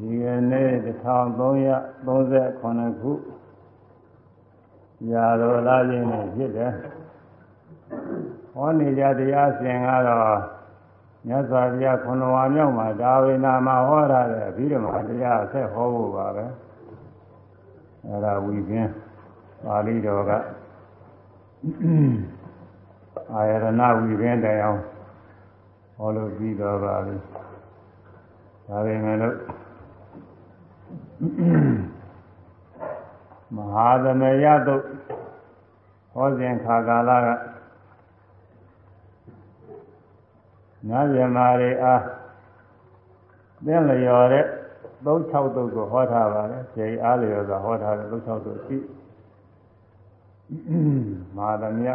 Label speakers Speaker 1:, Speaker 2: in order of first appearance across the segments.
Speaker 1: ဒီကနေ့1339ခုရာတော်လာခြင်းနဲ့ဖြစ်တယ်။ဟောနေကြတရားရှင်ကတော့မြတ်စွာဘုရားခုနဝါမြောက်မှာဒါဝိနာမှာဟောရတဲ့အပြီးတော့တရားဆက်ဟောဖို့ပါပဲ။အဲဒါဝီပင်ပါဠိတော်ကအာယရဏဝီပင်တရားဟောလို့ပြီးတော့ပါပြီ။ဒါပေမဲ့လို့ မဟာသမယတုတ်ဟောစဉ်ခါကာလကနာဇမာရီအားသင်လျော်တဲ့36တုတ်ကိုဟောထားပါတယ်။ကျေအားလျော်စွာဟောထားတဲ့36တုတ်ရှိမဟာသမယ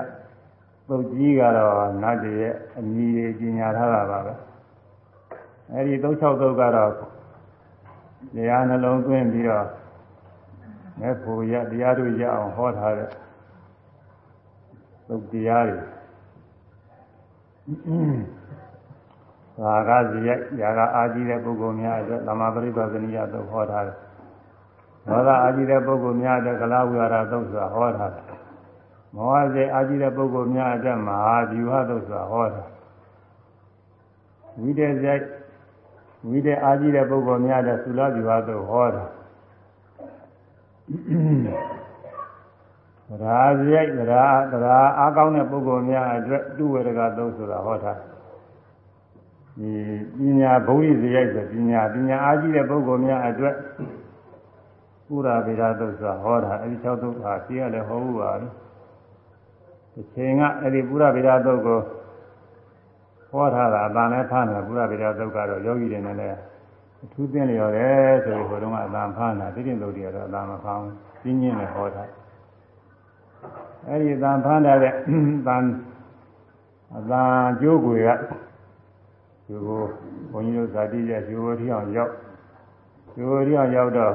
Speaker 1: တုတ်ကြီးကတော့နတ်ရဲ့အမည်ကြီးညာထားတာပါပဲ။အဲဒီ36တုတ်ကတော့ တရားနှလုံးသွင်းပြီးတော့မဲ့ဖို့ရတရားတို့ရအောင်ဟောထားတဲ့သုတ်တရားတွေသာကဇိယရာကအာကြီးတဲ့ပုဂ္ဂိုလ်များအတွက်သမာပရိပဇနိယသုတ်ဟောထားတယ်မောဟအာကြီးတဲ့ပုဂ္ဂိုလ်များအတွက်ကလာဝိဟာရသုတ်ဆိုတာဟောထားတယ်မောဟစေအာကြီးတဲ့ပုဂ္ဂိုလ်များအတွက်မဟာဇီဝသုတ်ဆိုတာဟောထားဝိတေဇိ ဝိတေအာကြီးတဲ့ပုဂ္ဂိုလ်များတဲ့သုလဇီဝသုတ်ဟောတာရာဇရိုက်ရာရာအားကောင်းတဲ့ပုဂ္ဂိုလ်များအတွက်တုဝေရကသုတ်ဆိုတာဟောတာဒီပညာဘုန်းကြီးဇရိုက်ဆိုပညာပညာအားကြီးတဲ့ပုဂ္ဂိုလ်များအတွက်ပုရာဗေဒသုတ်ဆိုတာဟောတာအဲဒီ၆သုတ်ဟာရှိရလဲဟောဘူးပါလေဒီချိန်ကအဲဒီပုရာဗေဒသုတ်ကို ဟောထားတာအတန်နဲ့ဖမ်းတယ်ပုရဗေဒသုတ်ကတော့ယောဂီတွေနဲ့လည်းအထူးသင်လျော်တယ်ဆိုပြီးဟိုတုန်းကအတန်ဖမ်းတာတိတိသုတ်တွေကတော့အတန်မဖမ်းဘူးပြင်းပြင်းနဲ့ဟောထားအဲဒီအတန်ဖမ်းတာတဲ့အတန်အတန်ကျိုးကွေကဒီကိုဘုန်းကြီးတို့ဇာတိရဲ့ဒီကိုထီအောင်ရောက်ဒီကိုထီအောင်ရောက်တော့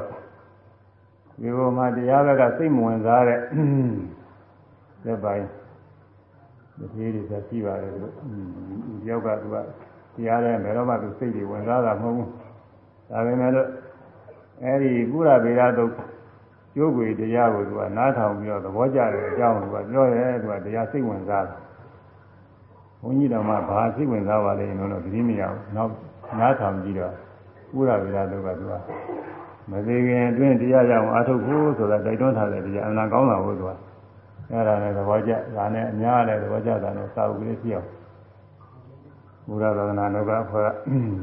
Speaker 1: ဒီကိုမှတရားဘက်ကစိတ်မဝင်စားတဲ့သက်ပိုင်း ဒီသေးတွေသာရှိပါတယ်လို့ဒီယောက်ကသူကတရားတဲ့ဘယ်တော့မှသူစိတ်တွေဝင်စားတာမဟုတ်ဘူးဒါပေမဲ့လို့အဲဒီပုရဗေဒတုတ်ကျိုးကွေတရားကိုသူကနားထောင်ပြီးတော့သဘောကျတဲ့အကြောင်းသူကပြောတယ်သူကတရားစိတ်ဝင်စားတယ်ဘုန်းကြီးတော်မှဘာစိတ်ဝင်စားပါလဲလို့တော့ဒီမရဘူးနောက်နားထောင်ကြည့်တော့ပုရဗေဒတုတ်ကသူကမသေးခင်အတွင်းတရားရအောင်အားထုတ်ဖို့ဆိုတာတိုက်တွန်းထားတဲ့တရားအမှန်ကောင်းတာဟုတ်သူက အဲ့ဒါနဲ့သဘောကျဒါနဲ့အများလည်းသဘောကျတာနဲ့စာအုပ်ကလေးပြအောင်ဘုရားသာသနာတော်ကအဖွဲ့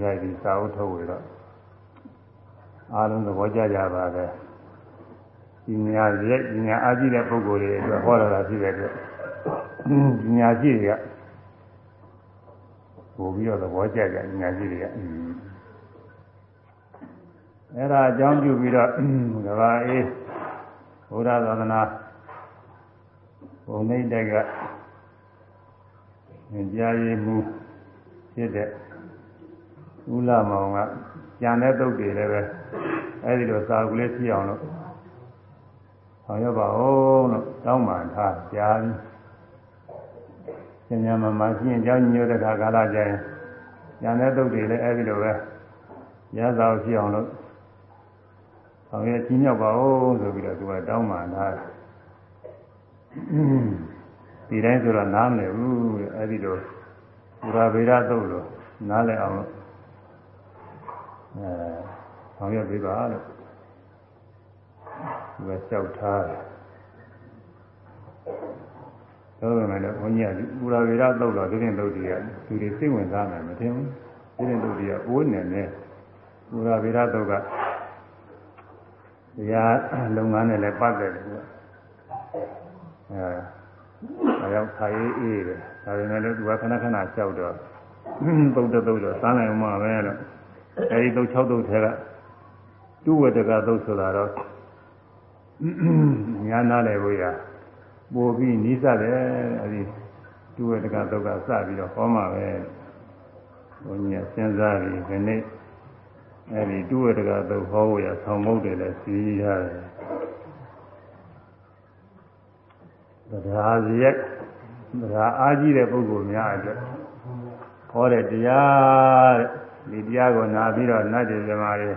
Speaker 1: ရိုက်ပြီးစာအုပ်ထုတ်ဝေတော့အားလုံးသဘောကျကြပါပဲဒီညာရဲ့ဒီညာအားကြီးတဲ့ပုဂ္ဂိုလ်တွေအတွက်ဟောတာရှိတဲ့အတွက်ဒီညာရှိတွေကပို့ပြီးတော့သဘောကျကြညာရှိတွေကအဲ့ဒါအကြောင်းပြုပြီးတော့ကဘာအေးဘုရားသာသနာ ဘုံမိတ်တက်ကကြားရည်မှုဖြစ်တဲ့ဥလမောင်ကကြံတဲ့တုတ်တွေလည်းပဲအဲဒီလိုစာကူလေးဖြစ်အောင်လို့ဆောင်ရွက်ပါဦးလို့တောင်းပန်ထားကြားပြီးဆင်ញမမရှိရင်ကြောင်းညိုတဲ့ခါကာလကျရင်ကြံတဲ့တုတ်တွေလည်းအဲဒီလိုပဲရသောဖြစ်အောင်လို့ဆောင်ရွက်ကြီးမြောက်ပါဦးဆိုပြီးတော့သူကတောင်းပန်ထားတယ် ဒီတိုင်းဆိုတော့နားမလည်ဘူးတဲ့အဲဒီတော့ဘုရားဗေဒသုတ်လို့နားလည်အောင်လို့အဲဆောင်ရွက်ပေးပါလို့သူကလျှောက်ထားတယ်သောပေမဲ့လည်းဘုန်းကြီးကဘုရားဗေဒသုတ်တော့ဒီရင်သုတ်တွေကသူတွေစိတ်ဝင်စားမယ်မထင်ဘူးဒီရင်သုတ်တွေကအိုးနေနေဘုရားဗေဒသုတ်ကတရားလုပ်ငန်းနဲ့လည်းပတ်သက်တယ်ကွ အဲအရောက်ခါရေးအေးတယ်ဒါပေမဲ့လည်းသူကခဏခဏကြောက်တော့သုတ်တုတ်တော့စားနိုင်မှာပဲလို့အဲဒီသုတ်6သုတ်ထဲကတုဝတကသုတ်ဆိုတာတော့ညာနာလေဘုရားပို့ပြီးနီးစပ်တယ်အဲဒီတုဝတကသုတ်ကစပြီးတော့ဟောမှာပဲဘုန်းကြီးစဉ်းစားပြီးဒီနေ့အဲဒီတုဝတကသုတ်ဟောဖို့ရဆောင်းမုတ်တယ်လည်းစီးရတယ် တရားစရိုက်တရားအားကြီးတဲ့ပုဂ္ဂိုလ်များအတွက်ဟောတဲ့တရားတဲ့ဒီတရားကိုနာပြီးတော့နတ်တွေဇမားတွေ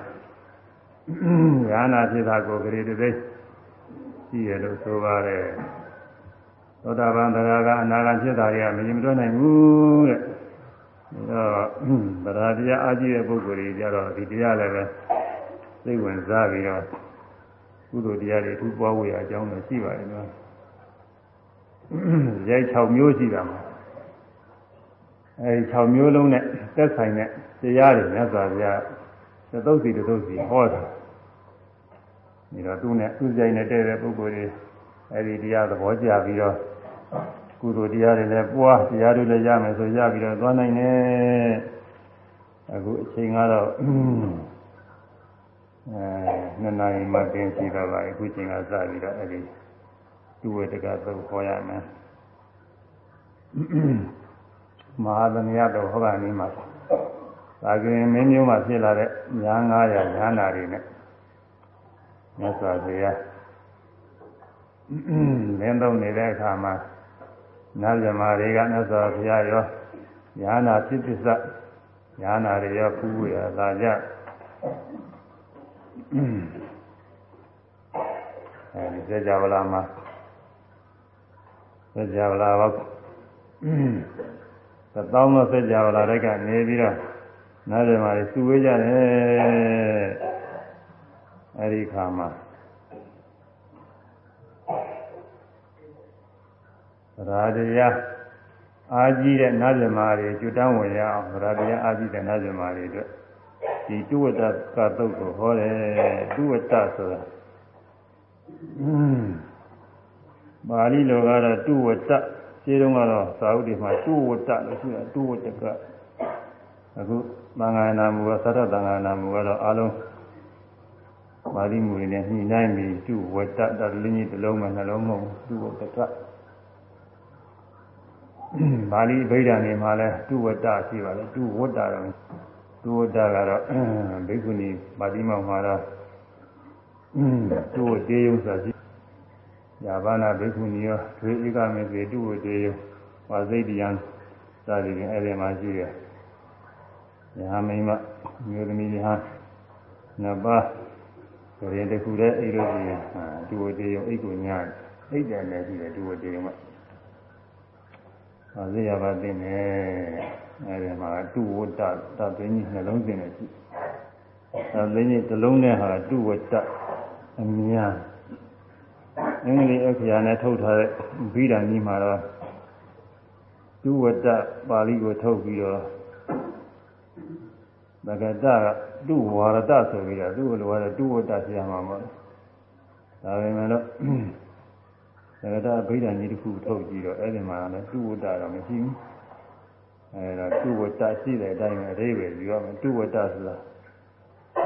Speaker 1: ညာနာဖြစ်တာကိုဂရေတသိရှိရလို့ဆိုပါတယ်သောတာပန်တရားကအနာဂတ်ဖြစ်တာတွေကမရင်မတွက်နိုင်ဘူးတဲ့ဒါတော့တရားအားကြီးတဲ့ပုဂ္ဂိုလ်တွေကြတော့ဒီတရားလည်းပဲစိတ်ဝင်စားပြီးတော့ကုသိုလ်တရားတွေထူပွားဝေရအကြောင်းလည်းရှိပါတယ်နော် ရိုက်6မျိုးရှိတာမှာအဲဒီ6မျိုးလုံးနဲ့သက်ဆိုင်တဲ့တရားတွေမြတ်စွာဘုရားသုတ်စီတုတ်စီဟောတာဒီတော့သူနဲ့သူစိတ်နဲ့တည့်တဲ့ပုဂ္ဂိုလ်တွေအဲဒီတရားသဘောကျပြီးတော့ကုသိုလ်တရားတွေလည်းပွားတရားတွေလည်းရမယ်ဆိုရပြီးတော့သွားနိုင်တယ်အခုအချိန်ကတော့အဲနှစ်နာရီမှတင်စီတော့ပါအခုချိန်ကစပြီးတော့အဲဒီ သူဝေတကသုတ်ခေါ်ရမယ်မဟာသမယတော်ဟောကနေမှာသာကရင်မင်းမျိုးမှာဖြစ်လာတဲ့ညာ900ညာနာတွေနဲ့မြတ်စွာဘုရားလင်းသုံးနေတဲ့အခါမှာနာဇမာတွေကမြတ်စွာဘုရားရောညာနာဖြစ်ပစ္စညာနာတွေရောဖူးဝေရလာကြအဲဒီစေကြဝဠာမှာ စေကြဝဠာဘောသတောင်းသောစေကြဝဠာတွေကနေပြီးတော့နာဇမာတွေစုဝေးကြတယ်အဲဒီခါမှာရာတရားအာကြီးတဲ့နတ်ဇမာတွေကျွတန်းဝင်ရအောင်ရာတရားအာကြီးတဲ့နတ်ဇမာတွေအတွက်ဒီတုဝတ္တကသုတ်ကိုဟောတယ်တုဝတ္တဆိုတာอืม ပါဠိလိုကတော့တုဝတ္တခြေတုံးကတော့သာဝတိမှာတုဝတ္တလို့ရှိတာတုဝတ္တကအခုသံဃာနာမူကသတ္တသံဃာနာမူကတော့အလုံးပါဠိမူတွေနဲ့ညှိနှိုင်းပြီးတုဝတ္တတလင်းကြီးတစ်လုံးမှနှလုံးမဟုတ်တုဝတ္တကပါဠိဗိဓာန်တွေမှာလဲတုဝတ္တရှိပါလေတုဝတ္တတော့တုဝတ္တကတော့ဘိက္ခုနီပါဠိမောင်မှာတော့တုဝတေယုဆိုတာရှိ ယာဘာနာဘိက္ခုနီရောဒွေဧကမေစေတုဝတေယုဝါစိတ်တရားစသည်ဖြင့်အဲ့ဒီမှာရှိတယ်ယဟမိမမျိုးသမီးယဟနှစ်ပါးဆိုရင်တခုတည်းအိတ်လို့ရှိရင်တုဝတေယုအိတ်ကိုညာအိတ်တယ်လည်းရှိတယ်တုဝတေယုမှာအဲရပါသိနေအဲဒီမှာတုဝတ္တသသိဉ္နှလုံးသင်နေရှိသသိဉ္နှလုံးနဲ့ဟာတုဝတ္တအများ အင်္ဂလိပ်အခရာနဲ့ထုတ်ထားတဲ့ဘိဓာန်ကြီးမှာတော့တုဝတ္တပါဠိကိုထုတ်ပြီးတော့သကတကတုဝါရတဆိုပြီးတော့သူ့လိုရတဲ့တုဝတ္တဆရာမှာပေါ့ဒါပေမဲ့လို့သရတဗိဓာန်ကြီးတစ်ခုထုတ်ကြည့်တော့အဲ့ဒီမှာလည်းသူဝတ္တတော့မရှိဘူးအဲဒါသူဝတ္တရှိတဲ့အတိုင်းပဲအသေးပဲယူရမယ်သူဝတ္တဆိုတာ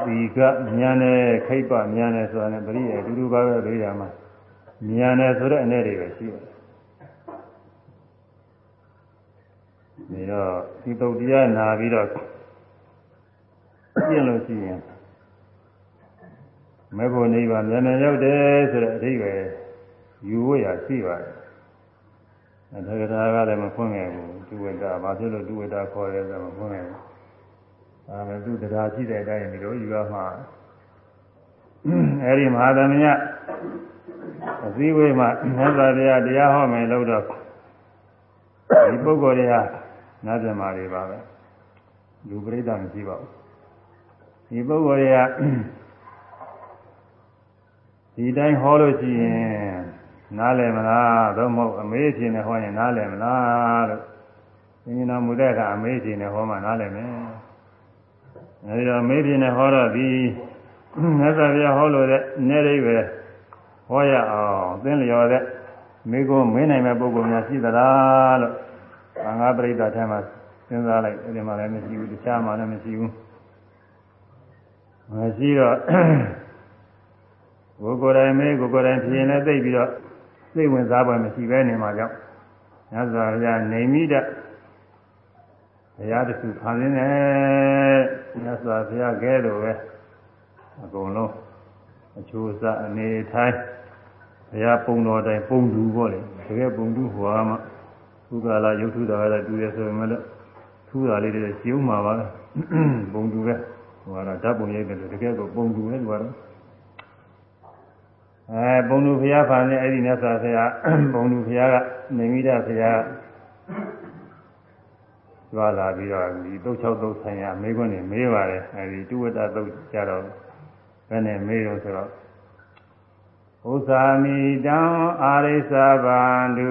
Speaker 1: ဒီကညာနဲ့ခိပ္ပညာနဲ့ဆိုတာနဲ့ပရိယေအတူတူပါပဲဗိဓာန် မှာညာနဲ့ဆိုတဲ့အနေတွေပဲရှိတယ်ဒီတော့ဒီတုတ်တရားနာပြီးတော့ပြင့်လို့ရှိရင်မေဖို့နိဗ္ဗာန်မြန်မြန်ရောက်တယ်ဆိုတဲ့အဓိပ္ပာယ်ယူဝရရှိပါတယ်။အဲဒါကကလည်းမဖွင့်ခဲ့ဘူး။ဒုဝတ္တဘာဖြစ်လို့ဒုဝတ္တခေါ်ရဲဆိုမဖွင့်ခဲ့ဘူး။ဒါပေမဲ့သူတရားရှိတဲ့အတိုင်းဒီလိုယူရမှာအဲဒီမဟာသမယ အစည်းအဝေးမှာမြတ်စွာဘုရားတရားဟောမယ်လို့တော့ဒီပုဂ္ဂိုလ်တွေဟာနတ်ဇမာတွေပါပဲ။လူပရိသတ်မရှိပါဘူး။ဒီပုဂ္ဂိုလ်တွေကဒီတိုင်းဟောလို့ရှိရင်နားလည်မလားသို့မဟုတ်အမေးအဖြေနဲ့ဟောရင်နားလည်မလားလို့သင်္ကြန်တော်မူတဲ့အခါအမေးအဖြေနဲ့ဟောမှနားလည်မယ်အဲဒီတော့အမေးအဖြေနဲ့ဟောတော့ဒီမြတ်စွာဘုရားဟောလို့တဲ့နေရိပဲ ဟောရအောင်သင်လျော်တဲ့မိကုမင်းနိုင်မဲ့ပုဂ္ဂိုလ်များရှိသလားလို့ဘာငါပရိသတ်ထဲမှာစဉ်းစားလိုက်အဲဒီမှာလည်းမရှိဘူးတခြားမှာလည်းမရှိဘူးမရှိတော့ကိုယ်ကိုယ်တိုင်မေးကိုယ်ကိုယ်တိုင်ဖြေနေသိပြီးတော့စိတ်ဝင်စားပွဲမရှိဘဲနေမှာကြောင့်ညဇာရနေမိတဲ့ဘုရားတခုခံနေတယ်ညဇာဘုရားကဲလို့ပဲအကုန်လုံးအချိုးစားအနေထိုင်း ဘုရားပုံတော်တိုင်ပုံတူပေါ့လေတကယ်ပုံတူဟွာမှဥက္ကလာရုပ်ထုတော်ရတူရဆိုမှလည်းထူတာလေးတွေရှင်းမှာပါပုံတူပဲဟိုကတော့ဓာတ်ပုံရိုက်တယ်လို့တကယ်ကိုပုံတူပဲသူကတော့အဲပုံတူဖရာဖန်နဲ့အဲ့ဒီမြတ်စွာဘုရားပုံတူဖရာကနေမိတာဖရာသွားလာပြီးတော့ဒီသုတ်၆သုတ်ဆိုင်ရာမေးခွန်းနေမေးပါတယ်အဲဒီတုဝတ္တသုတ်ကြတော့ဘယ်နဲ့မေးတော့ဆိုတော့ ဥ္စာမိတံအာရိသဗန္ဓု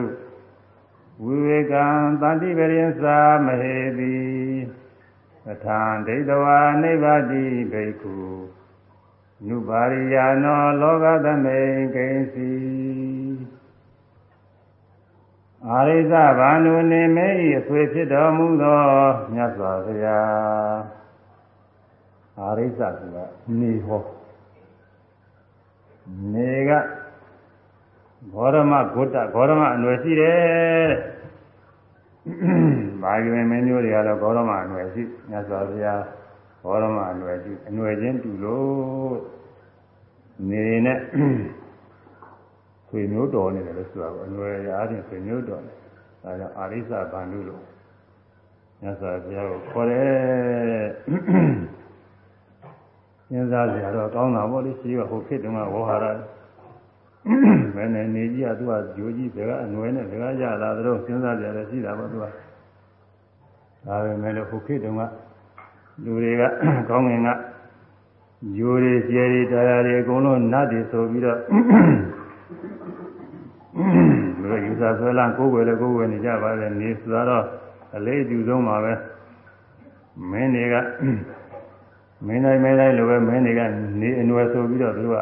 Speaker 1: ဝိဝေကံတတိပရိသမဟေတိသထာဒိဋ္ဌဝါနိဗ္ဗတိဘိက္ခုနုပါရိယာနောလောကသမိန်ကိဉ္စီအာရိသဗန္ဓုနေမေ၏အဆွေဖြစ်တော်မူသောမြတ်စွာဘုရားအာရိသဆိုတာနေဟော နေကဘောရမဂုတ္တဘောရမအနွယ်ရှိတယ်ဘာကြင်မင်းမျိုးတွေကတော့ဘောရမအနွယ်ရှိမြတ်စွာဘုရားဘောရမအနွယ်ရှိအနွယ်ချင်းတူလို့နေနဲ့ဆွေမျိုးတော်နေတယ်လို့ဆိုတာကိုအနွယ်ရာချင်းဆွေမျိုးတော်နေဒါကြောင့်အာရိသဗန္ဓုလို့မြတ်စွာဘုရားကိုခေါ်တယ် စဉ်းစားကြရတော့ကောင်းတာပေါ့လေရှိကဟိုခေတ်တုန်းကဝေါ်ဟာရမင်းနဲ့နေကြီးကသူကဂျိုးကြီးတွေကအနွယ်နဲ့တွေကရလာတော့စဉ်းစားကြရတယ်ရှိတာပေါ့သူကဒါပေမဲ့လို့ဟိုခေတ်တုန်းကလူတွေကကောင်းငင်ကဂျိုးတွေကျယ်တွေတရားတွေအကုန်လုံးနတ်တွေဆိုပြီးတော့ဘယ်လိုယူဆဆွဲလန်းကိုယ်ွယ်လည်းကိုယ်ွယ်နေကြပါတယ်နေဆိုတော့အလေးအကျူဆုံးပါပဲမင်းတွေက မင်းတိုင်းမင်းတိုင်းလိုပဲမင်းတွေကနေအနွယ်ဆိုပြီးတော့သူက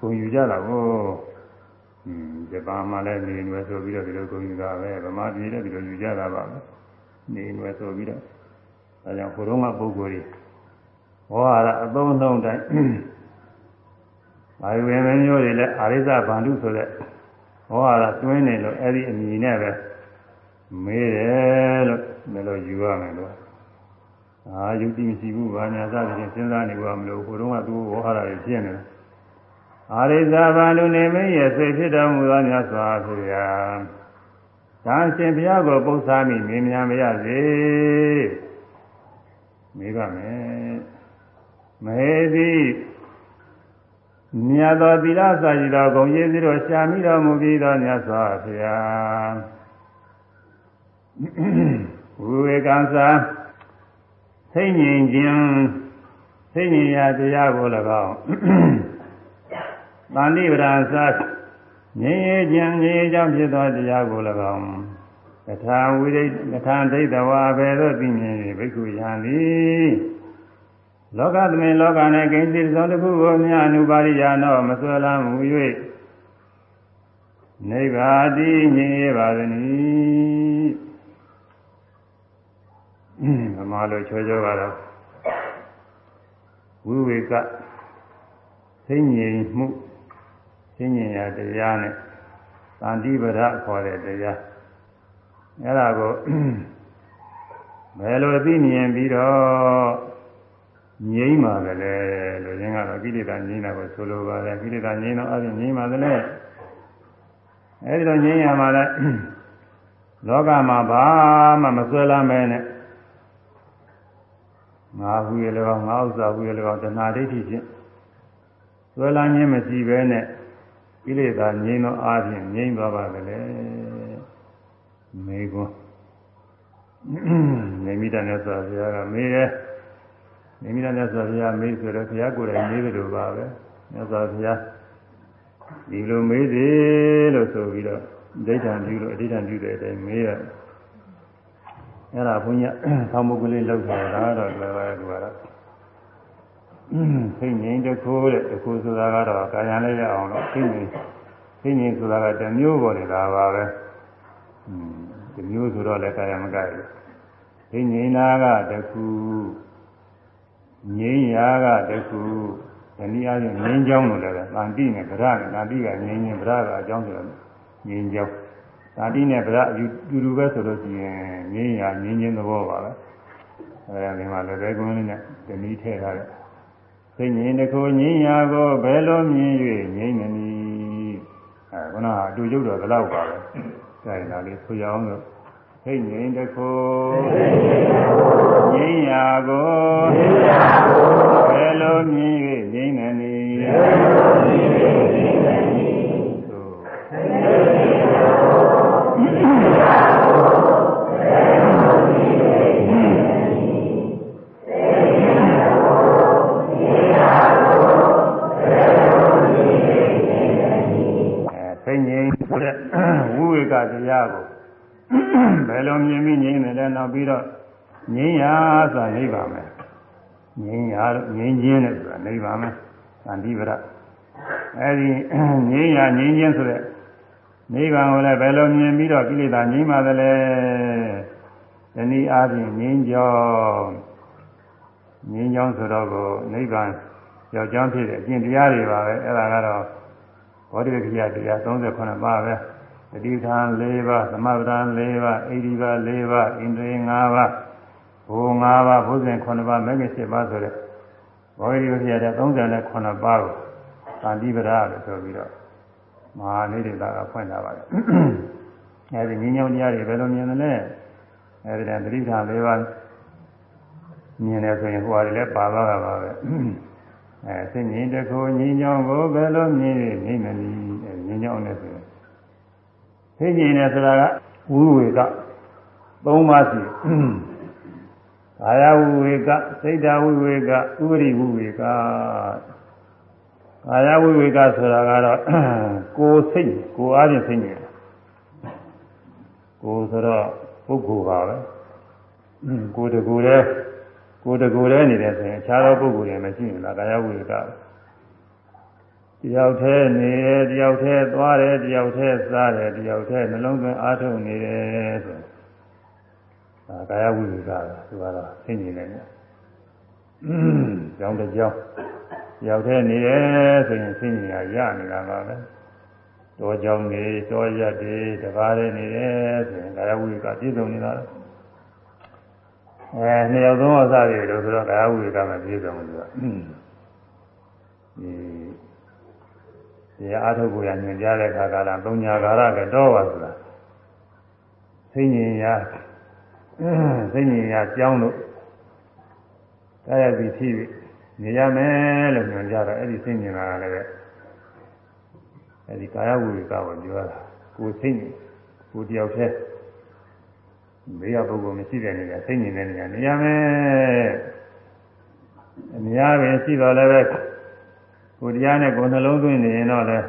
Speaker 1: ဂုံယူကြတာကိုอืมဂျပန်မှာလည်းနေအနွယ်ဆိုပြီးတော့ဒီလိုဂုံယူတာပဲဗမာပြည်လည်းဒီလိုယူကြတာပါပဲနေအနွယ်ဆိုပြီးတော့ဒါကြောင့်ဘုရုံးကပုဂ္ဂိုလ်တွေဟောရအသုံးနှုန်းတိုင်းအာယုဝင်မျိုးတွေလည်းအာရိသဗန္ဓုဆိုတဲ့ဟောရတွင်းနေလို့အဲ့ဒီအမည်နဲ့ပဲမေးတယ်လို့မလို့ယူရမယ်လို့ အာယုတိမရှိဘူးဘာညာစသဖြင့်စဉ်းစားနေကြမလို့ဟိုတုန်းကသူဝေါ်ဟာရတွေဖြစ်နေတယ်အာရိဇာဘာလူနေမင်းရဲ့ဆွေဖြစ်တော်မူသောမြတ်စွာဘုရား။ဒါရှင်ဘုရားကိုပု္ပ္ပာမိမင်းများမရစေ။မေးပါမယ်။မေသည်မြတ်သောသီလစာကြည်တော်ဂုံရည်စီတော်ရှာမိတော်မူပြီးသောမြတ်စွာဘုရား။ဝိဝေကံသာ သိဉ္ဉင်ခြင်းသိဉ္ဉင်ရာတရားကို၎င်းတန်တိပရာသငြိမ်းရခြင်းငြိမ်းကြောင့်ဖြစ်သောတရားကို၎င်းတထာဝိရိတထာဒိဋ္ဌဝါဘေသောသိမြင်၍ဘိက္ခုယံသည်လောကသမေလောက၌ကိဉ္စီသောတစ်ခုကိုမြအနုပါရိယာနောမဆွဲလမ်းမူ၍နိဗ္ဗာတိငြိမ်းရပါသည်။ ဗမာလိုချောချောကတော့ဝိဝေကသိဉ္ဉ္မှုသိဉ္ဉ္ရာတရားနဲ့တန်တိပဒခေါ်တဲ့တရားအဲ့ဒါကိုဘယ်လိုသိမြင်ပြီးတော့ငြိမ့်ပါသလဲလို့ရင်းကတော့ကိလေသာငြိမ့်တာကိုဆိုလိုပါတယ်ကိလေသာငြိမ့်တော့အပြင်ငြိမ့်ပါသလဲအဲ့ဒီတော့ငြိမ့်ရမှာလဲလောကမှာဘာမှမဆွဲလမ်းမဲနဲ့ ငါဟူရလည်းကောငါဥစ္စာဟူရလည်းကောတဏှာဒိဋ္ဌိဖြင့်ဆွဲလန်းခြင်းမရှိဘဲနဲ့ကိလေသာငြိမ်းသောအားဖြင့်ငြိမ်းသွားပါကလေးမေကွန်းနေမိတနဲ့ဆိုဘုရားကမေးတယ်နေမိတနဲ့ဆိုဘုရားမေးဆိုတော့ဘုရားကိုယ်တိုင်မေးတယ်လို့ပါပဲမြတ်စွာဘုရားဒီလိုမေးစေလို့ဆိုပြီးတော့ဒိဋ္ဌံပြုလို့အဋ္ဌံပြုတဲ့အတိုင်းမေးရတယ် အဲ့ဒါဘုန်းကြီးဆောင်းမုတ်ကလေးလောက်ထားတာတော့လည်းပဲသူကတော့ဖိငိမ့်တခိုးတဲ့တခိုးဆိုတာကတော့ကာယံလေးရအောင်လို့ဖိငိမ့်ဖိငိမ့်ဆိုတာကတမျိုးပေါ်နေတာပါပဲอืมတမျိုးဆိုတော့လည်းကာယံမကရဘူးဖိငိမ့်နာကတခုငိမ့်ရာကတခုဒီနည်းအားဖြင့်ငိမ့်ကြောင်းလို့လည်းတန်တိနဲ့ဗရနဲ့တန်တိကငိမ့်ရင်ဗရကအကြောင်းဆိုတော့ငိမ့်ကြောင်း သာတိနဲ့ဗရအယူတူတူပဲဆိုလို့ရှိရင်ငင်းရငင်းချင်းသဘောပါပဲအဲဒီမှာလည်းဘယ်ကုန်းလေးနဲ့တနည်းထည့်ထားတဲ့သိငင်းတခုငင်းရကိုဘယ်လိုမြင်၍ငင်းမနည်းအဲခုနကအတူရုပ်တော်ဒီလောက်ပါပဲဒါရင်ဒါလေးဆိုရအောင်လို့ဟိတ်ငြိမ်တခိုငြိမ်ရာကိုဘယ်လိုမြင်၍ငြိမ်နေနည်း ဝိဝေကတရားကိုဘယ်လိုမြင်ပြီးငြိမ်းတယ်လဲနောက်ပြီးတော့ငြိမ်းရာဆိုတာနိဗ္ဗာန်ပဲငြိမ်းရာငြိမ်းခြင်းတဲ့ဆိုတာနိဗ္ဗာန်ပဲသံတိပရအဲဒီငြိမ်းရာငြိမ်းခြင်းဆိုတဲ့နိဗ္ဗာန်ကိုလည်းဘယ်လိုမြင်ပြီးတော့ကိလေသာငြိမ်းပါသလဲဒီနည်းအားဖြင့်ငြိမ်းကြောင်းငြိမ်းကြောင်းဆိုတော့ကိုနိဗ္ဗာန်ရောက်ကြောင်းဖြစ်တဲ့အကျင့်တရားတွေပါပဲအဲဒါကတော့ဘောဓိဝိကတရား38ပါးပဲ တတိထာ၄ပါးသမဗဒံ၄ပါးဣတိပါ၄ပါးဣန္ဒြေ၅ပါးဘုံ၅ပါးဘုဇင်9ပါးမဂ္ဂင်7ပါးဆိုတဲ့ဘောဓိဝိကရတဲ့39ပါးကိုသံတိပဒလို့ဆိုပြီးတော့မဟာနေဒေတာကဖွင့်လာပါတယ်အဲဒီငင်းညောင်းတရားတွေဘယ်လိုမြင်သလဲအဲဒီတည်းတတိထာ၄ပါးမြင်တယ်ဆိုရင်ဟိုဟာတွေလည်းပါသွားတာပါပဲအဲစိတ်ငြိမ်တခုငြိမ်ညောင်းကိုဘယ်လိုမြင်ရငြိမ်မနည်းငြိမ်ညောင်းနေဆို သိကျင်တယ်ဆိုတာကဝိဝေကသုံးပါးရှိကာယဝိဝေကစိတ်ဓာဝိဝေကဥပရိဝိဝေကကာယဝိဝေကဆိုတာကတော့ကိုယ်စိတ်ကိုယ်အားဖြင့်သိနေတယ်ကိုယ်ဆိုတော့ပုဂ္ဂိုလ်ပါပဲကိုယ်တကူတည်းကိုယ်တကူတည်းနေတယ်ဆိုရင်အခြားသောပုဂ္ဂိုလ်တွေမရှိဘူးလားကာယဝိဝေက တယောက်တည်းနေတယ်တယောက်တည်းသွားတယ်တယောက်တည်းစားတယ်တယောက်တည်းနှလုံးသွင်းအားထုတ်နေတယ်ဆိုဒါကာယဝိဝေကသူကတော့သိနေတယ်နော်ကြောင်းတစ်ကြောင်းတယောက်တည်းနေတယ်ဆိုရင်သိနေရရနေတာပါပဲတောကြောင်းနေတောရက်တွေတကားတွေနေတယ်ဆိုရင်ကာယဝိဝေကပြည့်စုံနေတာအဲနှစ်ယောက်သုံးယောက်စားတယ်လို့ဆိုတော့ကာယဝိဝေကမပြည့်စုံဘူးသူကဒီ တရားအားထုတ်ကိုရညွှန်ကြားတဲ့အခါကလာသုံးညာကာရကတော့ပါဆိုတာသိဉ္ဉင်ရသိဉ္ဉင်ရကြောင်းလို့တရားပြီးဖြစ်နေရမယ်လို့ညွှန်ကြားတော့အဲ့ဒီသိဉ္ဉင်ကလည်းပဲအဲ့ဒီကာယဝိကကိုပြောတာကိုသိဉ္ဉင်ကိုတယောက်တည်းမေးရပုဂ္ဂိုလ်မရှိတဲ့နေရာသိဉ္ဉင်တဲ့နေရာနေရမယ်အများပဲရှိတော့လည်းပဲ ကိုတရားနဲ့ကိုနှလုံးသွင်းနေရင်တော့လည်း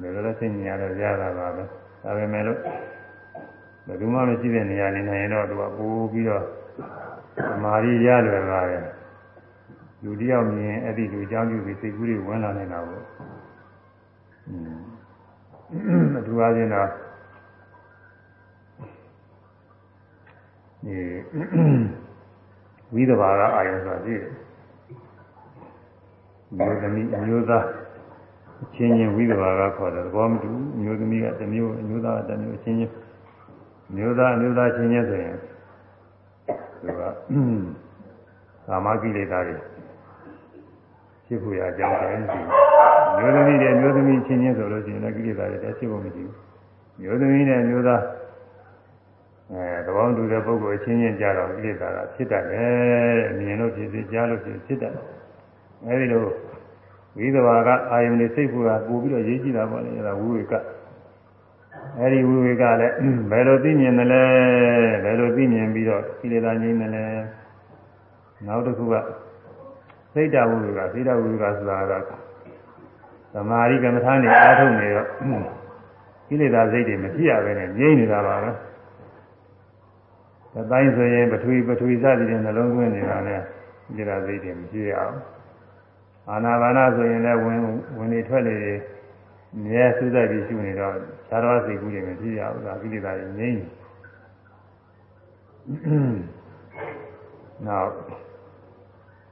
Speaker 1: ဘယ်လိုလဲသိဉာဏ်တော့ရတာပါပဲဒါပေမဲ့လို့ဘယ်သူမှမရှိတဲ့နေရာနေနေရင်တော့သူကပိုးပြီးတော့သမာဓိရလွယ်ပါတယ်လူတယောက်မြင်အဲ့ဒီလူအကြောင်းပြုပြီးစိတ်ကူးတွေဝင်လာနေတာပေါ့อืมအထူးအားဖြင့်တော့ဒီဝိသဘာကအာယုံဆိုတာကြည့် မျိုးသမီးအမျိုးသားအချင်းချင်းဝိသဘာကခေါ်တယ်သဘောမတူအမျိုးသမီးကတစ်မျိုးအမျိုးသားကတစ်မျိုးအချင်းချင်းအမျိုးသားအမျိုးသားချင်းချင်းဆိုရင်သူကကာမကိလေသာတွေဖြစ်ဖို့ရအကြောင်းတိုင်းရှိမျိုးသမီးနဲ့မျိုးသမီးချင်းချင်းဆိုလို့ရှိရင်လည်းကိလေသာတွေတည်းဖြစ်ဖို့မရှိဘူးမျိုးသမီးနဲ့မျိုးသားအဲသဘောတူတဲ့ပုဂ္ဂိုလ်ချင်းချင်းကြတော့ကိလေသာကဖြစ်တတ်တယ်မြင်လို့ဖြစ်ဖြစ်ကြားလို့ဖြစ်ဖြစ်တတ်တယ် အဲဒီလိုဝိသဘာကအာယုန်နဲ့စိတ်ကူကပို့ပြီးတော့ရေးကြည့်တာပေါ့လေအဲဒါဝိဝေကအဲဒီဝိဝေကလည်းဘယ်လိုသိမြင်တယ်လဲဘယ်လိုသိမြင်ပြီးတော့ကိလေသာငြိမ်းတယ်လဲနောက်တစ်ခုကစိတ်တဝိဝေကစိတ်တဝိဝေကဆိုတာကသမာဓိကမ္မထာနေအားထုတ်နေတော့ကိလေသာစိတ်တွေမဖြစ်ရဘဲနဲ့ငြိမ်းနေတာပါပဲ။တိုင်းဆိုရင်ပထဝီပထဝီစသည်ဖြင့်နှလုံးသွင်းနေတာနဲ့ကိလေသာစိတ်တွေမဖြစ်ရအောင်။ အာနာပါနာဆိုရင်လည်းဝင်ဝင်နေထွက်နေမြဲစူးစိုက်ပြီးရှုနေတော့ခြားတော်စိတ်ကူးတွေမဖြစ်ရဘူးဒါကိလေသာတွေငြိမ့်နေနောက်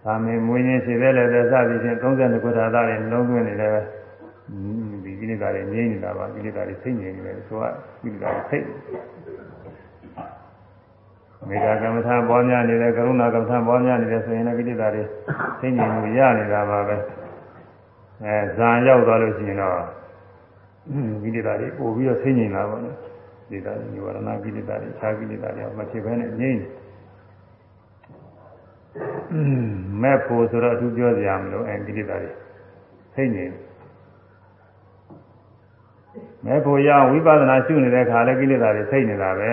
Speaker 1: သာမေမွေးခြင်းရှိသေးလည်းသက်စသည်ဖြင့်32ခုထာသားတွေနှလုံးသွင်းနေတယ်ဒီကိလေသာတွေငြိမ့်နေတာပါကိလေသာတွေစိတ်ငြိမ့်နေတယ်ဆိုတော့ကိလေသာတွေစိတ် မေတ္တာကမ္မထာပေါ်များနေတယ်ကရုဏာကမ္မထာပေါ်များနေတယ်ဆိုရင်လည်းကိလေသာတွေသိဉ္ဇဉ်မှုရနေတာပါပဲအဲဇာရောက်သွားလို့ရှိရင်တော့ကိလေသာတွေပို့ပြီးတော့သိဉ္ဇဉ်လာပါတော့ဒီတာနိဝရဏကိလေသာတွေခြားကိလေသာတွေမဖြစ်ဘဲနဲ့ငြိမ့်မဲ့ဖို့ဆိုတော့အထူးပြောစရာမလိုအဲကိလေသာတွေသိနေမဲ့ဖို့ရဝိပဿနာရှုနေတဲ့ခါလဲကိလေသာတွေသိနေတာပဲ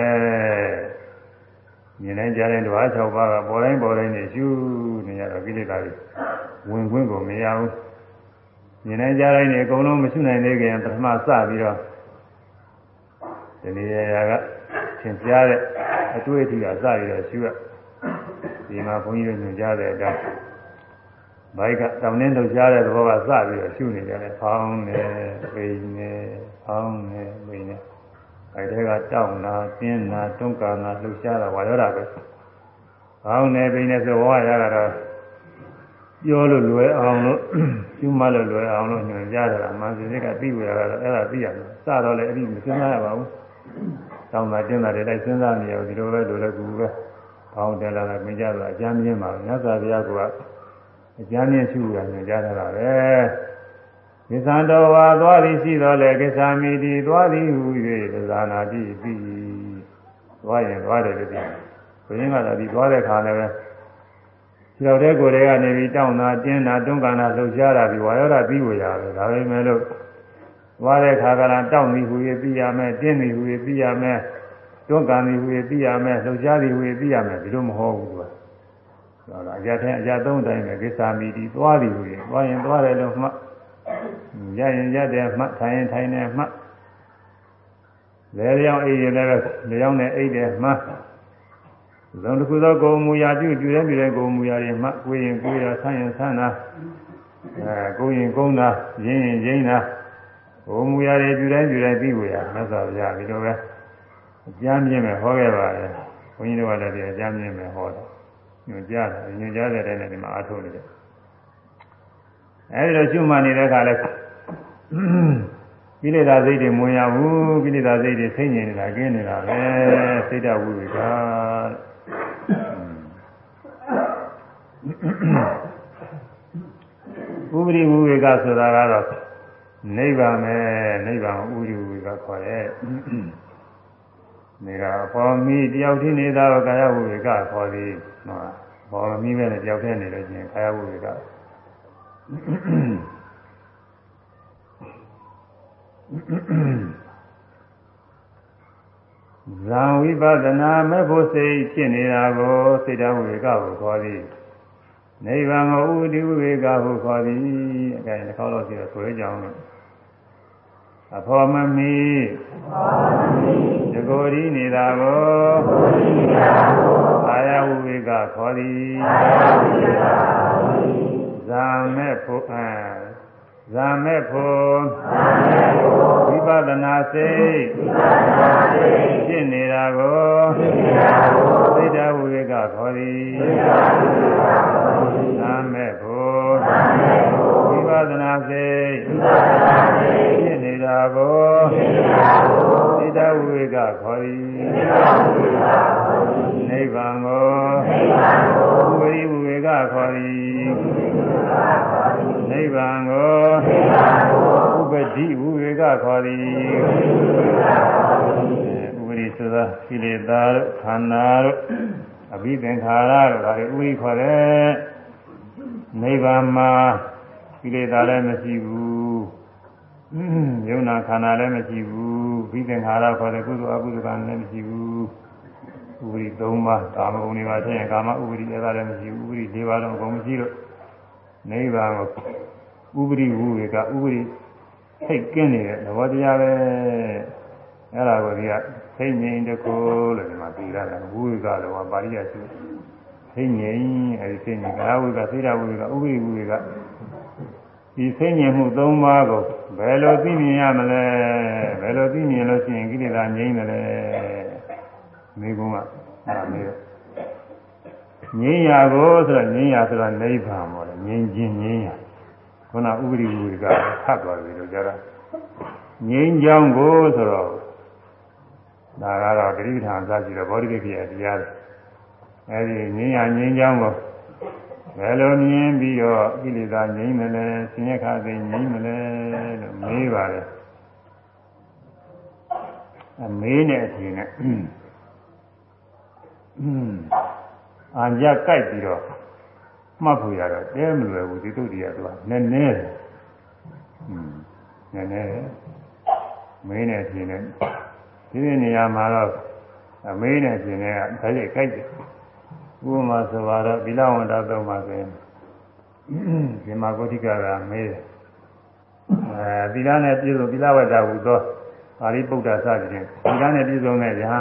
Speaker 1: မြင်တိုင်းကြားတိုင်းတစ်ပါး၆ပါးကပေါ်တိုင်းပေါ်တိုင်းနေရှုနေရတော့ကိလေသာတွေဝင်ခွင့်ကိုမရဘူးမြင်တိုင်းကြားတိုင်းနေအကုန်လုံးမရှုနိုင်သေးခင်ပထမစပြီးတော့ဒီနေရာကသင်ကြားတဲ့အတွေ့အထိကစပြီးတော့ရှုရဒီမှာဘုန်းကြီးတို့ညွှန်ကြားတဲ့အတိုင်းဘိုက်ကတောင်းနှင်းလှုပ်ရှားတဲ့သဘောကစပြီးတော့ရှုနေကြတယ်ဖောင်းနေပိနေဖောင်းနေပိနေ အဲဒီကတောင်းနာပြင်းနာတွန်းကာနာလှုပ်ရှားတာဝါရောတာပဲဖောင်းနေပိနေဆိုဝါရကတော့ပြောလို့လွယ်အောင်လို့ကျူးမလို့လွယ်အောင်လို့ညွှန်ကြားတာမှန်စင်ကပြီးဝရကတော့အဲ့ဒါသိရတယ်စတော့လည်းအဲ့ဒီမစဉ်းစားရပါဘူးတောင်းတာတင်းတာတွေလိုက်စဉ်းစားနေရဒီလိုပဲလိုလည်းကူပဲဖောင်းတယ်လာတာမင်းကြတော့အကျမ်းမြင်ပါမြတ်စွာဘုရားကအကျမ်းမြင်ရှုရညွှန်ကြားတာပဲ ကိသံတော်ဝါသွားသည်ရှိတော်လေကိသာမိတိသွားသည်ဟူ၍သာနာတိပြီးသွားရင်သွားတယ်လို့ပြောဘုရင်ကတော့ဒီသွားတဲ့ခါလည်းပဲခြေတော်တဲ့ကိုယ်တွေကနေပြီးတောင်းတာတင်းတာတွန်းကန်တာလှုပ်ရှားတာပြီးဝါရောတာပြီးဝရပဲဒါပေမဲ့လို့သွားတဲ့ခါကလည်းတောင်းပြီးဟူ၍ပြီးရမယ်တင်းပြီးဟူ၍ပြီးရမယ်တွန်းကန်ပြီးဟူ၍ပြီးရမယ်လှုပ်ရှားပြီးဟူ၍ပြီးရမယ်ဒီလိုမဟုတ်ဘူးကွာဒါကအကြတဲ့အကြသုံးတိုင်းပဲကိစ္စမီဒီသွားပြီးဟူ၍သွားရင်သွားတယ်လို့မှတ် ရရင်ရတယ်မှတ်ထိုင်ရင်ထိုင်တယ်မှတ်လေလျောင်းအိပ်ရင်လည်းလျောင်းနဲ့အိပ်တယ်မှတ်သုံးတစ်ခုသောကိုယ်မူရာပြုပြုတဲ့ပြုတဲ့ကိုယ်မူရာတွေမှကိုယ်ရင်ကိုယ်ရဆန်းရင်ဆန်းတာအဲကိုယ်ရင်ကုန်းတာရင်းရင်ရင်းတာကိုယ်မူရာတွေပြုတိုင်းပြုတိုင်းပြီးဝရမြတ်စွာဘုရားဒီလိုပဲအကျမ်းမြင့်မဲ့ဟောခဲ့ပါတယ်ဘုန်းကြီးတို့ကလည်းဒီအကျမ်းမြင့်မဲ့ဟောတယ်ညွှန်ကြားတယ်ညွှန်ကြားတဲ့တိုင်းနဲ့ဒီမှာအားထုတ်နေတယ်အဲဒီလိုရှုမှတ်နေတဲ့အခါလဲ ကိလေသာစိတ်တွေမဝင်ရဘူးကိလေသာစိတ်တွေဆိတ်ငြိမ်နေတာကျင်းနေတာပဲစိတ်တဝိဝေကဥပရိဝိဝေကဆိုတာကတော့နိဗ္ဗာန်ပဲနိဗ္ဗာန်ဥပရိဝိဝေကခေါ်တယ်နေကအပေါ်မီတယောက်ချင်းနေတာကကာယဝိဝေကခေါ်သည်နော်ပေါ်မီပဲနဲ့တယောက်တည်းနေလို့ချင်းကာယဝိဝေက ဇံဝိပဒနာမဲ့ဖို့စိတ်ဖြစ်နေတာကိုစိတ်တော်ဝေကကိုခေါ်သည်နိဗ္ဗာန်ကိုဥဒိဝေကကိုခေါ်သည်အဲဒါတစ်ခေါက်တော့ရှိတော့ဆိုရကြအောင်လို့အဖော်မမီတကိုယ်ဒီနေတာကိုအာယဝေကခေါ်သည်ဇာမဲ့ဖို့အဲ ဇာမဲ့ဖို့ဝိပဿနာစိတ်ဖြစ်နေတာကိုသိတဝိကခေါ်သည်ဇာမဲ့ဖို့ဝိပဿနာစိတ်ဖြစ်နေတာကိုသိတဝိကခေါ်သည်နိဗ္ဗာန်ကိုဝိဝိကခေါ်သည်နိဗ္ဗာန်ကို ဥပတိဝိဝေကခေါ်သည်ဥပရိဆိုတာကိလေသာတို့ခန္ဓာတို့အဘိသင်္ခါရတို့ဒါတွေဥပရိခေါ်တယ်နိဗ္ဗာန်မှာကိလေသာလည်းမရှိဘူးယုံနာခန္ဓာလည်းမရှိဘူးဘိသင်္ခါရခေါ်တဲ့ကုသိုလ်အကုသိုလ်ကံလည်းမရှိဘူးဥပရိ၃ပါးကာမဂုဏ်တွေပါဖြစ်ရင်ကာမဥပရိအဲ့ဒါလည်းမရှိဘူးဥပရိ၄ပါးတော့အကုန်မရှိလို့နိဗ္ဗာန်ကို ဥပရိဝုဝေကဥပရိစိတ်ကင်းနေတဲ့သဘောတရားပဲအဲ့ဒါကိုဒီကစိတ်ငြိမ်တကိုလို့ဒီမှာပြီးရတာဝုဝေကလို့ပါဠိရရှိစိတ်ငြိမ်အဲဒီစိတ်ငြိမ်ကာဝေကစိတ်ဓာဝေကဥပရိဝုဝေကဒီစိတ်ငြိမ်မှု၃ပါးကိုဘယ်လိုသိမြင်ရမလဲဘယ်လိုသိမြင်လို့ရှိရင်ကိလေသာငြိမ်းတယ်လဲမိကုန်းကအဲ့ဒါမေးတော့ငြိမ်းရာကိုဆိုတော့ငြိမ်းရာဆိုတာနိဗ္ဗာန်ပေါ့လေငြိမ်းခြင်းငြိမ်းရာ ခုနဥပရိဝိကဖတ်သွားပြီလို့ကြတာငြိမ်းချောင်းကိုဆိုတော့ဒါကတော့တိဋ္ဌာန်သာရှိတော့ဗောဓိကိယတရားတွေအဲဒီငြိမ်းရာငြိမ်းချောင်းကိုဘယ်လိုမြင်ပြီးတော့ကိလေသာငြိမ်းမလဲဆင်းရဲခါသိငြိမ်းမလဲလို့မေးပါတယ်အမေးနဲ့အထင်နဲ့အာကြကြိုက်ပြီးတော့ မှတ်ဖို့ရတော့တဲမလွယ်ဘူးဒီတုတ်တရားကနည်းနည်းတယ်နည်းနည်းမင်းနဲ့ပြင်နဲ့ဒီဒီနေရာမှာတော့အမေးနဲ့ပြင်နဲ့ကဒါရိုက်ကြိုက်တယ်ဥပမာဆိုတော့ဗီလဝန္တသုံးပါဆိုရင်ဒီမှာကိုဋ္ဌိကကမေးတယ်အဲသီလနဲ့ပြည့်စုံသီလဝတ္တဟူသောပါဠိပုဒ္ဒါစသဖြင့်သီလနဲ့ပြည့်စုံတဲ့ညာ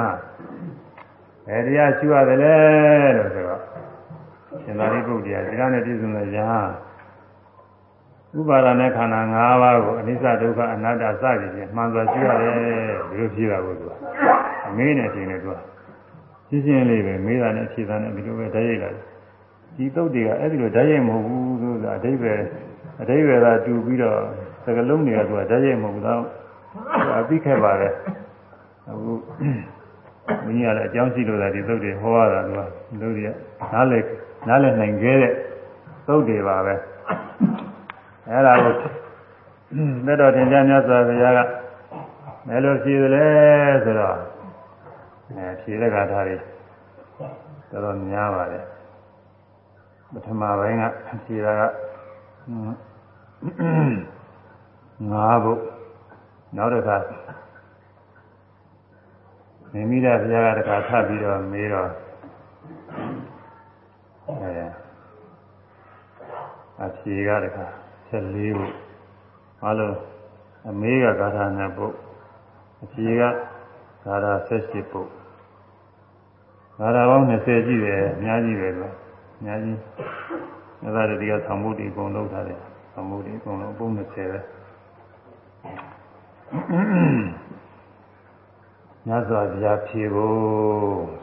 Speaker 1: ဘယ်တရားရှိရတယ်လဲလို့ဆိုတော့ ရှင်သာရိပုတ္တရာသီလနဲ့ပြည့်စုံတဲ့ညာဥပါဒနဲ့ခန္ဓာ၅ပါးကိုအနိစ္စဒုက္ခအနတ္တစသည်ဖြင့်မှန်စွာရှိရတယ်ဒီလိုဖြေတာကိုသူကအမေးနဲ့တင်နေသူကရှင်းရှင်းလေးပဲမေးတာနဲ့ဖြေတာနဲ့ဒီလိုပဲတည်းရိုက်လာတယ်ဒီတုတ်တွေကအဲ့ဒီလိုဓာတ်ရိုက်မဟုတ်ဘူးဆိုတာအဓိပ္ပာယ်အဓိပ္ပာယ်ကတူပြီးတော့စကလုံးတွေကသူကဓာတ်ရိုက်မဟုတ်ဘူးတော့အသိခဲ့ပါတယ်အခုမင်းရလည်းအကြောင်းရှိလို့သာဒီသုတ်တွေဟောရတာသူကလူတွေကနားလေ နားလေနိုင်ခဲ့တဲ့သုတ်တွေပါပဲအဲ့ဒါကိုသက်တော်တင်ကြမြတ်စွာဘုရားကဘယ်လိုဖြေသလဲဆိုတော့အဲဖြေတဲ့ကထာတွေတော်တော်များပါတယ်ပထမပိုင်းကဖြေတာကငါးဘုတ်နောက်တစ်ခါမိမိတဲ့ဘုရားကတခါထပ်ပြီးတော့မေးတော့ အဲအဖြေကတခါ14ဘုတ်ဘာလို့အမေးကဂါထာနဲ့ဘုတ်အဖြေကဂါထာ18ဘုတ်ဂါထာပေါင်း20ရှိတယ်အများကြီးပဲကွာအများကြီးအဲဒါတည်းကသံမှုတွေအကုန်လုံးထားတယ်သံမှုတွေအကုန်လုံးပုံ20ပဲ ညဇောဗျာဖြေဖို့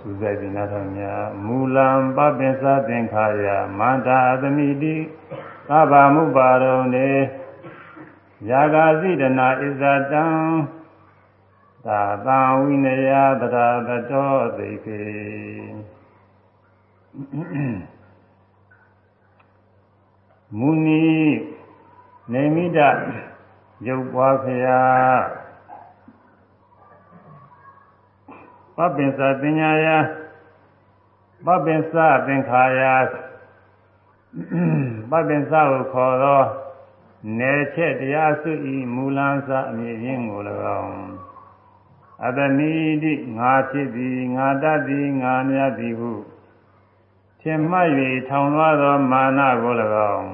Speaker 1: စူးစိုက်ပြီးနားထောင်များမူလံပပင်္စသင်္ခါယမန္တာသမိတိသဗ္ဗမုပါရုံနေယာဂာစိတနာဣဇတံသာသံဝိနယတရာတတောသိခေမုနီနေမိတရုပ်ပွားဖျား ပပင်္စပညာယပပင်္စသင်္ခါယပပင်္စကိုခေါ်သောနေချက်တရားစုဤမူလန်းစအမည်ရင်းကို၎င်းအတမိတိငါဖြစ်သည်ငါတတ်သည်ငါမြတ်သည်ဟုထင်မှတ်၍ထောင်လွှားသောမာနကို၎င်း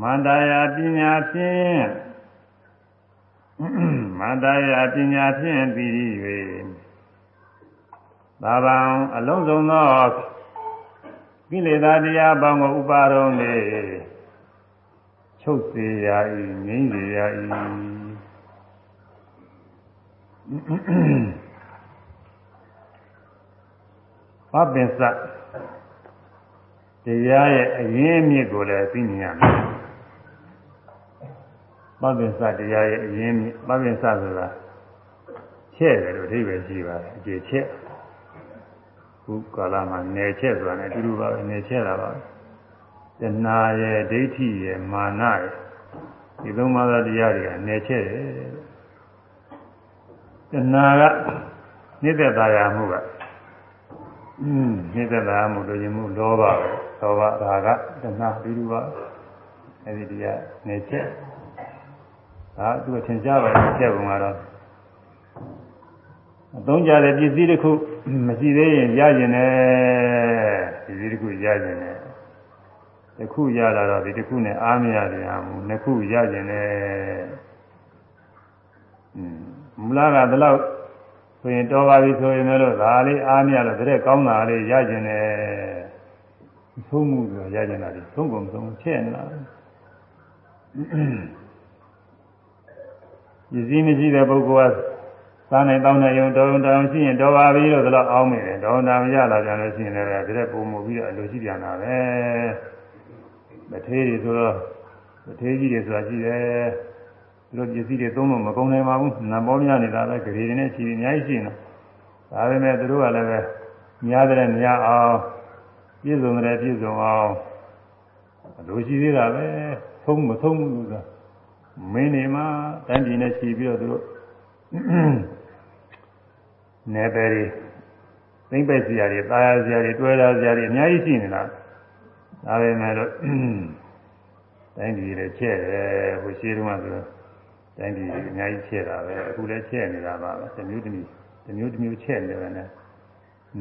Speaker 1: မန္တရာပညာဖြင့် မန္တရာပညာဖြင့်ပြီး၍သာဗံအလုံးစုံသောကိလေသာတရားပေါင်းကိုဥပါရုံးလေချုပ်စေရ၏ငြိမ့်စေရ၏ဘပင်စတရားရဲ့အရင်းအမြစ်ကိုလည်းသိမြင်ရမယ် ပပင်စတရားရဲ့အရင်းမြစ်ပပင်စဆိုတာချဲ့တယ်လို့အဓိပ္ပာယ်ရှိပါတယ်အကျေချက်ခုကာလမှာနယ်ချက်ဆိုတာနဲ့အတူတူပါပဲနယ်ချက်တာပါတဏှာရဲ့ဒိဋ္ဌိရဲ့မာနရဲ့ဒီသုံးပါးသောတရားတွေကနယ်ချက်တယ်တဏှာကနိစ္စတာယာမှုကอืมနိစ္စတာမှုလိုချင်မှုလောဘပဲလောဘရာဂတဏှာပြီးတူပါအဲဒီတရားနယ်ချက် ဒါသူကသင်ကြားပါတယ်ချက်ပုံကတော့အသုံးကြတဲ့ပစ္စည်းတစ်ခုမရှိသေးရင်ရကျင်တယ်ပစ္စည်းတစ်ခုရကျင်တယ်တစ်ခုရလာတော့ဒီတစ်ခုနဲ့အားမရပြန်ဘူးနှစ်ခုရကျင်တယ်မူလကဒီလောက်ဆိုရင်တော်ပါပြီဆိုရင်လည်းဒါလေးအားမရလို့တဲ့ကောင်းတာလေးရကျင်တယ်သုံးမှုဆိုရကျင်တာဒီသုံးကုန်သုံးချက်နေတာ ပစ္စည်းမရှိတဲ့ပုဂ္ဂိုလ်ကစားနိုင်တောင်းနိုင်ရုံတော်တောင်းရှိရင်တော်ပါပြီလို့ဒါတော့အောင်းမိတယ်တော်တာမရလာကြလို့ရှိရင်လည်းဒါတဲ့ပုံမှုပြီးတော့အလိုရှိပြန်တာပဲမထေးတွေဆိုတော့မထေးကြီးတွေဆိုတာရှိတယ်သူတို့ပစ္စည်းတွေသုံးလို့မကုန်နိုင်ပါဘူးနံပေါ်များနေတာပဲဂရေတွေနဲ့ချီအများကြီးရှိနေဒါပေမဲ့သူတို့ကလည်းပဲများတဲ့များအောင်ပြည့်စုံတယ်ပြည့်စုံအောင်အလိုရှိသေးတာပဲသုံးမသုံးဘူးလို့ မင်းနေမှာတန်းပြည်နဲ့ချီပြီးတော့သူတို့နယ်ပယ်တွေသိမ့်ပက်စရာတွေတာယာစရာတွေတွဲတာစရာတွေအများကြီးရှိနေတာဒါပေမဲ့လို့တိုင်းပြည်လည်းချဲ့တယ်ဟိုရှိတုန်းကဆိုတိုင်းပြည်အများကြီးချဲ့တာပဲအခုလည်းချဲ့နေတာပါပဲတစ်မျိုးတစ်မျိုးတစ်မျိုးတစ်မျိုးချဲ့နေတယ်နဲ့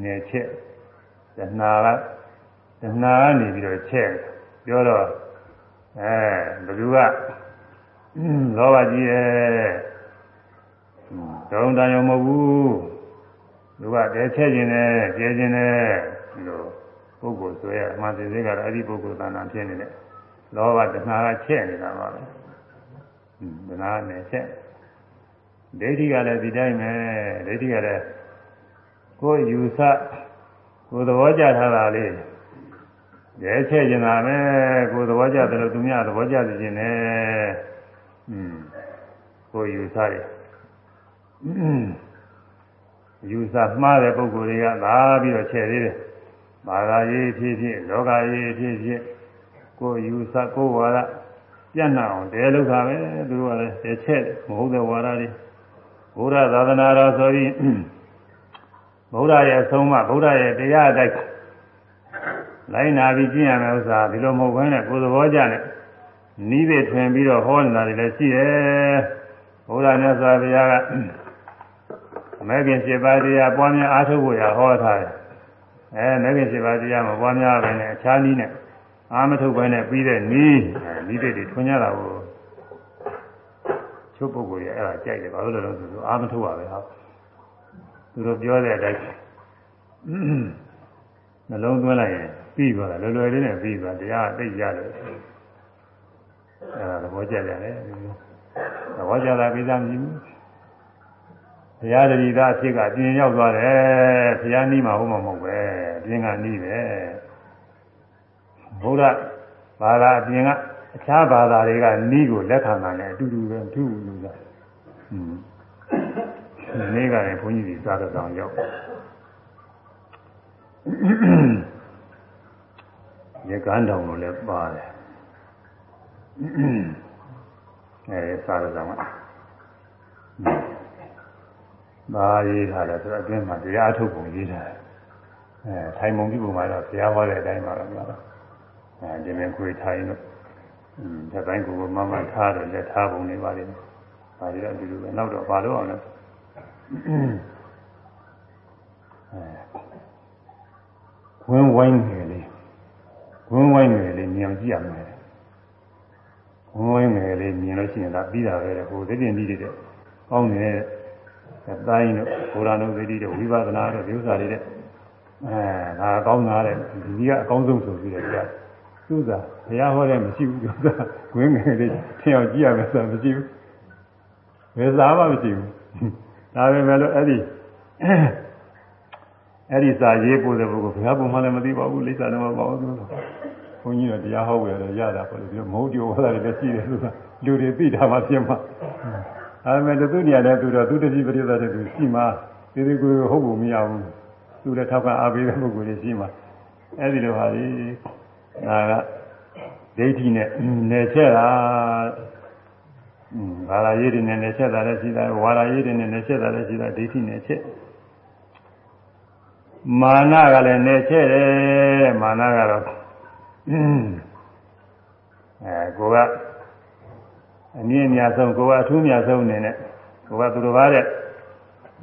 Speaker 1: နယ်ချဲ့တဏှာကတဏှာကနေပြီးတော့ချဲ့ပြောတော့အဲဘယ်သူက လောဘကြီးရဲ့တုံးတန်ရုံမဟုတ်ဘူးသူကတဲချဲ့ခြင်းနဲ့ကျဲခြင်းနဲ့ဒီလိုပုဂ္ဂိုလ်ဆိုရအမှန်စင်စစ်ကတော့အဲ့ဒီပုဂ္ဂိုလ်တဏ္ဍာဖြစ်နေတဲ့လောဘတဏှာကချဲ့နေတာပါပဲတဏှာနဲ့ချဲ့ဒိဋ္ဌိကလည်းဒီတိုင်းပဲဒိဋ္ဌိကလည်းကိုယ်ယူဆကိုယ်သဘောကျထားတာလေးရဲချဲ့ကျင်တာပဲကိုယ်သဘောကျတယ်လို့သူများသဘောကျနေခြင်းနဲ့ อืมကိုယ်ယူဆတယ်ယူဆမှားတဲ့ပုဂ္ဂိုလ်တွေကလာပြီးတော့ချဲ့သေးတယ်ဘာသာရေးဖြစ်ဖြစ်လောကရေးဖြစ်ဖြစ်ကိုယ်ယူဆကိုယ်ဝါဒပြန့်နှံ့အောင်တဲလောက်တာပဲသူတို့ကလည်းတဲချက်မဟုတ်တဲ့ဝါဒတွေဘုရားသာသနာတော်ဆိုပြီးဘုရားရဲ့အဆုံးအမဘုရားရဲ့တရားအတိုင်းလိုက်နာပြီးကျင့်ရမယ်ဥစ္စာဒီလိုမဟုတ်ဘဲနဲ့ကိုယ်သဘောကျနဲ့ နီးပေထွင်ပြီးတော့ဟောနေတာတွေလည်းရှိတယ်ဘုရားမြတ်စွာဘုရားကမဲခင်7ပါးတရားပွားများအားထုတ်ဖို့ရဟောထားတယ်အဲမဲခင်7ပါးတရားမပွားများပဲနဲ့အခြားနည်းနဲ့အာမထုတ်ပဲနဲ့ပြီးတဲ့နီးနီးတွေထွင်ကြတာကိုချုပ်ပုဂ္ဂိုလ်ရဲ့အဲ့ဒါကြိုက်တယ်ဘာလို့လဲလို့ဆိုအာမထုတ်ပါပဲဟာသူတို့ပြောတဲ့အတိုင်းနှလုံးသွင်းလိုက်ရင်ပြီးသွားတာလွယ်လွယ်လေးနဲ့ပြီးသွားတရားသိရတယ် အဲ့ဒါသဘောကျကြတယ်သဘောကျတာပြီးသားမရှိဘူးဘုရားတတိသားအဖြစ်ကပြင်ရောက်သွားတယ်ဘုရားနီးမှာဟုတ်မှာမဟုတ်ပဲပြင်ကနီးပဲဘုရားဘာသာအပြင်ကအခြားဘာသာတွေကနီးကိုလက်ခံတာနဲ့အတူတူပဲသူ့လူကอืมဒီနေ့ကလည်းဘုန်းကြီးတွေစားတဲ့ဆောင်ရောက်ရကန်းတောင်လို့လည်းပါတယ် အဲစားတဲ့ဆောင်ကဘာရေးထားလဲဆိုတော့အတွင်းမှာတရားထုတ်ပုံရေးထားတယ်အဲထိုင်ပုံပြုပုံမှာတော့ဘုရားဟောတဲ့အတိုင်းပါတော့ဗျာအဲဒီမဲ့ခွေထိုင်လို့อืมဒီတိုင်းကိုမမထားတော့လက်ထားပုံနေပါလိမ့်မယ်ဒါတွေတော့အတူတူပဲနောက်တော့ဘာလို့အောင်လဲဝင်းဝိုင်းငယ်လေးဝင်းဝိုင်းငယ်လေးမြင်ကြည့်ရမယ် ဝင်းဝိုင်းငယ်လေးမြင်လို့ရှိရင်ဒါပြီးတာပဲဟိုသိတင်ပြီးတဲ့ကောင်းနေတဲ့အတိုင်းတို့ဘုရားနုသတိတို့ဝိပဿနာတို့ဒီဥစ္စာတွေတဲ့အဲဒါကောင်းတာတဲ့ဒီကြီးကအကောင်းဆုံးဆိုပြီးတော့ကြားသူသာဘုရားဟောတဲ့မရှိဘူးသူသာဝင်းငယ်လေးထင်အောင်ကြည့်ရမယ်ဆိုတာမရှိဘူးဘယ်စားမှမရှိဘူးဒါပေမဲ့လို့အဲ့ဒီအဲ့ဒီစာရေးပို့တဲ့ပုဂ္ဂိုလ်ဘုရားပုံမှန်လည်းမသိပါဘူးလိစ္ဆာလည်းမပါဘူးသူက ဘုန်းကြီးတော့တရားဟောဝယ်တော့ရတာပေါ့လေဒီမဟုတ်ကြိုဟောတာလည်းရှိတယ်သူကလူတွေသိတာမှပြင်မှာဒါပေမဲ့သူနေရာနဲ့သူတော့သူတတိပရိသတ်တဲ့သူရှိမှဒီဒီကိုဟုတ်ဖို့မရဘူးသူလည်းထောက်ကအားပေးတဲ့ပုဂ္ဂိုလ်တွေရှိမှအဲ့ဒီလိုဟာဒီဒါကဒိဋ္ဌိနဲ့နယ်ချက်တာဘာသာရေးတွေနဲ့နယ်ချက်တာလည်းရှိတယ်ဝါဒရေးတွေနဲ့နယ်ချက်တာလည်းရှိတယ်ဒိဋ္ဌိနဲ့ချက်မာနကလည်းနယ်ချက်တယ်မာနကတော့ အဲကိုကအမြင့်အများဆုံးကိုကအထူးအများဆုံးအနေနဲ့ကိုကသူတော်ဘာတဲ့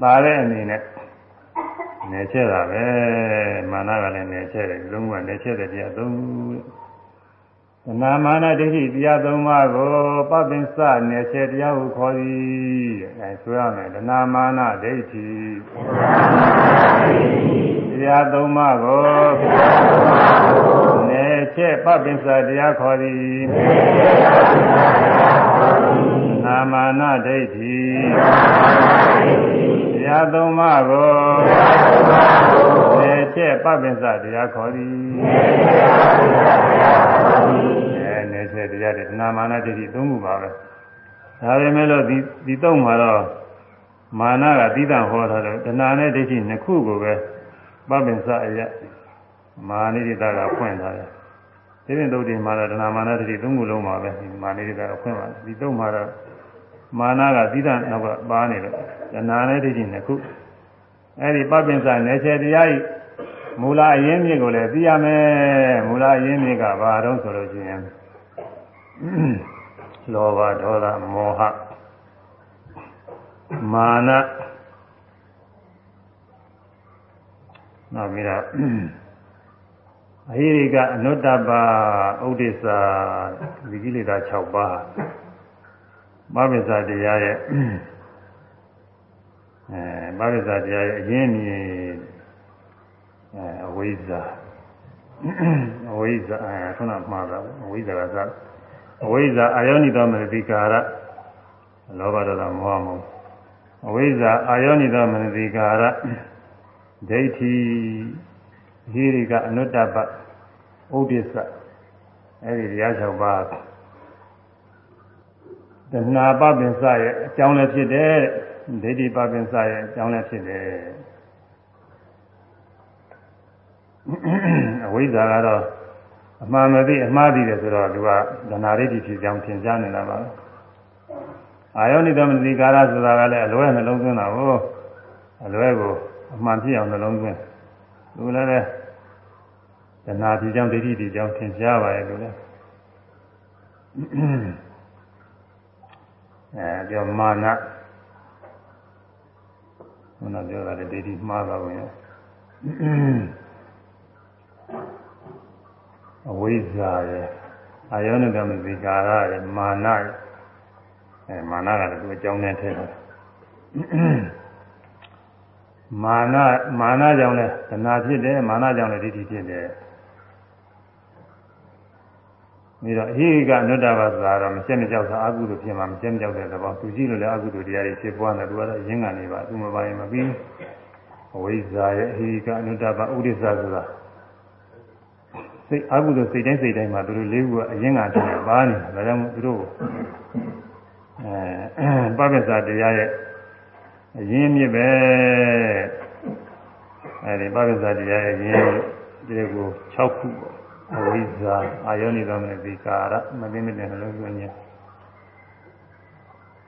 Speaker 1: ပါတဲ့အနေနဲ့နယ်ချက်တာပဲမာနကလည်းနယ်ချက်တယ်လုံးဝနယ်ချက်တဲ့တရားသုံးသနာမာနဒိဋ္ဌိတရားသုံးပါးကိုပပင်စနယ်ချက်တရားကိုခေါ်သည်အဲဆိုရမယ်သနာမာနဒိဋ္ဌိတရားသုံးပါးကို နယ်ချက်ပပင်စတရားခေါ်သည်နာမာနဒိဋ္ဌိတရားသုံးပါးကိုနယ်ချက်ပပင်စတရားခေါ်သည်တဲ့တရားတွေနာမာနဒိဋ္ဌိသုံးခုပါပဲဒါပေမဲ့လို့ဒီဒီတော့မှာတော့မာနကသီးသန့်ဟောထားတယ်တဏှာနဲ့ဒိဋ္ဌိနှစ်ခုကိုပဲပပင်စအယမာနိဒိတာကဖွင့်ထားတယ် ဒီရင်တို့ဒီမှာတော့တဏှာမာနဒိဋ္ဌိသုံးခုလုံးပါပဲဒီမာနိဒိတာကဖွင့်ပါတယ်ဒီတော့မှာတော့မာနကသီးသန့်နောက်ကပါနေတော့တဏှာနဲ့ဒိဋ္ဌိနှစ်ခုအဲဒီပပင်စနယ်ချေတရားဤမူလအရင်းမြစ်ကိုလည်းသိရမယ်မူလအရင်းမြစ်ကဘာတော့ဆိုလို့ရှိရင်လောဘဒေါသမောဟမာနနောက်ပြီးတော့ အဟိရိကအနုတ္တပါဥဒိစ္စဒီကိလေသာ6ပါးမဘိဇာတရားရဲ့အဲမဘိဇာတရားရဲ့အရင်းမြစ်အဲအဝိဇ္ဇာအဝိဇ္ဇာအဲခုနမှားတာအဝိဇ္ဇာကသာအဝိဇ္ဇာအာယောနိတော်မနတိကာရလောဘဒေါသမောဟမောအဝိဇ္ဇာအာယောနိတော်မနတိကာရဒိဋ္ဌိ ဟိရိကအနုတ္တပဥဒိစ္စအဲဒီတရား၆ပါးတဏှာပပင်စရဲ့အကြောင်းလည်းဖြစ်တယ်ဒိဋ္ဌိပပင်စရဲ့အကြောင်းလည်းဖြစ်တယ်အဝိဇ္ဇာကတော့အမှန်မသိအမှားသိတယ်ဆိုတော့သူကဒနာရိဋ္ဌိဖြစ်ကြောင်းသင်ကြားနေတာပါအာယောနိသမတိကာရဆိုတာကလည်းအလွဲနှလုံးသွင်းတာကိုအလွဲကိုအမှန်ဖြစ်အောင်နှလုံးသွင်း သူလည်းပဲဒနာဒီကြောင့်ဒိဋ္ဌိဒီကြောင့်သင်ကြားပါရဲ့သူလည်းအဲပြောမာနဘုရားပြောတာလေဒိဋ္ဌိမှားပါဝင်အဝိဇ္ဇာရဲ့အာယောနိကမဇိကာရရဲ့မာနရဲ့အဲမာနကလည်းသူအကြောင်းနဲ့ထည့်တယ် မာနမာနကြောင့်လည်းဒနာဖြစ်တယ်မာနကြောင့်လည်းဒိဋ္ဌိဖြစ်တယ်ပြီးတော့အဟိကအနုတ္တဘာဆိုတာတော့မရှင်းမကြောက်တာအကုသို့ဖြစ်မှာမရှင်းမကြောက်တဲ့သဘောသူကြည့်လို့လည်းအကုသို့တရားတွေဖြစ်ပွားတယ်သူကတော့ရင်းကနေပါသူမပိုင်မပြီးအဝိဇ္ဇာရဲ့အဟိကအနုတ္တဘာဥဒိစ္စဆိုတာစိတ်အကုသို့စိတ်တိုင်းစိတ်တိုင်းမှာသူတို့လေးခုကအရင်ကတည်းကပါနေတာဒါကြောင့်သူတို့အဲပပ္ပစာတရားရဲ့ အရင်မြစ်ပဲအဲဒီပပ္ပစာတရားရဲ့အရင်ဒီကို6ခုပေါ့အဝိဇ္ဇာအာယောနိသောမနတိကာရမသိမတဲ့နှလုံးသွင်းခြင်း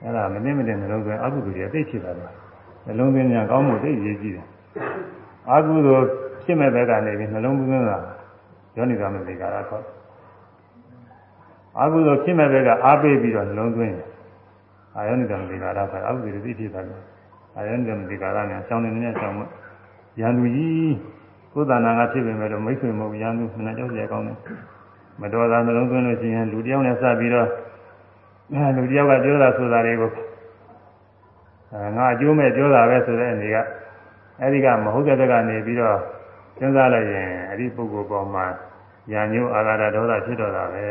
Speaker 1: အဲ့ဒါမသိမတဲ့နှလုံးသွင်းအကုသိုလ်တွေသိဖြစ်တာပါနှလုံးသွင်းညာကောင်းမှုသိရေးကြည့်တယ်အကုသိုလ်ဖြစ်မဲ့ဘက်ကနေပြီးနှလုံးသွင်းတာယောနိသောမနတိကာရခေါ်အကုသိုလ်ဖြစ်မဲ့ဘက်ကအားပေးပြီးတော့နှလုံးသွင်းတယ်အာယောနိသောမနတိကာရခေါ်အကုသိုလ်တွေသိဖြစ်တာလေ အာယောနိသောမနတိကာရညာရှောင်းနေနေရှောင်းမရန်သူကြီးကိုယ်တဏ္ဍာကဖြစ်ပေမဲ့လို့မိတ်ဆွေမဟုတ်ရန်သူမနှကြောက်ကြကောင်းတယ်မတော်တာနှလုံးသွင်းလို့ရှိရင်လူတယောက်နဲ့စပြီးတော့အဲလူတယောက်ကပြောတာဆိုတာတွေကိုအဲငါအကျိုးမဲ့ပြောတာပဲဆိုတဲ့အနေကအဲဒီကမဟုတ်တဲ့ဘက်ကနေပြီးတော့စဉ်းစားလိုက်ရင်အဲ့ဒီပုဂ္ဂိုလ်ပေါ်မှာညာညိုအာဃာတဒေါသဖြစ်တော့တာပဲ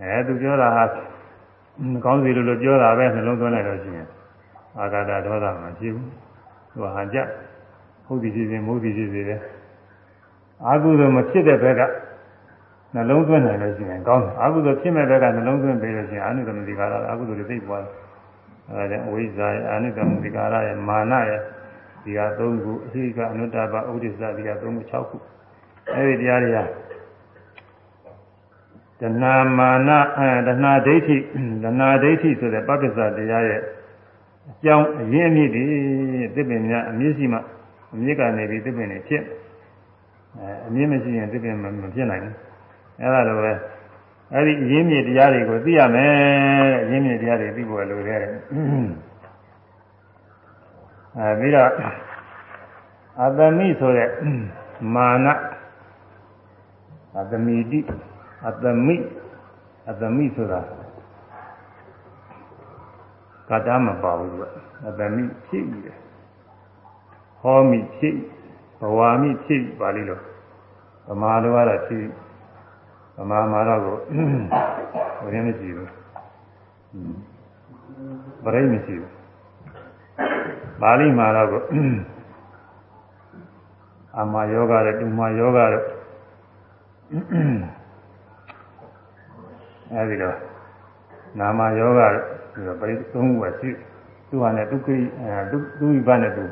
Speaker 1: အဲသူပြောတာဟာကောင်းစီလိုလိုပြောတာပဲနှလုံးသွင်းလိုက်လို့ရှိရင် အာဃာတဒေါသမဖြစ်ဘူးသူကဟန်ကြဟုတ်ပြီဖြစ်ဖြစ်မဟုတ်ပြီဖြစ်ဖြစ်ပဲအာဟုသောမဖြစ်တဲ့ဘက်ကနှလုံးသွင်းနိုင်လို့ရှိရင်ကောင်းတယ်အာဟုသောဖြစ်မဲ့ဘက်ကနှလုံးသွင်းပြီးလို့ရှိရင်အာနုသမတိကာရအာဟုသောတွေသိပွားတယ်အဲဒါအဝိဇ္ဇာရဲ့အာနုသမတိကာရရဲ့မာနရဲ့ဒီက၃ခုအဟိကအနုတ္တပဥဒိစ္စဒီက၃ခု၆ခုအဲဒီတရားတွေကတဏမာနအဲတဏဒိဋ္ဌိတဏဒိဋ္ဌိဆိုတဲ့ပဋ္ဌစ္စတရားရဲ့ အကြောင်းအရင်းအမြစ်တွေသစ်ပင်များအမြင့်ရှိမှအမြင့်ကနေပြီးသစ်ပင်တွေဖြစ်အဲအမြင့်မရှိရင်သစ်ပင်မဖြစ်နိုင်ဘူးအဲဒါလိုပဲအဲ့ဒီအရင်းမြစ်တရားတွေကိုသိရမယ်အရင်းမြစ်တရားတွေသိဖို့လိုတယ်အဲပြီးတော့အတမိဆိုတဲ့မာနအတမိတိအတမိအတမိဆိုတာ ကတာမပါဘူးကအတမိဖြစ်ပြီးတယ်ဟောမိဖြစ်ဘဝမိဖြစ်ပါလိမ့်လို့ဗမာလိုကတော့ဖြစ်ဗမာမှာတော့ကိုဘယ်နဲ့မရှိဘူးဗရိတ်မရှိဘူးပါဠိမှာတော့ကိုအမယောဂတဲ့တူမယောဂတဲ့အဲဒီတော့နာမယောဂတဲ့ ဒီတော့ပရိသုံးခုရှိသူဟာနဲ့ဒုက္ခိအဲဒုဒုဝိပနဲ့တူ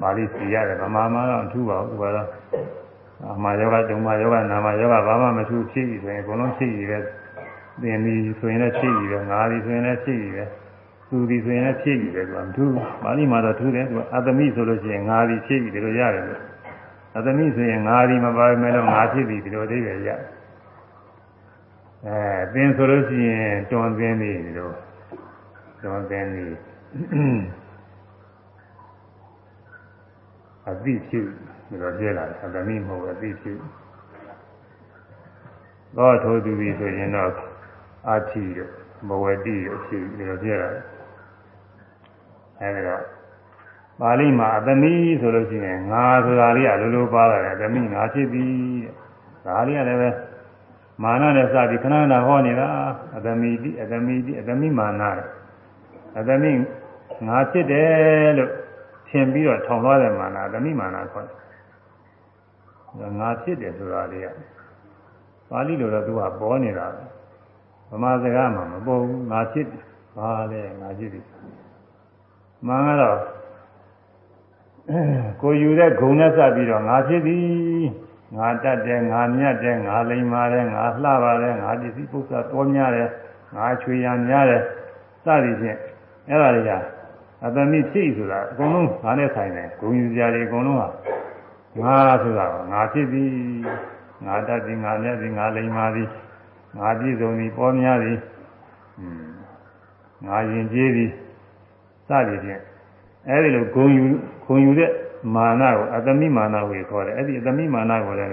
Speaker 1: ပါဠိစီရတယ်ဗမာမှာတော့ထူပါဘူးသူကတော့အမှားယောဂဒုံမယောဂနာမယောဂဘာမှမထူးဖြစ်ပြီဆိုရင်အကုန်လုံးဖြစ်ပြီပဲသင်ပြီဆိုရင်လည်းဖြစ်ပြီပဲငါပြီဆိုရင်လည်းဖြစ်ပြီပဲသူဒီဆိုရင်လည်းဖြည့်ပြီလေသူကမထူးပါဠိမှာတော့ထူးတယ်သူကအတမိဆိုလို့ရှိရင်ငါဒီဖြည့်ပြီဒီလိုရတယ်လို့အတမိဆိုရင်ငါဒီမပါမယ်လို့ငါဖြည့်ပြီဒီလိုအသေးပဲရအဲသင်ဆိုလို့ရှိရင်တွန်သင်းနေဒီလို တွန်သင်းနေအသိဖြည့်ဒီလိုပြလာတယ်အတမိမဟုတ်အသိဖြည့်တော့ထိုးသူပြီဆိုရင်တော့အာချီတို့ဘဝတိတို့ဖြည့်ဒီလိုပြလာတယ်အဲဒီတော့ပါဠိမှာအသမီဆိုလို့ရှိရင်ငါဆိုတာလေးကလိုလိုပါလာတယ်အသမီငါဖြစ်ပြီတဲ့ဒါလေးကလည်းပဲမာနနဲ့စပြီးခဏခဏဟောနေတာအသမီတိအသမီတိအသမီမာန အသမီငါဖြစ်တယ်လို့ထင်ပြီးတော့ထောင်လွှားတဲ့မာနအသမီမာနခေါ်တယ်ငါဖြစ်တယ်ဆိုတာလေးကပါဠိလိုတော့သူကပေါ်နေတာပဲဗမာစကားမှာမပေါ်ဘူးငါဖြစ်တယ်ဘာလဲငါဖြစ်တယ်မှန်ကတော့ကိုယူတဲ့ဂုံနဲ့စပြီးတော့ငါဖြစ်သည်ငါတတ်တယ်ငါမြတ်တယ်ငါလိမ္မာတယ်ငါလှပါတယ်ငါပစ္စည်းပု္ပ္ပာတော်များတယ်ငါချွေရများတယ်စသည်ဖြင့် အဲ့ဒါတွေကအတမိဖြစ်ဆိုတာအကုန်လုံးငါနဲ့ဆိုင်တယ်ဂုံယူကြတယ်အကုန်လုံးကငါဆိုတာငါဖြစ်သည်ငါတတ်သည်ငါမြတ်သည်ငါလိမ္မာသည်ငါပြည့်စုံသည်ပေါ်များသည်ငါရင်ကျေးသည်စသည်ဖြင့်အဲဒီလိုဂုံယူဂုံယူတဲ့မာနကိုအတမိမာနကိုခေါ်တယ်အဲ့ဒီအတမိမာနကိုလည်း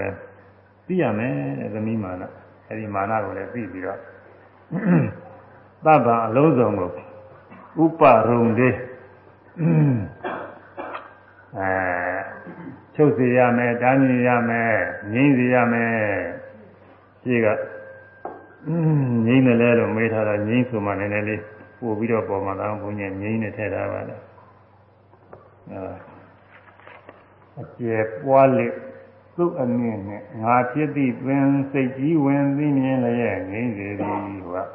Speaker 1: သိရမယ်အတမိမာနအဲ့ဒီမာနကိုလည်းသိပြီးတော့သဗ္ဗအလုံးစုံကို ဥပရုံသေးအဲချုပ်စေရမယ်တားမြင်ရမယ်ငြိမ့်စေရမယ်ရှိကငြိမ့်တယ်လဲလို့မေးထားတာငြိမ့်ဆိုမှနည်းနည်းလေးပို့ပြီးတော့ပေါ်မှာတော့ဘုန်းကြီးငြိမ့်နေထည့်ထားပါလားအကျယ်ပွားလေသူ့အမြင့်နဲ့ငါဖြစ်သည့်ပင်စိတ်ကြီးဝင်သိမြင်လည်းငြိမ့်စေသည်ဟော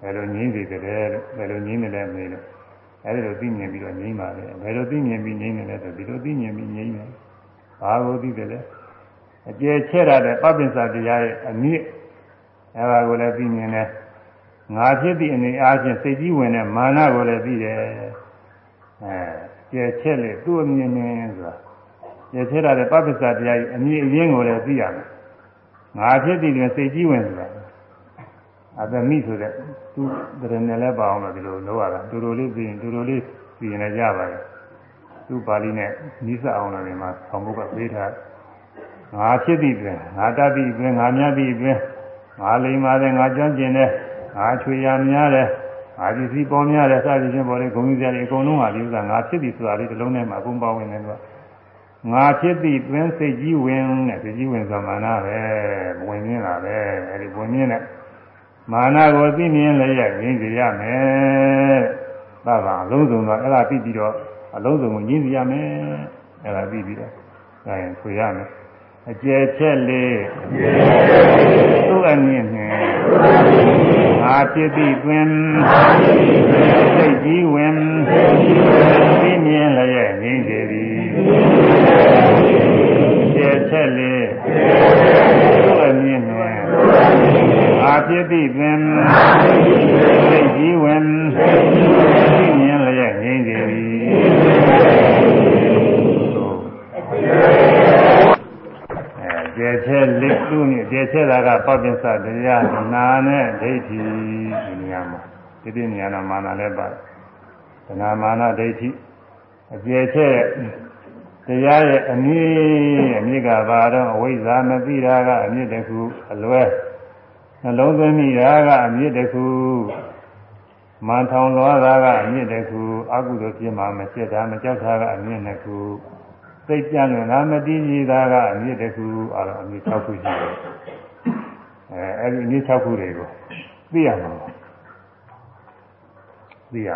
Speaker 1: ဘယ်လိုငြိမ့်စေကြတယ်လို့ဘယ်လိုငြိမ့်တယ်လဲမေးလို့အဲဒီလိုသိမြင်ပြီးတော့ငြိမ့်ပါလေဘယ်လိုသိမြင်ပြီးငြိမ့်တယ်လဲဆိုဒီလိုသိမြင်ပြီးငြိမ့်တယ်ဘာကိုသိတယ်လဲအကျယ်ချဲ့ရတဲ့ပပ္ပင်္စတရားရဲ့အမြင့်အဲဒါကိုလည်းသိမြင်တယ်ငါဖြစ်သည့်အနေအားဖြင့်စိတ်ကြီးဝင်တဲ့မာနကိုလည်းသိတယ်အဲကျဲချက်လေသူ့အမြင်နဲ့ဆိုတာကျဲချက်ရတဲ့ပပ္ပစ္စတရားကြီးအမြင်အရင်းကိုလည်းသိရမယ်ငါဖြစ်သည့်တွင်စိတ်ကြီးဝင်ဆိုတာ အသမိဆိုတဲ့သူတရနဲ့လည်းပါအောင်လို့ဒီလိုလုပ်ရတာတူတူလေးသိရင်တူတူလေးသိရင်လည်းရပါတယ်သူပါဠိနဲ့နိစ္စအောင်လို့ဒီမှာဆောင်ဖို့ကပေးထားငါဖြစ်သည့်တွင်ငါတတ်သည့်တွင်ငါမြတ်သည့်တွင်ငါလိမ္မာတယ်ငါကျွမ်းကျင်တယ်ငါချွေရများတယ်ငါပစ္စည်းပေါ်များတယ်စသည်ဖြင့်ပေါ်လေဂုဏ်ကြီးစရာတွေအကုန်လုံးဟာဒီဥစ္စာငါဖြစ်သည်ဆိုတာလေးတစ်လုံးထဲမှာအကုန်ပါဝင်တယ်ကွာငါဖြစ်သည်တွင်စိတ်ကြီးဝင်တဲ့စိတ်ကြီးဝင်ဆိုမာနပဲဝင်မြင်လာပဲအဲဒီဝင်မြင်တဲ့ မာနကိုသိမြင်လည်းရငြင်းစီရမယ်သာသာအလုံးစုံတော့အဲ့ဒါပြီးပြီးတော့အလုံးစုံကိုငြင်းစီရမယ်အဲ့ဒါပြီးပြီးတော့အဲဆွေရမယ်အကျယ်ချက်လေးသူ့အမြင့်နဲ့ငါဖြစ်ပြီးတွင်စိတ်ကြီးဝင်သိမြင်လျက်ငြိမ့်စေသည်ကျယ်ချက်လေးသူ့အမြင့်နဲ့ငါ ဖြစ်ပြီးတွင်စိတ်ကြီးဝင်သိမြင်လျက်ငြိမ့်စေသည်ကျဲချဲလက်သူ့နဲ့ကျဲချဲတာကပောက်ပင်စတရားနာနဲ့ဒိဋ္ဌိဒီနေရာမှာဒီဒီနေရာမှာမာနလည်းပါတယ်သနာမာနဒိဋ္ဌိအကျဲချဲတရားရဲ့အမြင့်အမြင့်ကဘာတော့အဝိဇ္ဇာမသိတာကအမြင့်တစ်ခုအလွဲ နှလုံးသွင်းမိတာကအမြင့်တစ်ခုမန်ထောင်သွားတာကအမြင့်တစ်ခုအကုသိုလ်ဖြစ်မှာမဖြစ်တာမကြောက်တာကအမြင့်တစ်ခုစိတ်ပြန်လို့နာမတည်ကြည်တာကအမြင့်တစ်ခုအဲ့တော့အမြင့်6ခုရှိတယ်အဲအဲ့ဒီအမြင့်6ခုတွေကိုသိရမှာသိရ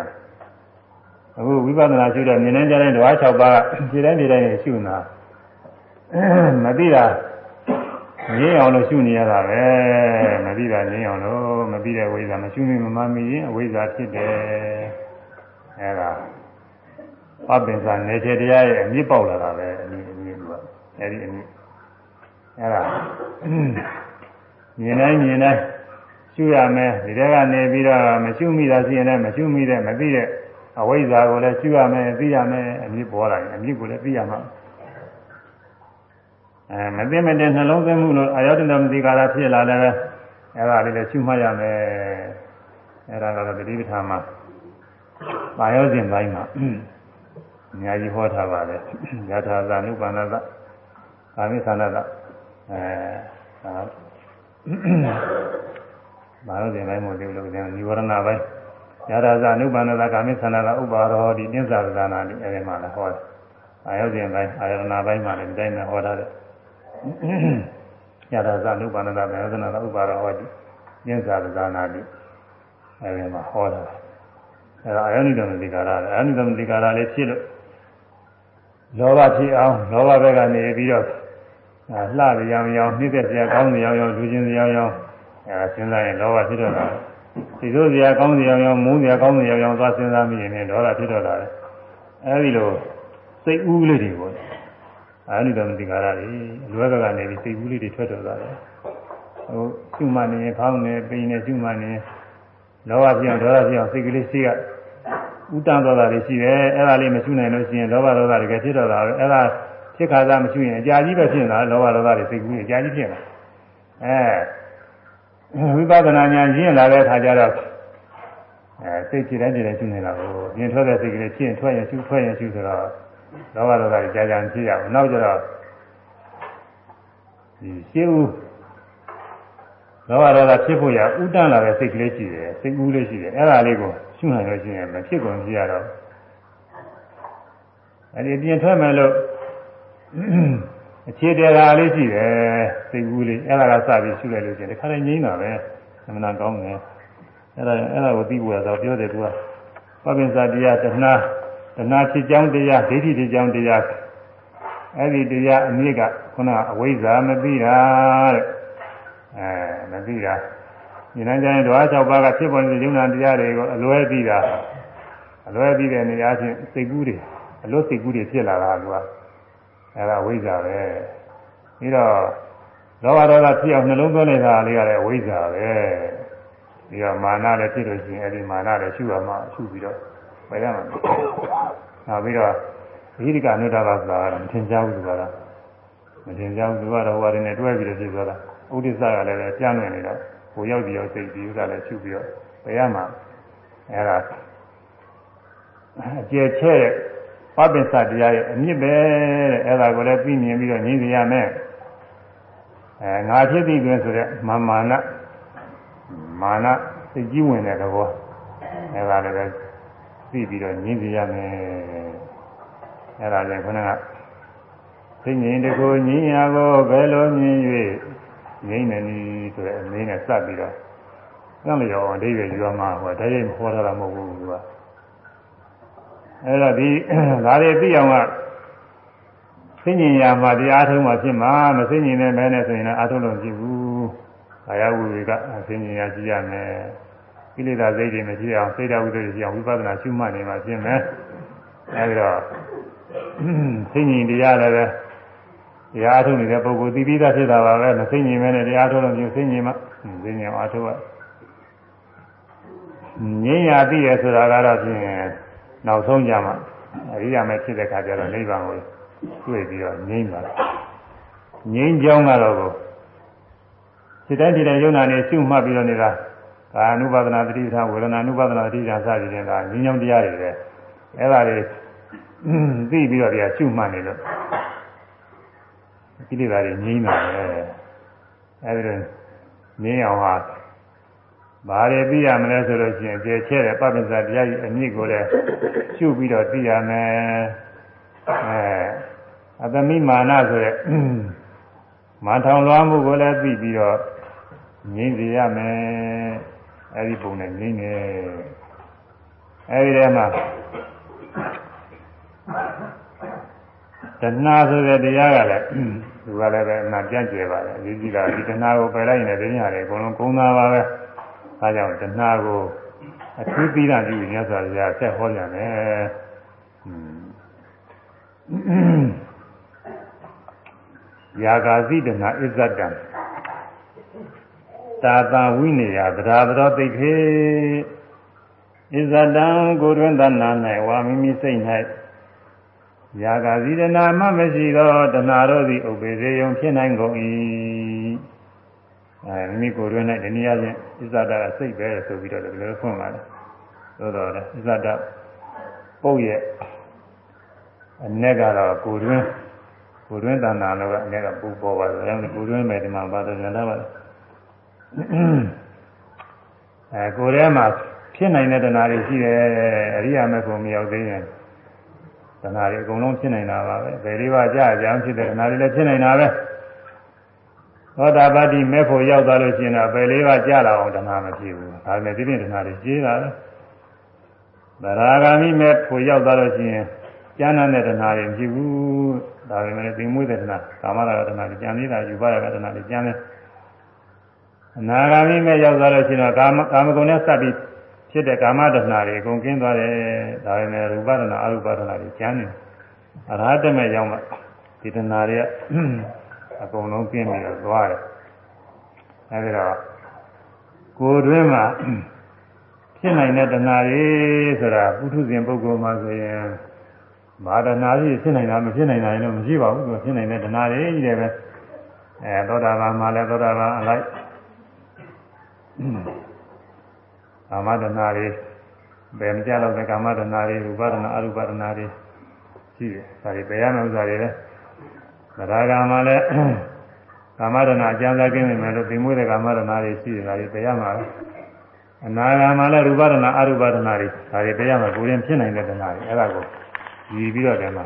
Speaker 1: အခုဝိပဿနာရှုတဲ့မြင်နိုင်ကြတဲ့ဓဝါ6ပါးခြေတိုင်းခြေတိုင်းရှုနာမသိတာ ငြင်းအောင်လို့ရှုနေရတာပဲမသိတာငြင်းအောင်လို့မသိတဲ့ဝိဇ္ဇာမရှုမိမမှမီရင်အဝိဇ္ဇာဖြစ်တယ်အဲဒါပပင်္စနေချေတရားရဲ့အမြင့်ပေါက်လာတာပဲအမြင့်အမြင့်ကအဲဒီအမြင့်အဲဒါမြင်တိုင်းမြင်တိုင်းရှုရမယ်ဒီတဲကနေပြီးတော့မရှုမိတာရှိရင်လည်းမရှုမိတဲ့မသိတဲ့အဝိဇ္ဇာကိုလည်းရှုရမယ်သိရမယ်အမြစ်ပေါ်လာရင်အမြစ်ကိုလည်းသိရမှာ အဲမသိမတဲ့နှလုံးသွင်းမှုလို့အာယောတနမတိကာရဖြစ်လာလည်းအဲ့ဒါလေးလည်းရှုမှတ်ရမယ်အဲ့ဒါကတော့တတိပဌာန်မှာပါရောစဉ်ပိုင်းမှာအများကြီးဟောထားပါတယ်ယထာသနုပန္နသကာမိသနာသအဲဘာလို့ဒီပိုင်းမို့ဒီလိုလဲនិဝရဏပိုင်းယထာသနုပန္နသကာမိသနာသဥပါရောဒီတင်းစာသနာလေးအဲဒီမှာလည်းဟောတယ်အာယောစဉ်ပိုင်းအာယရဏပိုင်းမှာလည်းဒီတိုင်းနဲ့ဟောထားတယ် ယထာသနုပန္နသဘေသနာသဥပါရောဒီတင်းစာသနာလေးအဲဒီမှာဟောတာအဲဒါအာယနိတမတိကာရအာယနိတမတိကာရလေးဖြစ်လို့လောဘဖြစ်အောင်လောဘဘက်ကနေပြီးတော့လှပြရောင်ရောင်နှိမ့်သက်စရာကောင်းစရာရောင်လူချင်းစရာရောင်အဲစဉ်းစားရင်လောဘဖြစ်တော့တာဒီလိုစရာကောင်းစရာရောင်မုန်းစရာကောင်းစရာရောင်သွားစဉ်းစားမိရင်လည်းဒေါသဖြစ်တော့တာလေအဲဒီလိုစိတ်ဥလေးတွေကို အာနိတမတိကာရတွေလွယ်ကကနေပြီးစိတ်ဥလေးတွေထွက်တော့တာလေဟိုရှုမှတ်နေရင်ဖောင်းနေပိန်နေရှုမှတ်နေလောဘပြောင်းဒေါသပြောင်းစိတ်ကလေးရှိကဥတ္တသောတာတွေရှိတယ်အဲ့ဒါလေးမရှိနိုင်လို့ရှိရင်လောဘဒေါသတွေကဖြစ်တော့တာပဲအဲ့ဒါဖြစ်ခါစားမရှိရင်အကြာကြီးပဲဖြစ်နေတာလောဘဒေါသတွေစိတ်ကူးအကြာကြီးဖြစ်နေတာအဲဝိပဿနာဉာဏ်ရင့်လာတဲ့အခါကျတော့အဲစိတ်ကြည်တိုင်းကြည်တိုင်းရှိနေတာကိုပြင်ထွက်တဲ့စိတ်ကလေးဖြစ်ရင်ထွက်ရင်ရှုထွက်ရင်ရှုဆိုတော့ လောဘဒေါသတွေကြာကြာဖြစ်ရအောင်နောက်ကျတော့ဒီရှင်းဦးလောဘဒေါသဖြစ်ဖို့ရဥတန်းလာတဲ့စိတ်ကလေးရှိတယ်စိတ်ကူးလေးရှိတယ်အဲ့ဒါလေးကိုရှုနိုင်လို့ရှိရင်မဖြစ်ကုန်ကြရတော့အဲ့ဒီပြင်ထွက်မယ်လို့အခြေတရားလေးရှိတယ်စိတ်ကူးလေးအဲ့ဒါကစပြီးရှုလိုက်လို့ရှိရင်ဒီခါတိုင်းငြိမ်းတာပဲအမှန်ကောင်းတယ်အဲ့ဒါအဲ့ဒါကိုသိဖို့ရတော့ပြောတယ်သူကပပင်စာတရားတဏှာ တဏှာဖြစ်ကြောင်းတရားဒိဋ္ဌိဖြစ်ကြောင်းတရားအဲ့ဒီတရားအမြစ်ကခုနအဝိဇ္ဇာမသိတာတဲ့အဲမသိတာဉာဏ်ကြရင်ဓဝါ၆ပါးကဖြစ်ပေါ်နေတဲ့ယုံနာတရားတွေကိုအလွဲသိတာအလွဲသိတဲ့နေရာချင်းစိတ်ကူးတွေအလွတ်စိတ်ကူးတွေဖြစ်လာတာကအဲဒါဝိဇ္ဇာပဲပြီးတော့လောဘဒေါသဖြစ်အောင်နှလုံးသွင်းနေတာလေးကလည်းဝိဇ္ဇာပဲပြီးတော့မာနလည်းဖြစ်လို့ရှိရင်အဲဒီမာနလည်းရှုရမှာရှုပြီးတော့ ဘယ်ရမှာနောက်ပြီးတော့ဝိရိကအနုတ္တပါဆိုတာကတော့မထင်ရှားဘူးသူကတော့မထင်ရှားဘူးသူကတော့ဟိုဟာတွေနဲ့တွဲပြီးတော့ဖြစ်သွားတာဥဒိစ္စကလည်းပဲကြားနေနေတော့ဟိုရောက်ပြီးတော့စိတ်ပြီးဥစ္စာလည်းရှုပြီးတော့ဘယ်ရမှာအဲဒါအကျယ်ချဲ့တဲ့ပပ္ပစ္စတရားရဲ့အမြင့်ပဲတဲ့အဲဒါကိုလည်းသိမြင်ပြီးတော့ညီးစီရမယ်အဲငါဖြစ်ပြီးတွင်ဆိုတဲ့မာမာနမာနစိတ်ကြီးဝင်တဲ့သဘောအဲဒါလည်းပဲ သိပြီးတော့ညီးစီရမယ်အဲဒါလည်းခဏကသိငြိမ်တကူညီးရကိုဘယ်လိုမြင်၍ငိမ့်နေနီးဆိုတဲ့အမင်းနဲ့စပ်ပြီးတော့ငါမရောအဓိပ္ပာယ်ယူမှာဟောတည်းဟောထားတာမဟုတ်ဘူးသူကအဲ့တော့ဒီဒါတွေသိအောင်ကသိဉ္ဉင်ရမှာတရားထုံးမှဖြစ်မှာမသိဉ္ဉင်နဲ့မဲနဲ့ဆိုရင်လည်းအာထုံးလို့ဖြစ်ဘူး။အာယဝိဝေကသိဉ္ဉင်ရကြည့်ရမယ်။ ကိလေသာစိတ်တွေမရှိအောင်စိတ်ဓာတ်ဝိတ္တတွေရှိအောင်ဝိပဿနာရှုမှတ်နေမှာဖြစ်မယ်။အဲဒီတော့သိဉ္ဉင်တရားလည်းပဲတရားထုတ်နေတဲ့ပုဂ္ဂိုလ်သိပြီးသားဖြစ်တာပါပဲမသိဉ္ဉင်မဲနဲ့တရားထုတ်လို့မျိုးသိဉ္ဉင်မှသိဉ္ဉင်အားထုတ်ရငြိမ်းရာသိရဆိုတာကတော့ဖြင့်နောက်ဆုံးကြမှာအရိယာမဲဖြစ်တဲ့ခါကျတော့နိဗ္ဗာန်ကိုတွေ့ပြီးတော့ငြိမ်းပါငြိမ်းကြောင်းကတော့ကိုစိတ်တိုင်းဒီတိုင်းယုံနာနေရှုမှတ်ပြီးတော့နေတာ ကာအနုပါဒနာတတိပဌာဝေဒနာအနုပါဒနာတတိပဌာစသည်ဖြင့်ကငြိမ်းကြောင်းတရားတွေပဲအဲ့ဒါတွေသိပြီးတော့တရားရှုမှတ်နေလို့ကိလေသာတွေငြိမ်းတာပဲအဲဒီတော့ငြိမ်းအောင်ဟာဘာတွေသိရမလဲဆိုလို့ရှိရင်ကျေချဲ့တဲ့ပပ္ပဇာတရားကြီးအမြင့်ကိုလည်းရှုပြီးတော့သိရမယ်အဲအသမိမာနဆိုတဲ့မာထောင်လွှမ်းမှုကိုလည်းသိပြီးတော့ငြိမ်းစေရမယ် အဲဒီပုံနဲ့ငြိမ်းနေအဲဒီထဲမှာတဏှာဆိုတဲ့တရားကလည်းသူကလည်းပဲအမှန်ကြံ့ကျယ်ပါတယ်အရေးကြီးတာဒီတဏှာကိုပယ်လိုက်ရင်လည်းဒိညာတွေအကုန်လုံးကုန်းသားပါပဲအဲကြောင့်တဏှာကိုအထူးပြီးတာပြုမြတ်စွာဘုရားဆက်ဟောပြန်တယ်ယာဂာဇိတနာအစ္ဆတံ တာတံဝိနေယသဒ္ဓါသောသိခေဣဇတံကိုယ်တွင်သဏ္ဍာန်၌ဝါမိမိစိတ်၌ယာဂဇိဒနာမမရှိသောတဏှာတို့သည်ဥပ္ပေစေယုံဖြစ်နိုင်ကုန်၏အဲမိမိကိုယ်တွင်၌တနည်းအားဖြင့်ဣဇတကစိတ်ပဲဆိုပြီးတော့ဒီလိုဖွင့်ပါတယ်သို့တော်လည်းဣဇတပုတ်ရဲ့အ내ကတော့ကိုယ်တွင်ကိုယ်တွင်တဏ္ဍာလို့ကအ내ကပူပေါ်ပါတယ်အဲဒါကိုယ်တွင်မဲ့ဒီမှာပါတယ်ဉာဏ်တော့ပါတယ် အဲကိုယ်ထဲမှာဖြစ်နိုင်တဲ့တဏှာတွေရှိတယ်အရိယာမေဖို့မရောက်သေးရင်တဏှာတွေအကုန်လုံးဖြစ်နိုင်တာပါပဲဘယ်လေးပါးကြာကြအောင်ဖြစ်တဲ့တဏှာတွေလည်းဖြစ်နိုင်တာပဲသောတာပတိမေဖို့ရောက်သွားလို့ရှိရင်တော့ဘယ်လေးပါးကြာလာအောင်တဏှာမဖြစ်ဘူးဒါပေမဲ့ဒီပြင်တဏှာတွေကြီးတာလေသရဂာမိမေဖို့ရောက်သွားလို့ရှိရင်ကျမ်းမ်းတဲ့တဏှာတွေမရှိဘူးဒါပေမဲ့သိမွေးတဲ့တဏှာကာမရာဂတဏှာတွေကျန်နေတာယူပါရကတဏှာတွေကျန်တယ် အနာဂါမိမဲ့ရောက်သွားလို့ရှိရင်တော့ကာမကာမဂုဏ်နဲ့စပ်ပြီးဖြစ်တဲ့ကာမတဏှာတွေအကုန်ကျင်းသွားတယ်ဒါပေမဲ့ရူပတဏှာအရူပတဏှာတွေကျန်နေအရဟတမဲ့ရောက်မှဒီတဏှာတွေကအကုန်လုံးကျင်းပြီးတော့သွားတယ်အဲဒီတော့ကိုယ်တွင်းမှာဖြစ်နိုင်တဲ့တဏှာတွေဆိုတာပုထုဇဉ်ပုဂ္ဂိုလ်မှာဆိုရင်မာဒနာကြီးဖြစ်နိုင်တာမဖြစ်နိုင်တာလည်းမရှိပါဘူးသူဖြစ်နိုင်တဲ့တဏှာတွေကြီးတယ်ပဲအဲသောတာပန်မှာလည်းသောတာပန်အလိုက် ကာမတဏှာတွေဘယ်မကြတော့တဲ့ကာမတဏှာတွေရူပတဏှာအရူပတဏှာတွေရှိတယ်ဒါတွေပယ်ရမယ့်ဥစ္စာတွေလည်းသရဂါမှာလည်းကာမတဏှာအကျဉ်းစားကင်းနေမယ်လို့သိမွေးတဲ့ကာမတဏှာတွေရှိတယ်ဒါတွေပယ်ရမှာပဲအနာဂါမှာလည်းရူပတဏှာအရူပတဏှာတွေဒါတွေပယ်ရမှာကိုယ်ရင်ဖြစ်နိုင်တဲ့တဏှာတွေအဲ့ဒါကိုရည်ပြီးတော့တယ်မှာ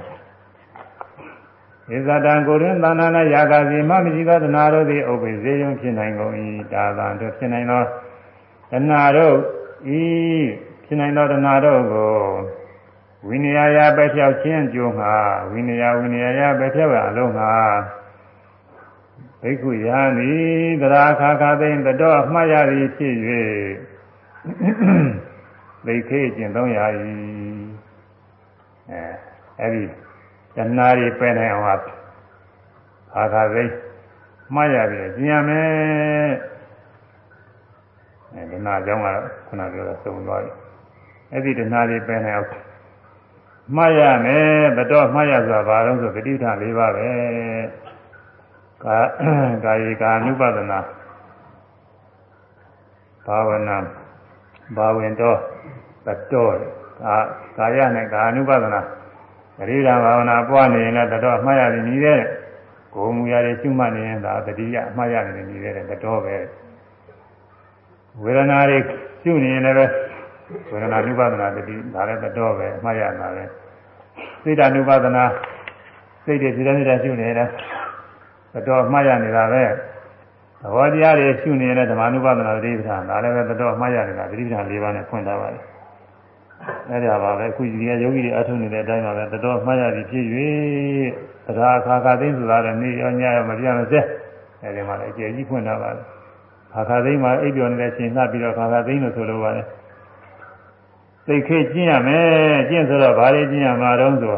Speaker 1: ဣဇတံကိုရင်သန္တာနာယာဂစီမမရှိသောတဏှာတို့သည်ဥပ္ပေဇေယုံဖြစ်နိုင်ကုန်၏ဒါသံတို့ဖြစ်နိုင်သောတဏှာတို့ဤဖြစ်နိုင်သောတဏှာတို့ကိုဝိနည်းယာပဲဖြောက်ခြင်းကြိုးမှာဝိနည်းဝိနည်းယာပဲဖြောက်ရအလုံးမှာဘိက္ခုယာနိသရာခါခါသိမ့်တတော်မှတ်ရသည်ဖြစ်၍သိခေကျင့်သုံးရ၏အဲအဲ့ဒီ တဏှာတွေပယ်နိုင်အောင်ဟာခါခါသိမ့်မှတ်ရပြီးကျင့်ရမယ်အဲဒနာအကြောင်းကတော့ခုနပြောတာသုံးသွားပြီအဲ့ဒီဒနာတွေပယ်နေအောင်မှားရမယ်ဘတော်မှားရဆိုတာဘာလို့ဆိုပဋိဌာန်၄ပါးပဲကာကာယကာနုပဒနာဘာဝနာဘာဝင်တော့ဘတော်ကာကာယနဲ့ကာနုပဒနာ ပရိဒါဘာဝနာပွားနေရင်လည်းတတော်မှားရတယ်ညီတဲ့ကိုယ်မူရတဲ့ရှုမှတ်နေရင်ဒါတတိယမှားရတယ်ညီတဲ့တတော်ပဲဝေဒနာတွေရှုနေရင်လည်းဝေဒနာနုပါဒနာတတိဒါလည်းတော့ပဲအမှားရတာပဲစိတ်ဓာနုပါဒနာစိတ်တွေဒီလိုနေတာရှုနေတယ်တော့အမှားရနေတာပဲသဘောတရားတွေရှုနေရင်ဓမ္မနုပါဒနာတတိပဌာန်ဒါလည်းပဲတော့အမှားရနေတာတတိပဌာန်၄ပါးနဲ့ဖွင့်ထားပါတယ် အဲ့ဒါပါပဲအခုဒီကယောဂီတွေအထုံနေတဲ့အတိုင်းပါပဲတော်အမှားရပြီးဖြစ်၍တရားအခါခါသိဆိုတာလည်းနေရောညရောမပြတ်မစဲအဲ့ဒီမှာလည်းအကျယ်ကြီးဖွင့်ထားပါတယ်ခါခါသိမ်းမှာအိပ်ပျော်နေတဲ့ချိန်နှပ်ပြီးတော့ခါခါသိမ်းလို့ဆိုလိုပါတယ်သိခေကျင့်ရမယ်ကျင့်ဆိုတော့ဘာတွေကျင့်ရမှာတော့ဆို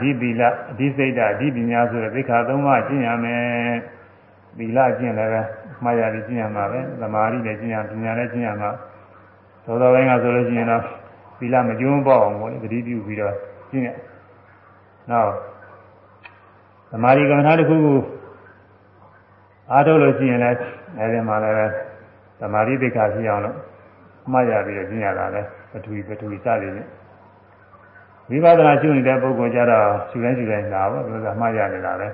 Speaker 1: ဒီသီလအဒီစိတ်ဓာတ်ဒီပညာဆိုတဲ့သိက္ခာသုံးပါးကျင့်ရမယ်သီလကျင့်လည်းပဲမှားရပြီးကျင့်ရမှာပဲသမာဓိလည်းကျင့်ရပညာလည်းကျင့်ရမှာသောတော်ပိုင်းကဆိုလို့ရှိရင်တော့ သီလမကျွန်းပေါ့အောင်ပေါ့လေတတိပြုပြီးတော့ကျင့်ရနောက်သမာဓိကမ္မထာတစ်ခုခုအားထုတ်လို့ရှိရင်လည်းအဲဒီမှာလည်းသမာဓိသိက္ခာဖြစ်အောင်လို့မှားရပြီးတော့ကျင့်ရတာလည်းပထဝီပထဝီစသည်နဲ့ဝိပဿနာရှုနေတဲ့ပုဂ္ဂိုလ်ကြတော့ရှုတိုင်းရှုတိုင်းလာပေါ့သူကမှားရနေတာပဲ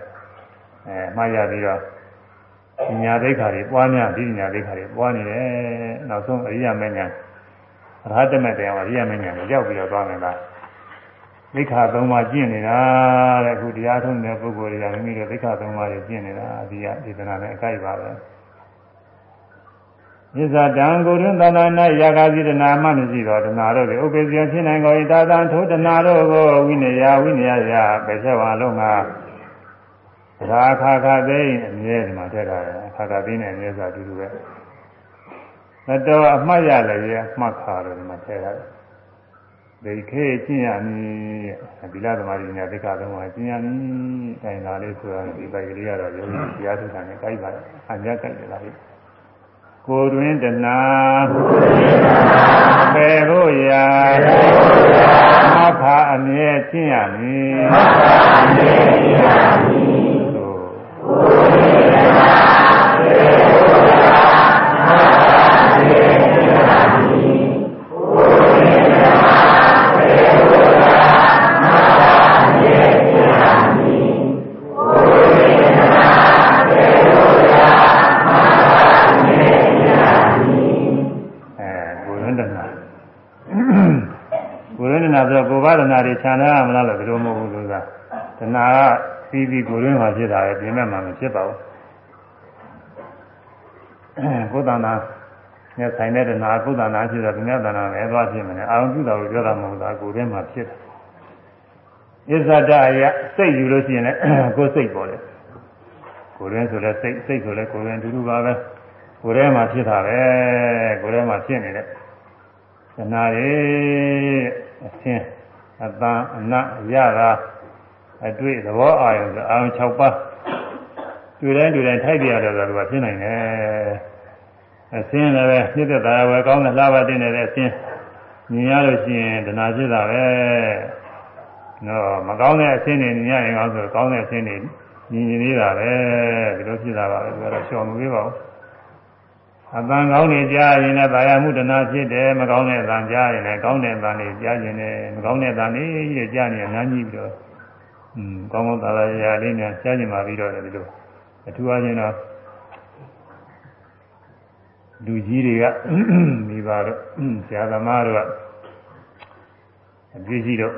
Speaker 1: အဲမှားရပြီးတော့ပညာသိက္ခာတွေပွားများဒီပညာသိက္ခာတွေပွားနေတယ်နောက်ဆုံးအရိယာမဉ္ဇဉ်အ ရဟတမေတရားအရိယာမဉ္ဇဉ်ကိုရောက်ပြီးတော့သွားမယ်လားသိက္ခာသုံးပါးကျင့်နေတာတဲ့အခုတရားထုံးတဲ့ပုဂ္ဂိုလ်တွေကမိမိတို့သိက္ခာသုံးပါးတွေကျင့်နေတာဒီကဒေသနာနဲ့အကိုက်ပါပဲမြစ္ဆတံကိုရင်သနာနာယာဂစီတနာမှမရှိတော်တနာတို့တွေဥပ္ပဇ္ဇဖြစ်နိုင်ကုန်၏တာသံထိုတနာတို့ကိုဝိနည်းဝိနည်းယပဲချက်ဝါလုံးကရာခါခသိအမြဲဒီမှာထည့်ထားတယ်ခါခသိနဲ့အမြဲဆိုအတူတူပဲ မတော်အမှတ်ရလည်းရမှတ်ခါတယ်ဒီမှာထည့်ထားတယ်ဒီခေကျင့်ရမည်သီလသမာဓိညာသိက္ခာသုံးပါးကျင့်ရမည်တိုင်လာလေးဆိုတာဒီပိုက်ကလေးကတော့ယောဂီတရားထုတ်တာနဲ့ကြိုက်ပါတယ်အညာကြိုက်တယ်လားကိုယ်တွင်တနာပယ်ဖို့ရာမခါအမြဲကျင့်ရမည်မခါအမြဲကျင့်ရမည် ကပြီးပြီးကိုယ်ရင်းမှာဖြစ်တာပဲပြင်မဲ့မှာမဖြစ်ပါဘူးကိုယ်တဏ္ဍာနဲ့ဆိုင်တဲ့တဏှာကိုယ်တဏ္ဍာဖြစ်တော့ဒီမြတ်တဏ္ဍာလည်းသွားဖြစ်မလဲအာရုံပြုတာကိုပြောတာမဟုတ်တာကိုယ်ရင်းမှာဖြစ်တယ်ဣဇဒအယစိတ်ယူလို့ရှိရင်လည်းကိုယ်စိတ်ပေါ်တယ်ကိုယ်ရင်းဆိုလဲစိတ်စိတ်ဆိုလဲကိုယ်ရင်းအတူတူပါပဲကိုယ်ထဲမှာဖြစ်တာပဲကိုယ်ထဲမှာဖြစ်နေတဲ့သနာရေအသင်းအတန်အနအရတာ အတွေ့သဘောအာရုံဆိုအာရုံ6ပါးတွေ့တိုင်းတွေ့တိုင်းထိုက်ပြရတယ်ဆိုတော့ဖြစ်နိုင်တယ်အသင်းလည်းပဲဖြစ်တဲ့တရားဝယ်ကောင်းတဲ့လှပတဲ့နေတဲ့အသင်းမြင်ရလို့ရှိရင်ဒနာဖြစ်တာပဲနော်မကောင်းတဲ့အသင်းတွေမြင်ရရင်ကောင်းဆိုကောင်းတဲ့အသင်းတွေမြင်နေနေတာပဲဒီလိုဖြစ်တာပါပဲသူကတော့ရှောင်မပေးပါဘူးအတန်ကောင်းနေကြားရင်လည်းဗာယမှုတနာဖြစ်တယ်မကောင်းတဲ့အတန်ကြားရင်လည်းကောင်းတဲ့အတန်လေးကြားရင်လည်းမကောင်းတဲ့အတန်လေးကြီးကြားနေရနားကြီးပြီးတော့ อืมကောင်းကောင်းသာသာရာလေးနဲ့ကြားကျင်ပါပြီးတော့လည်းဒီလိုအထူးအားဖြင့်တော့လူကြီးတွေကမိဘတို့ဆရာသမားတို့ကအပြည့်ကြီးတော့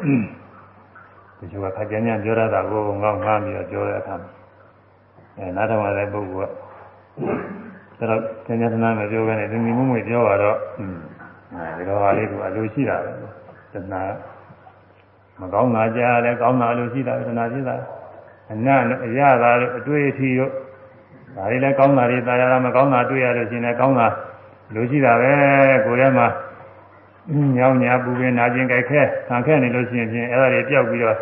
Speaker 1: ဒီလိုကခကြမ်းကြမ်းပြောရတာကိုငေါငားပြီးတော့ပြောတဲ့အခါအဲနားထောင်ရတဲ့ပုဂ္ဂိုလ်ကဒါတော့ဆင်းရဲသနာမပြောဘဲနဲ့ဒီမိမှုမွေပြောတာတော့အဲဒီလိုဟာလေးကအလိုရှိတာပဲသနာက မကောင်းတာကြားလဲကောင်းတာအလိုရှိတာပဲသနာဖြစ်တာအနတ်အရသာတို့အတွေ့အထိတို့ဒါတွေလည်းကောင်းတာတွေတာယာတာမကောင်းတာတွေ့ရလို့ရှိရင်လည်းကောင်းတာလိုရှိတာပဲကိုယ်ထဲမှာညောင်းညာပူပင်နာကျင်ကြိုက်ခဲခံခဲနေလို့ရှိရင်ဖြင့်အဲ့ဒါတွေပျောက်ပြီးတော့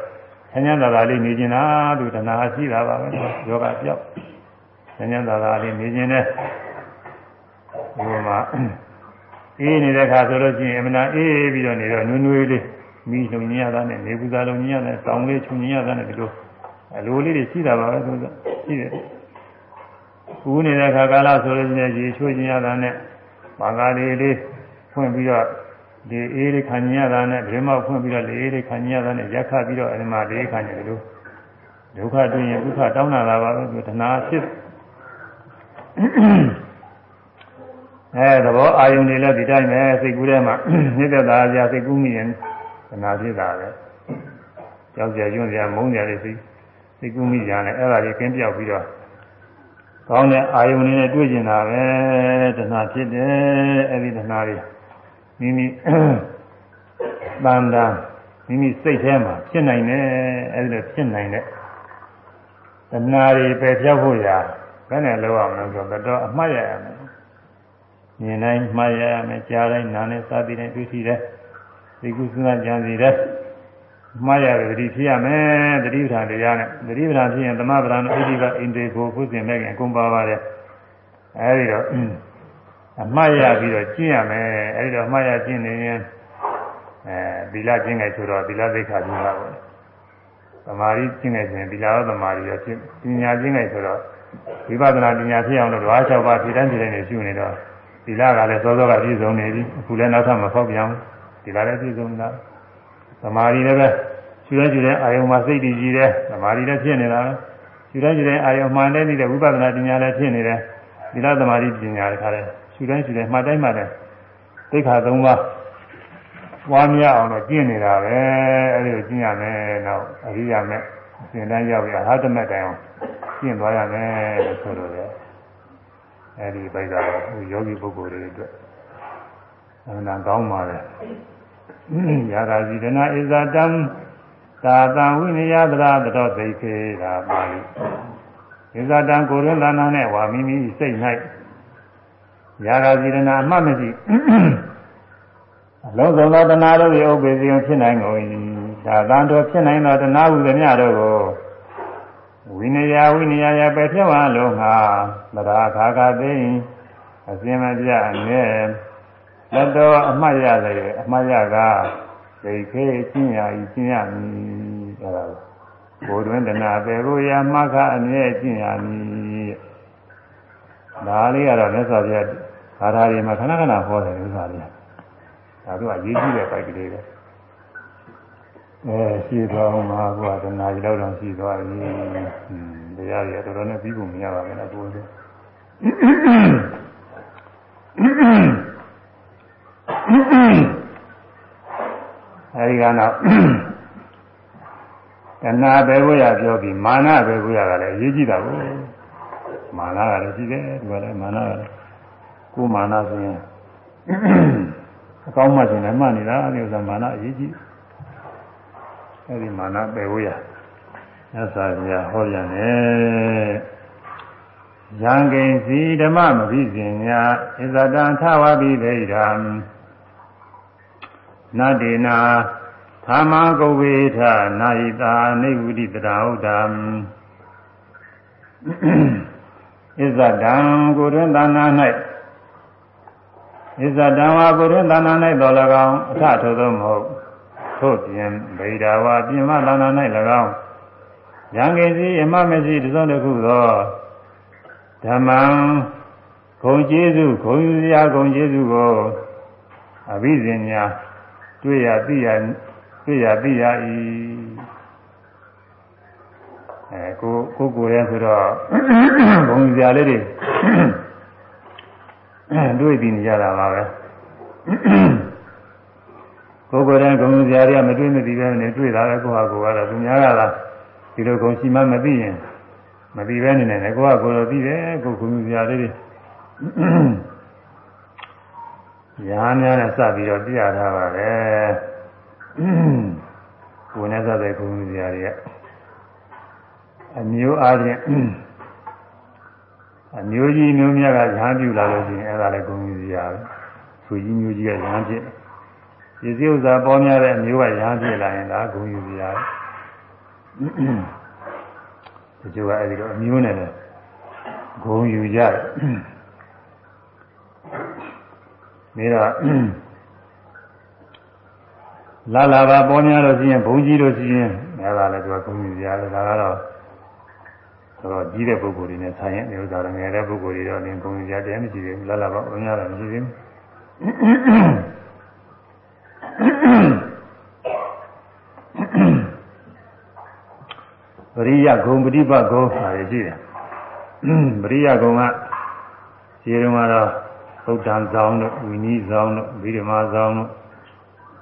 Speaker 1: ဆញ្ញသာသာလေးနေကျင်တာသူတဏှာရှိတာပါပဲယောဂပျောက်ဆញ្ញသာသာလေးနေကျင်တဲ့ဒီမှာအေးနေတဲ့ခါဆိုလို့ရှိရင်အမနာအေးပြီးတော့နေတော့နွေးနွေးလေး မိလုံညရတာနဲ့နေပူဇာလုံညရတဲ့တောင်းလေးချုံညရတာနဲ့ဒီလိုအလိုလေးတွေရှိတာပါပဲဆိုတော့ရှိတယ်။ကူးနေတဲ့ခါကာလဆိုလို့ရှိရင်ရေချိုးညရတာနဲ့မာဂါလေးလေးဖွင့်ပြီးတော့ဒီအေးလေးခံညရတာနဲ့ဗြဟ္မဖွင့်ပြီးတော့လေအေးလေးခံညရတာနဲ့ရက်ခပြီးတော့အဲဒီမှာလေးခံနေတယ်လို့ဒုက္ခတွေ့ရင်ဒုက္ခတောင်းတာပါပဲဒီတဏှာဖြစ်အဲသဘောအာယုန်တွေလည်းဒီတိုင်းပဲစိတ်ကူးထဲမှာမြစ်သက်သာကြစိတ်ကူးမိရင် သနာဖြစ်တာပဲကြောက်ကြရွံ့ကြမုန်းကြတဲ့စိတ်စိတ်ကူးမိကြတယ်အဲ့ဒါကြီးကင်းပြောက်ပြီးတော့ကောင်းတဲ့အာယုန်တွေနဲ့တွေ့ကျင်တာပဲတဏှာဖြစ်တယ်အဲ့ဒီတဏှာတွေမိမိတန်တာမိမိစိတ်ထဲမှာဖြစ်နိုင်တယ်အဲ့ဒီလိုဖြစ်နိုင်တဲ့တဏှာတွေပယ်ပြောက်ဖို့ရာဘယ်နဲ့လောက်အောင်လဲဆိုတော့အမှတ်ရရမယ်မြင်တိုင်းမှားရရမယ်ကြားတိုင်းနားနဲ့စားပြီးတိုင်းတွေ့ရှိတယ် ဒီကုသနာကြံစီတယ်မှားရတယ်တတိဖြစ်ရမယ်တတိပဌာန်တရားနဲ့တတိပဌာန်ဖြစ်ရင်သမဗဒံဣတိကဣန္ဒြေကိုခုစဉ်မဲ့ခင်အကုန်ပါပါတယ်အဲဒီတော့အမှားရပြီးတော့ကျင့်ရမယ်အဲဒီတော့အမှားရကျင့်နေရင်အဲသီလကျင့်ငယ်ဆိုတော့သီလသိက္ခာပြုတာပေါ့သမာဓိကျင့်ငယ်ဆိုရင်သီလရောသမာဓိရောကျင့်ပညာကျင့်ငယ်ဆိုတော့ဝိပဿနာပညာဖြစ်အောင်လို့ဓဝါ၆ပါးဖြည့်တန်းဖြည့်တန်းနေရှုနေတော့သီလကလည်းစောစောကပြည့်စုံနေပြီအခုလည်းနောက်ထပ်မဖောက်ပြန်ဘူး သီလလည်းပြည့်စုံတာသမာဓိလည်းပဲရှုရဲရှုရဲအာယုံမှာစိတ်တည်ကြည်တယ်သမာဓိလည်းဖြစ်နေတာပဲရှုရဲရှုရဲအာယုံမှန်တဲ့နေတဲ့ဝိပဿနာပညာလည်းဖြစ်နေတယ်သီလသမာဓိပညာလည်းခါတယ်ရှုတိုင်းရှုတိုင်းမှတ်တိုင်းမှတ်တိုင်းသိက္ခာ၃ပါးပွားများအောင်တော့ကျင့်နေတာပဲအဲဒီကိုကျင့်ရမယ်နောက်အရိယာမဲ့သင်တန်းရောက်ရဟာတမက်တိုင်အောင်ကျင့်သွားရမယ်လို့ဆိုလိုတယ်အဲဒီပိုက်ကတော့ယောဂီပုဂ္ဂိုလ်တွေအတွက် အမှန်ကောင်းပါလေရာဂဇိတနာဣဇာတံသာတံဝိနည်းသရတတော်သိခေတာပါဠိဣဇာတံကိုရင်းသာနာနဲ့ဝါမိမိစိတ်၌ရာဂဇိတနာအမှတ်မရှိအလုံးစုံသောတဏှာတို့၏ဥပ္ပေစီယဖြစ်နိုင်ကုန်၏ဒါသံတော်ဖြစ်နိုင်သောတဏှာဟုသည်များတို့ကိုဝိနည်းဝိနည်းရပဲဖြစ်ဝါလုံးငါသရခါခသိအစင်မပြအငဲ လက်တော်အမှတ်ရတယ်အမှတ်ရကဒိဋ္ဌိကျင့်ရဤကျင့်ရမည်အဲဒါဘိုးတွင်တနာပေကိုရမှခအမြဲကျင့်ရမည်ဒါလေးကတော့မြတ်စွာဘုရားဘာသာတွေမှာခဏခဏဟောတယ်ဥစ္စာလေးဒါတို့ကရေးကြည့်တဲ့ပိုက်ကလေးပဲအဲရှိသွားမှာကတနားကြီးတော့တော့ရှိသွားပြီ။တရားတွေတော်တော်နဲ့ပြီးဖို့မရပါဘူးလားကိုယ် အဲဒီကတော့တဏှာပဲကိုရပြောပြီးမာနပဲကိုရကလည်းအရေးကြီးတာကိုမာနကလည်းရှိတယ်ဒီကလည်းမာနကလည်းကိုမာနဆိုရင်အကောင်းမှရှင်လည်းမှနေတာအဲဒီဥစ္စာမာနအရေးကြီးအဲဒီမာနပဲကိုရမြတ်စွာဘုရားဟောပြန်တယ်ယံကိဉ္စီဓမ္မမပိစင်ညာဣဇတံထဝပိဒိဋ္ဌံ နတ္တေနာသာမကုဝေထနာယိတာနေဝိတိတရာဟုတံဣဇတံကိုယ်တွင်သာနာ၌ဣဇတံဝါကိုယ်တွင်သာနာ၌တော်၎င်းအထထိုသောမဟုတ်ထို့ပြင်ဗိဓာဝါပြင်မသာနာ၌၎င်းယံကိစီအမမရှိတစုံတစ်ခုသောဓမ္မံဂုံကျေးဇူးဂုံယူစရာဂုံကျေးဇူးကိုအဘိဇင်ညာ တွေ့ရသိရတွေ့ရသိရ၏အဲကိုကိုကိုရဲဆိုတော့ဂုံယူစရာလေးတွေတွေ့ပြီးနေကြတာပါပဲကိုကိုယ်တိုင်ဂုံယူစရာတွေကမတွေ့မသိပဲနဲ့တွေ့တာပဲကိုဟာကိုကတော့သူများကလားဒီလိုဂုံရှိမှမသိရင်မသိပဲနေနေတယ်ကိုကကိုယ်တော့သိတယ်ကိုကုမှုစရာလေးတွေ ညာများနဲ့စပြီးတော့ပြရထားပါပဲကိုယ်နဲ့စတဲ့ကုမှုစရာတွေကအမျိုးအားဖြင့်အမျိုးကြီးမျိုးမြတ်ကညာပြူလာလို့ရှိရင်အဲ့ဒါလည်းကုမှုစရာပဲသူကြီးမျိုးကြီးကညာဖြစ်ဒီစည်းဥစ္စာပေါ်များတဲ့အမျိုးကညာဖြစ်လာရင်ဒါကုမှုစရာတချို့ကအဲဒီတော့အမျိုးနဲ့လည်းဂုံယူကြတယ် နေတော့လာလာပါပေါ်များလို့ရှိရင်ဘုံကြီးလို့ရှိရင်အဲဒါလည်းသူကဂုံယူကြတယ်ဒါကတော့တော့ကြီးတဲ့ပုဂ္ဂိုလ်တွေနဲ့ဆိုင်ရင်ဒီဥစ္စာတွေငယ်တဲ့ပုဂ္ဂိုလ်တွေတော့လည်းဂုံယူကြတယ်မရှိသေးဘူးလာလာပါပေါ်များတော့မရှိသေးဘူးပရိယဂုံပฏิပတ်ဂုံဟာရရှိတယ်ပရိယဂုံကခြေတုံးကတော့ သုတ်တန်ဆောင်တို့ဝိနည်းဆောင်တို့ဗိဓမာဆောင်တို့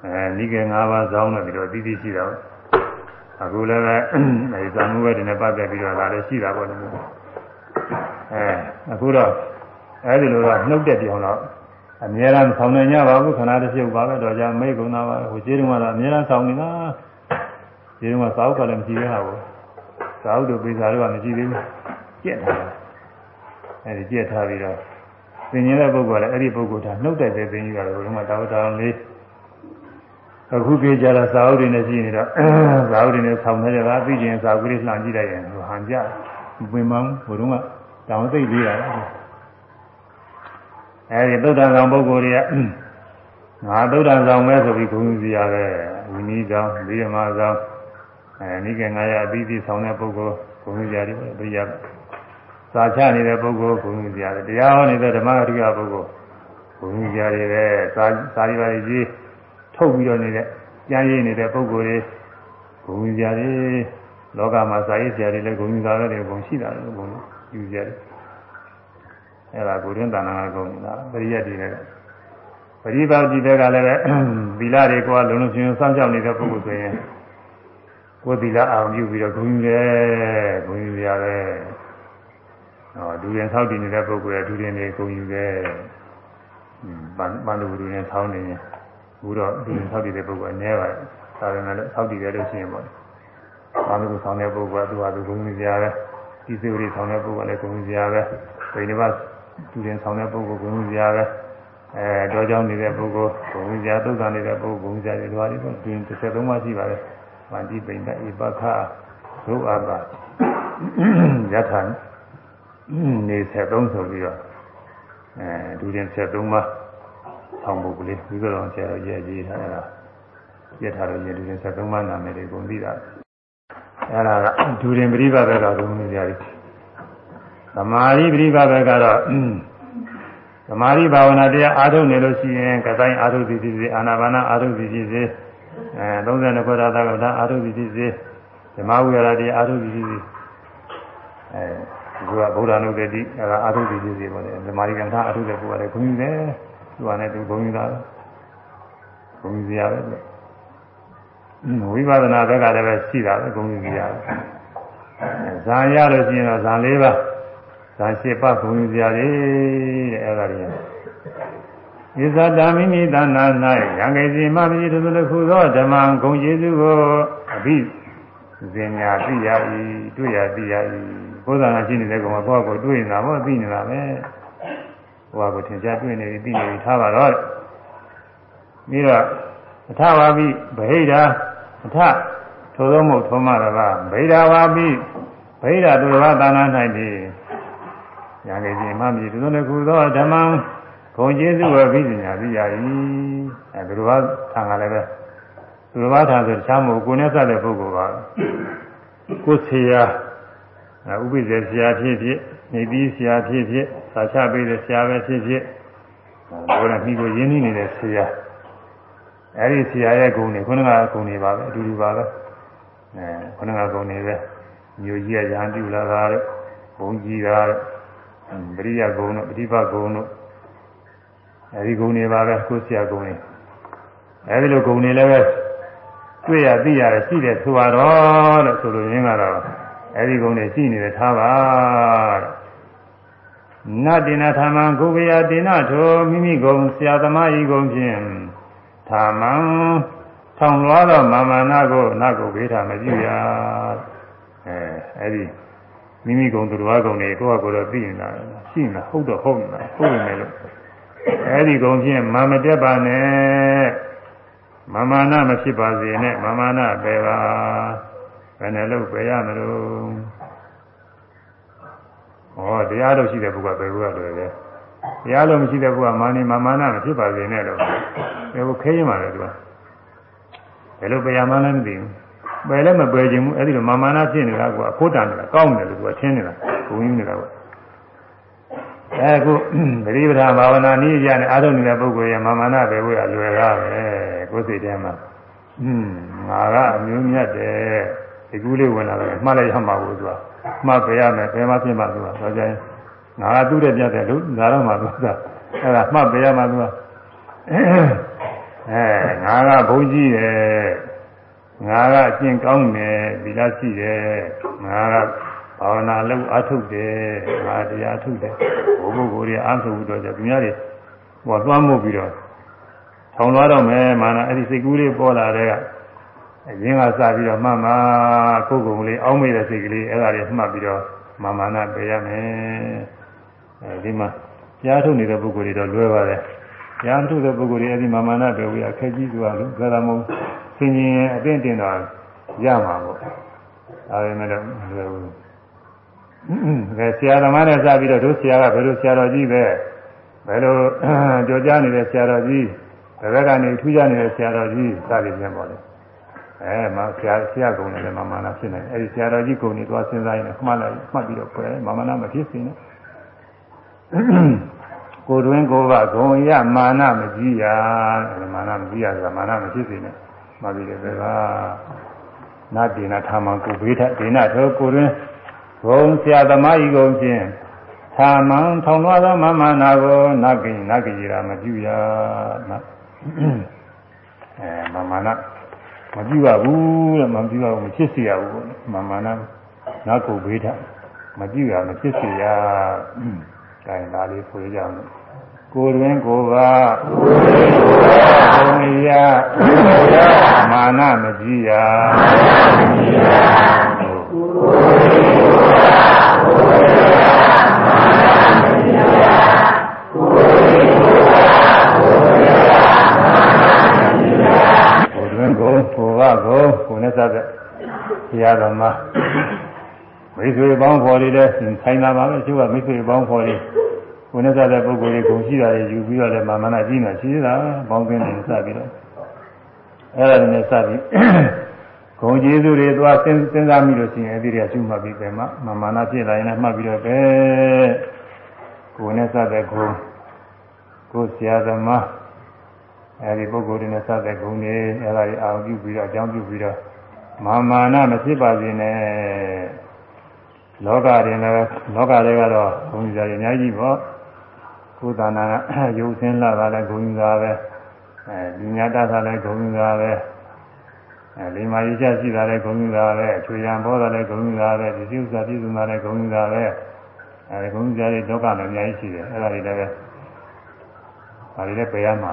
Speaker 1: အဲနိကေ၅ပါးဆောင်တို့ပြီးတော့သိသိရှိတာပေါ့အခုလည်းပဲအဲဒီသံမှုပဲဒီနဲ့ပတ်သက်ပြီးတော့ဒါလည်းရှိတာပေါ့လေအဲအခုတော့အဲဒီလိုတော့နှုတ်တဲ့ပြောင်းတော့အများအားဆောင်နေကြပါဘူးခဏတစ်ပြုတ်ပါပဲတော့じゃမိတ်ကုံသားပါဟိုခြေတုံးကတော့အများအားဆောင်နေတာခြေတုံးကသာဥက္ကလည်းမရှိသေးတာပေါ့သာဝတ္တပိစာတို့ကမရှိသေးဘူးကြက်ထားတာအဲဒီကြက်ထားပြီးတော့ သင်ញတဲ့ပုဂ္ဂိုလ်ကလည်းအဲ့ဒီပုဂ္ဂိုလ်ထားနှုတ်တဲ့တဲ့သင်ကြီးကလည်းဘုရားတာဝတ္တအောင်လေးအခုပြေကြတာသာဝတ္တနဲ့ရှိနေတော့သာဝတ္တနဲ့ဆောင်းနေကြတာသိကျင်သာဝတ္တလှန်ကြည့်လိုက်ရင်ဟန်ကြပင်မဘုရုံးကတောင်သိလေးတာအဲဒီသုဒ္ဓဆောင်ပုဂ္ဂိုလ်တွေကငါသုဒ္ဓဆောင်ပဲဆိုပြီးဂုဏ်ယူစီရပဲဝိနည်းဆောင်ဗိဓမာဆောင်အဲနိကေ900အပြီးပြီးဆောင်တဲ့ပုဂ္ဂိုလ်ဘုံကြီးကြတယ်ပြရ စာချနေတဲ့ပုဂ္ဂိုလ်ဘုံကြီးကြတယ်တရားဟောနေတဲ့ဓမ္မအရိယပုဂ္ဂိုလ်ဘုံကြီးကြတယ်ပဲစာစာရီပါကြီးထုတ်ပြီးတော့နေတဲ့ကြမ်းရည်နေတဲ့ပုဂ္ဂိုလ်တွေဘုံကြီးကြတယ်လောကမှာစာရေးဆရာတွေလည်းဘုံကြီးသားတွေဘုံရှိတာလည်းဘုံယူကြတယ်အဲ့ဒါကိုရင်းတဏ္ဍာကုံတာပရိယတ်တွေလည်းပရိပါတိတွေကလည်းပဲသီလတွေကလုံလုံချင်းစောင့်ကြောက်နေတဲ့ပုဂ္ဂိုလ်ဆိုရင်ကိုယ်သီလအောင်ပြုပြီးတော့ဂုဏ်ယူတယ်ဂုဏ်ယူရတယ် ဟောဒူရင်ဆောက်တည်နေတဲ့ပုဂ္ဂိုလ်ရဲ့ဒူရင်တွေဂုဏ်ယူတယ်ပန်ပန်လူဒူရင်ဆောင်းနေရင်ဘူးတော့ဒူရင်ဆောက်တည်တဲ့ပုဂ္ဂိုလ်အနည်းပါဒါပေမဲ့လည်းဆောက်တည်တယ်လို့ရှိရင်ပေါ့ဘာလို့ကိုဆောင်းတဲ့ပုဂ္ဂိုလ်ကသူဟာသူဂုဏ်ယူကြရတယ်ဒီစုရီဆောင်းတဲ့ပုဂ္ဂိုလ်လည်းဂုဏ်ယူကြရတယ်ဘယ်နှပါဒူရင်ဆောင်းတဲ့ပုဂ္ဂိုလ်ဂုဏ်ယူကြရတယ်အဲတောကြောင်းနေတဲ့ပုဂ္ဂိုလ်ဂုဏ်ယူကြသုဒ္ဓနေတဲ့ပုဂ္ဂိုလ်ဂုဏ်ယူကြတယ်ဒီလိုပါလေဒူရင်33ပါးရှိပါတယ်မန္တိပိဏ္ဍဧပခဒုအာတာယထာ နေ73ဆိုပြီးတော့အဲဒူရင်73ပါးဆောင်းပုဂ္ဂလေးပြီးတော့ဆရာတော်ရဲ့ရေးထားတာပြထားလို့ရေဒူရင်73ပါးနာမည်တွေကုန်ပြီးတာအဲ့ဒါကဒူရင်ပရိပတ်ဘက်ကဘုံမျိုးကြပြီသမာဓိပရိပတ်ဘက်ကတော့သမာဓိဘာဝနာတရားအားထုတ်နေလို့ရှိရင်ကတိုင်းအားထုတ်သည်ဖြစ်စေအာနာပါနာအားထုတ်သည်ဖြစ်စေအဲ32ခုရတာကဒါအားထုတ်သည်ဖြစ်စေဓမ္မဝိရဒတရားအားထုတ်သည်ဖြစ်စေအဲ ဒီကဗုဒ္ဓနုတ္တိအဲဒါအာထုတိဖြစ်စေပေါ့လေဓမ္မရိကံသာအာထုတဲ့ပုဂ္ဂိုလ်ကလည်းဂုဏ်ယူတယ်သူကလည်းသူဂုဏ်ယူတာဂုဏ်ယူစရာပဲလို့ဝိပဿနာဘက်ကလည်းပဲရှိတာပဲဂုဏ်ယူစရာဇာရလို့ရှိရင်တော့ဇာ၄ပါးဇာ၈ပါးဂုဏ်ယူစရာတွေတဲ့အဲဒါတွေဣဇတာမိမိတဏ္ဍာ၌ရံကေစီမပိတုတခုသောဓမ္မဂုံကျေစုကိုအဘိဇင်ညာသိရ၏တွေ့ရသိရ၏ ကိုယ်သာရှိနေတဲ့ကောင်ကကိုယ့်ကိုတွေ့နေတာပေါ့သိနေတာပဲကိုယ့်ကိုထင်ရှားတွေ့နေပြီသိနေပြီထားပါတော့ပြီးတော့အထဝါပိဗဟိတာအထထိုသောမဟုတ်သောမရပါဗဟိတာဝါပိဗဟိတာသူတော်သာနာ၌ပြီညာကေခြင်းမှမြည်သူတို့လည်းခုသောဓမ္မဂုံကျေးဇူးဝပိပညာသိရ၏အဲသူတော်ထံကလည်းပဲသူတော်ထံဆိုတခြားမဟုတ်ကိုယ်နဲ့စတဲ့ပုဂ္ဂိုလ်ကကိုယ်ဆေရာ ဥပိ္ပဇေဆရာဖြစ်ဖြစ်နေပြီးဆရာဖြစ်ဖြစ်သာချပေးတဲ့ဆရာပဲဖြစ်ဖြစ်ဘောရမိကိုရင်းနှီးနေတဲ့ဆရာအဲဒီဆရာရဲ့ဂုဏ်တွေခုနကဂုဏ်တွေပါပဲအတူတူပါပဲအဲခုနကဂုဏ်တွေပဲမျိုးကြီးရဟန်းပြုလာတာတဲ့ဘုံကြီးတာတဲ့ပရိယဂုဏ်တို့ပฏิပတ်ဂုဏ်တို့အဲဒီဂုဏ်တွေပါပဲကိုဆရာဂုဏ်တွေအဲဒီလိုဂုဏ်တွေလည်းပဲတွေ့ရသိရတယ်ရှိတယ်ဆိုတော့လို့ဆိုလိုရင်းကတော့ အဲဒီကုန်းတွေရှိနေတယ်ထားပါတဲ့နတ္တိနာသမံကုဗယတိနာထောမိမိကုံဆရာသမားဤကုံဖြင့်သမံထောင်လွားသောမာမနာကိုနတ်ကိုဘေးထားမပြုရအဲအဲဒီမိမိကုံသူတော်ကုံတွေကိုယ့်အကိုယ်တော့သိနေတာရှိနေတာဟုတ်တော့ဟုတ်နေတာဟုတ်နေလို့အဲဒီကုံဖြင့်မာမတက်ပါနဲ့မမာနမဖြစ်ပါစေနဲ့မမာနပဲပါ ဘယ်နဲ့လို့ပဲရမလို့ဩတရားလို့ရှိတဲ့ပုဂ္ဂိုလ်ကဘယ်လိုရလဲတရားလို့မရှိတဲ့ပုဂ္ဂိုလ်ကမာနိမာမာနမဖြစ်ပါစေနဲ့လို့ဘယ်လိုခဲရင်ပါလဲသူကဘယ်လိုပဲရမှန်းလည်းမသိဘူးပယ်လည်းမပယ်ခြင်းဘူးအဲ့ဒီလိုမာမာနဖြစ်နေတာကအဖို့တန်နေတာကောင်းတယ်လို့သူကထင်နေတာဘုံကြီးနေတာကအဲခုပရိပဒဘာဝနာနည်းရနဲ့အာထုံနေတဲ့ပုဂ္ဂိုလ်ရဲ့မာမာနပဲဘုရားလွယ်ကားပဲကိုယ်စိတ်ထဲမှာอืมငါကအမျိုးမြတ်တယ် ဒီကူးလေးဝင်လာတယ်မှတ်လိုက်ရမှာဘူးသူကမှတ်ပြရမယ်ဘယ်မှာဖြစ်မှာသူကဆိုကြရင်ငါကသူ့တဲ့ပြတ်တယ်လို့ငါတော့မှသူကအဲ့ဒါမှတ်ပြရမှာသူကအဲငါကဘုန်းကြီးတယ်ငါကအကျင့်ကောင်းတယ်ဒီလားရှိတယ်ငါကဘာဝနာလုပ်အထုတ်တယ်ငါတရားထုတ်တယ်ဘုဘကိုယ်တွေအားထုတ်ပြီးတော့ကြသူများတွေဟိုသွားမှုပြီးတော့ထောင်သွားတော့မယ်မာနအဲ့ဒီစိတ်ကူးလေးပေါ်လာတဲ့ အရင်ကစပြီးတော့မှတ်မှာကိုယ်ကုံလေးအောင်းမိတဲ့စိတ်ကလေးအဲ့ဒါတွေမှတ်ပြီးတော့မာမာနပေးရမယ်အဲဒီမှာကြားထုတ်နေတဲ့ပုဂ္ဂိုလ်တွေတော့လွယ်ပါတယ်ကြားထုတ်တဲ့ပုဂ္ဂိုလ်တွေအဲ့ဒီမာမာနပဲဝေးအခက်ကြီးဆိုတာလို့ဒါရမို့သင်ရင်အတင်းတင်တော့ရမှာပေါ့ဒါပေမဲ့တော့လွယ်ဘူးအဲဆရာသမားနဲ့စပြီးတော့တို့ဆရာကဘယ်လိုဆရာတော်ကြီးပဲဘယ်လိုကြောကြားနေတဲ့ဆရာတော်ကြီးဘယ်ဘက်ကနေထူးခြားနေတဲ့ဆရာတော်ကြီးစသည်ဖြင့်ပေါ့လေ အဲမဆရာဆရာကုံနဲ့လည်းမမနာဖြစ်နေတယ်အဲဒီဆရာတော်ကြီးကုံနေသွားစဉ်းစားရင်မှတ်လိုက်မှတ်ပြီးတော့ပွဲမမနာမဖြစ်စေနဲ့ကိုတွင်ကိုကဂုံရမာနမကြီးရမာနမကြီးရဆိုတာမာနမဖြစ်စေနဲ့မှတ်ပြီးတယ်ပဲကနာတေနထာမံကိုဘေးထဒေနထောကိုတွင်ဂုံဆရာသမားကြီးကုံဖြင့်ထာမံထောင်လွှားသောမမနာကိုနတ်ကိနတ်ကိရာမပြုရနအဲမမနာ မပြုရဘူးတဲ့မပြုရဘူးမဖြစ်စေရဘူးမမာနနာကုဘေးထမပြုရမဖြစ်စေရအဲဒါလေးဆိုကြအောင်ကိုယ်တွင်ကိုယ်ကကိုယ်တွင်ကိုယ်ကဘုံရမာနမကြည့်ရမာနမကြည့်ရကိုယ်တွင်ကိုယ်ကကိုယ်ရမာနမကြည့်ရကိုယ်တွင်ကိုယ်ကကိုယ်ရကိုယ်ကိုယ်ကကိုယ်ကိုယ်နဲ့စတဲ့ ဘုရားတော်မှာမိတ်ဆွေပေါင်းဖော်လေးတဲ့ဆိုင်တာပါပဲသူကမိတ်ဆွေပေါင်းဖော်လေးကိုယ်နဲ့စားတဲ့ပုဂ္ဂိုလ်တွေဂုဏ်ရှိတာတွေယူပြီးတော့လည်းမာမနာကြီးနေရှိတာပေါင်းသင်းနေစပြီးတော့အဲ့ဒါနဲ့စပြီးဂုံကျေးဇူးတွေသွားစဉ်းစားမိလို့ရှိရင်အဲ့ဒီတွေကကျွမှတ်ပြီးပဲမှမာမနာဖြစ်လာရင်လည်းမှတ်ပြီးတော့ပဲကိုယ်နဲ့စတဲ့ဂုံကိုယ်ဆရာသမားအဲဒီပုဂ္ဂိုလ်တွေနဲ့စတဲ့ဂုံတွေအဲ့ဒါတွေအာရုံပြုပြီးတော့အကြောင်းပြုပြီးတော့ မာမာနမဖြစ်ပါစေနဲ့လောကတွေလည်းလောကတွေကတော့ဂုံကြရအများကြီးပေါ့ကိုယ်တဏ္ဍာရုပ်ဆင်းလာတာလည်းဂုံကြပဲအဲဒီညာတတ်တာလည်းဂုံကြပဲအဲဒီမှာရချရှိတာလည်းဂုံကြပဲချွေရန်ပေါ်တာလည်းဂုံကြပဲဒီဥစ္စာပြည့်စုံတာလည်းဂုံကြပဲအဲဒီဂုံကြတွေလောကလည်းအများကြီးရှိတယ်အဲ့ဒါတွေလည်းဒါတွေလည်းပယ်ရမှာ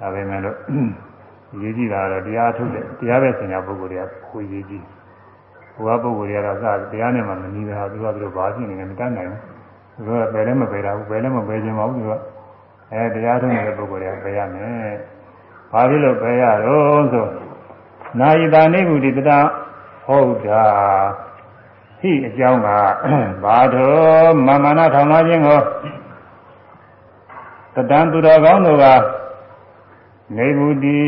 Speaker 1: ဒါပေမဲ့လို့ ရေးကြည့်တာတော့တရားထုတ်တယ်တရားပဲဆင်ညာပုဂ္ဂိုလ်တွေကကိုရေးကြည့်ဟိုကပုဂ္ဂိုလ်တွေကတော့စတရားနဲ့မှမနီးတာသူကသူတို့ဘာဖြစ်နေလဲမတတ်နိုင်ဘူးသူကပယ်လည်းမပယ်တာဘူးပယ်လည်းမပယ်ခြင်းမဟုတ်ဘူးသူကအဲတရားထုတ်နေတဲ့ပုဂ္ဂိုလ်တွေကပယ်ရမယ်ဘာဖြစ်လို့ပယ်ရတော့ဆိုနာယိတာနိဗ္ဗုတိတတဟုတ်တာဟိအကြောင်းကဘာတော်မမနာထောင်သားခြင်းကိုတတန်သူတော်ကောင်းတို့ကနေဗုတိ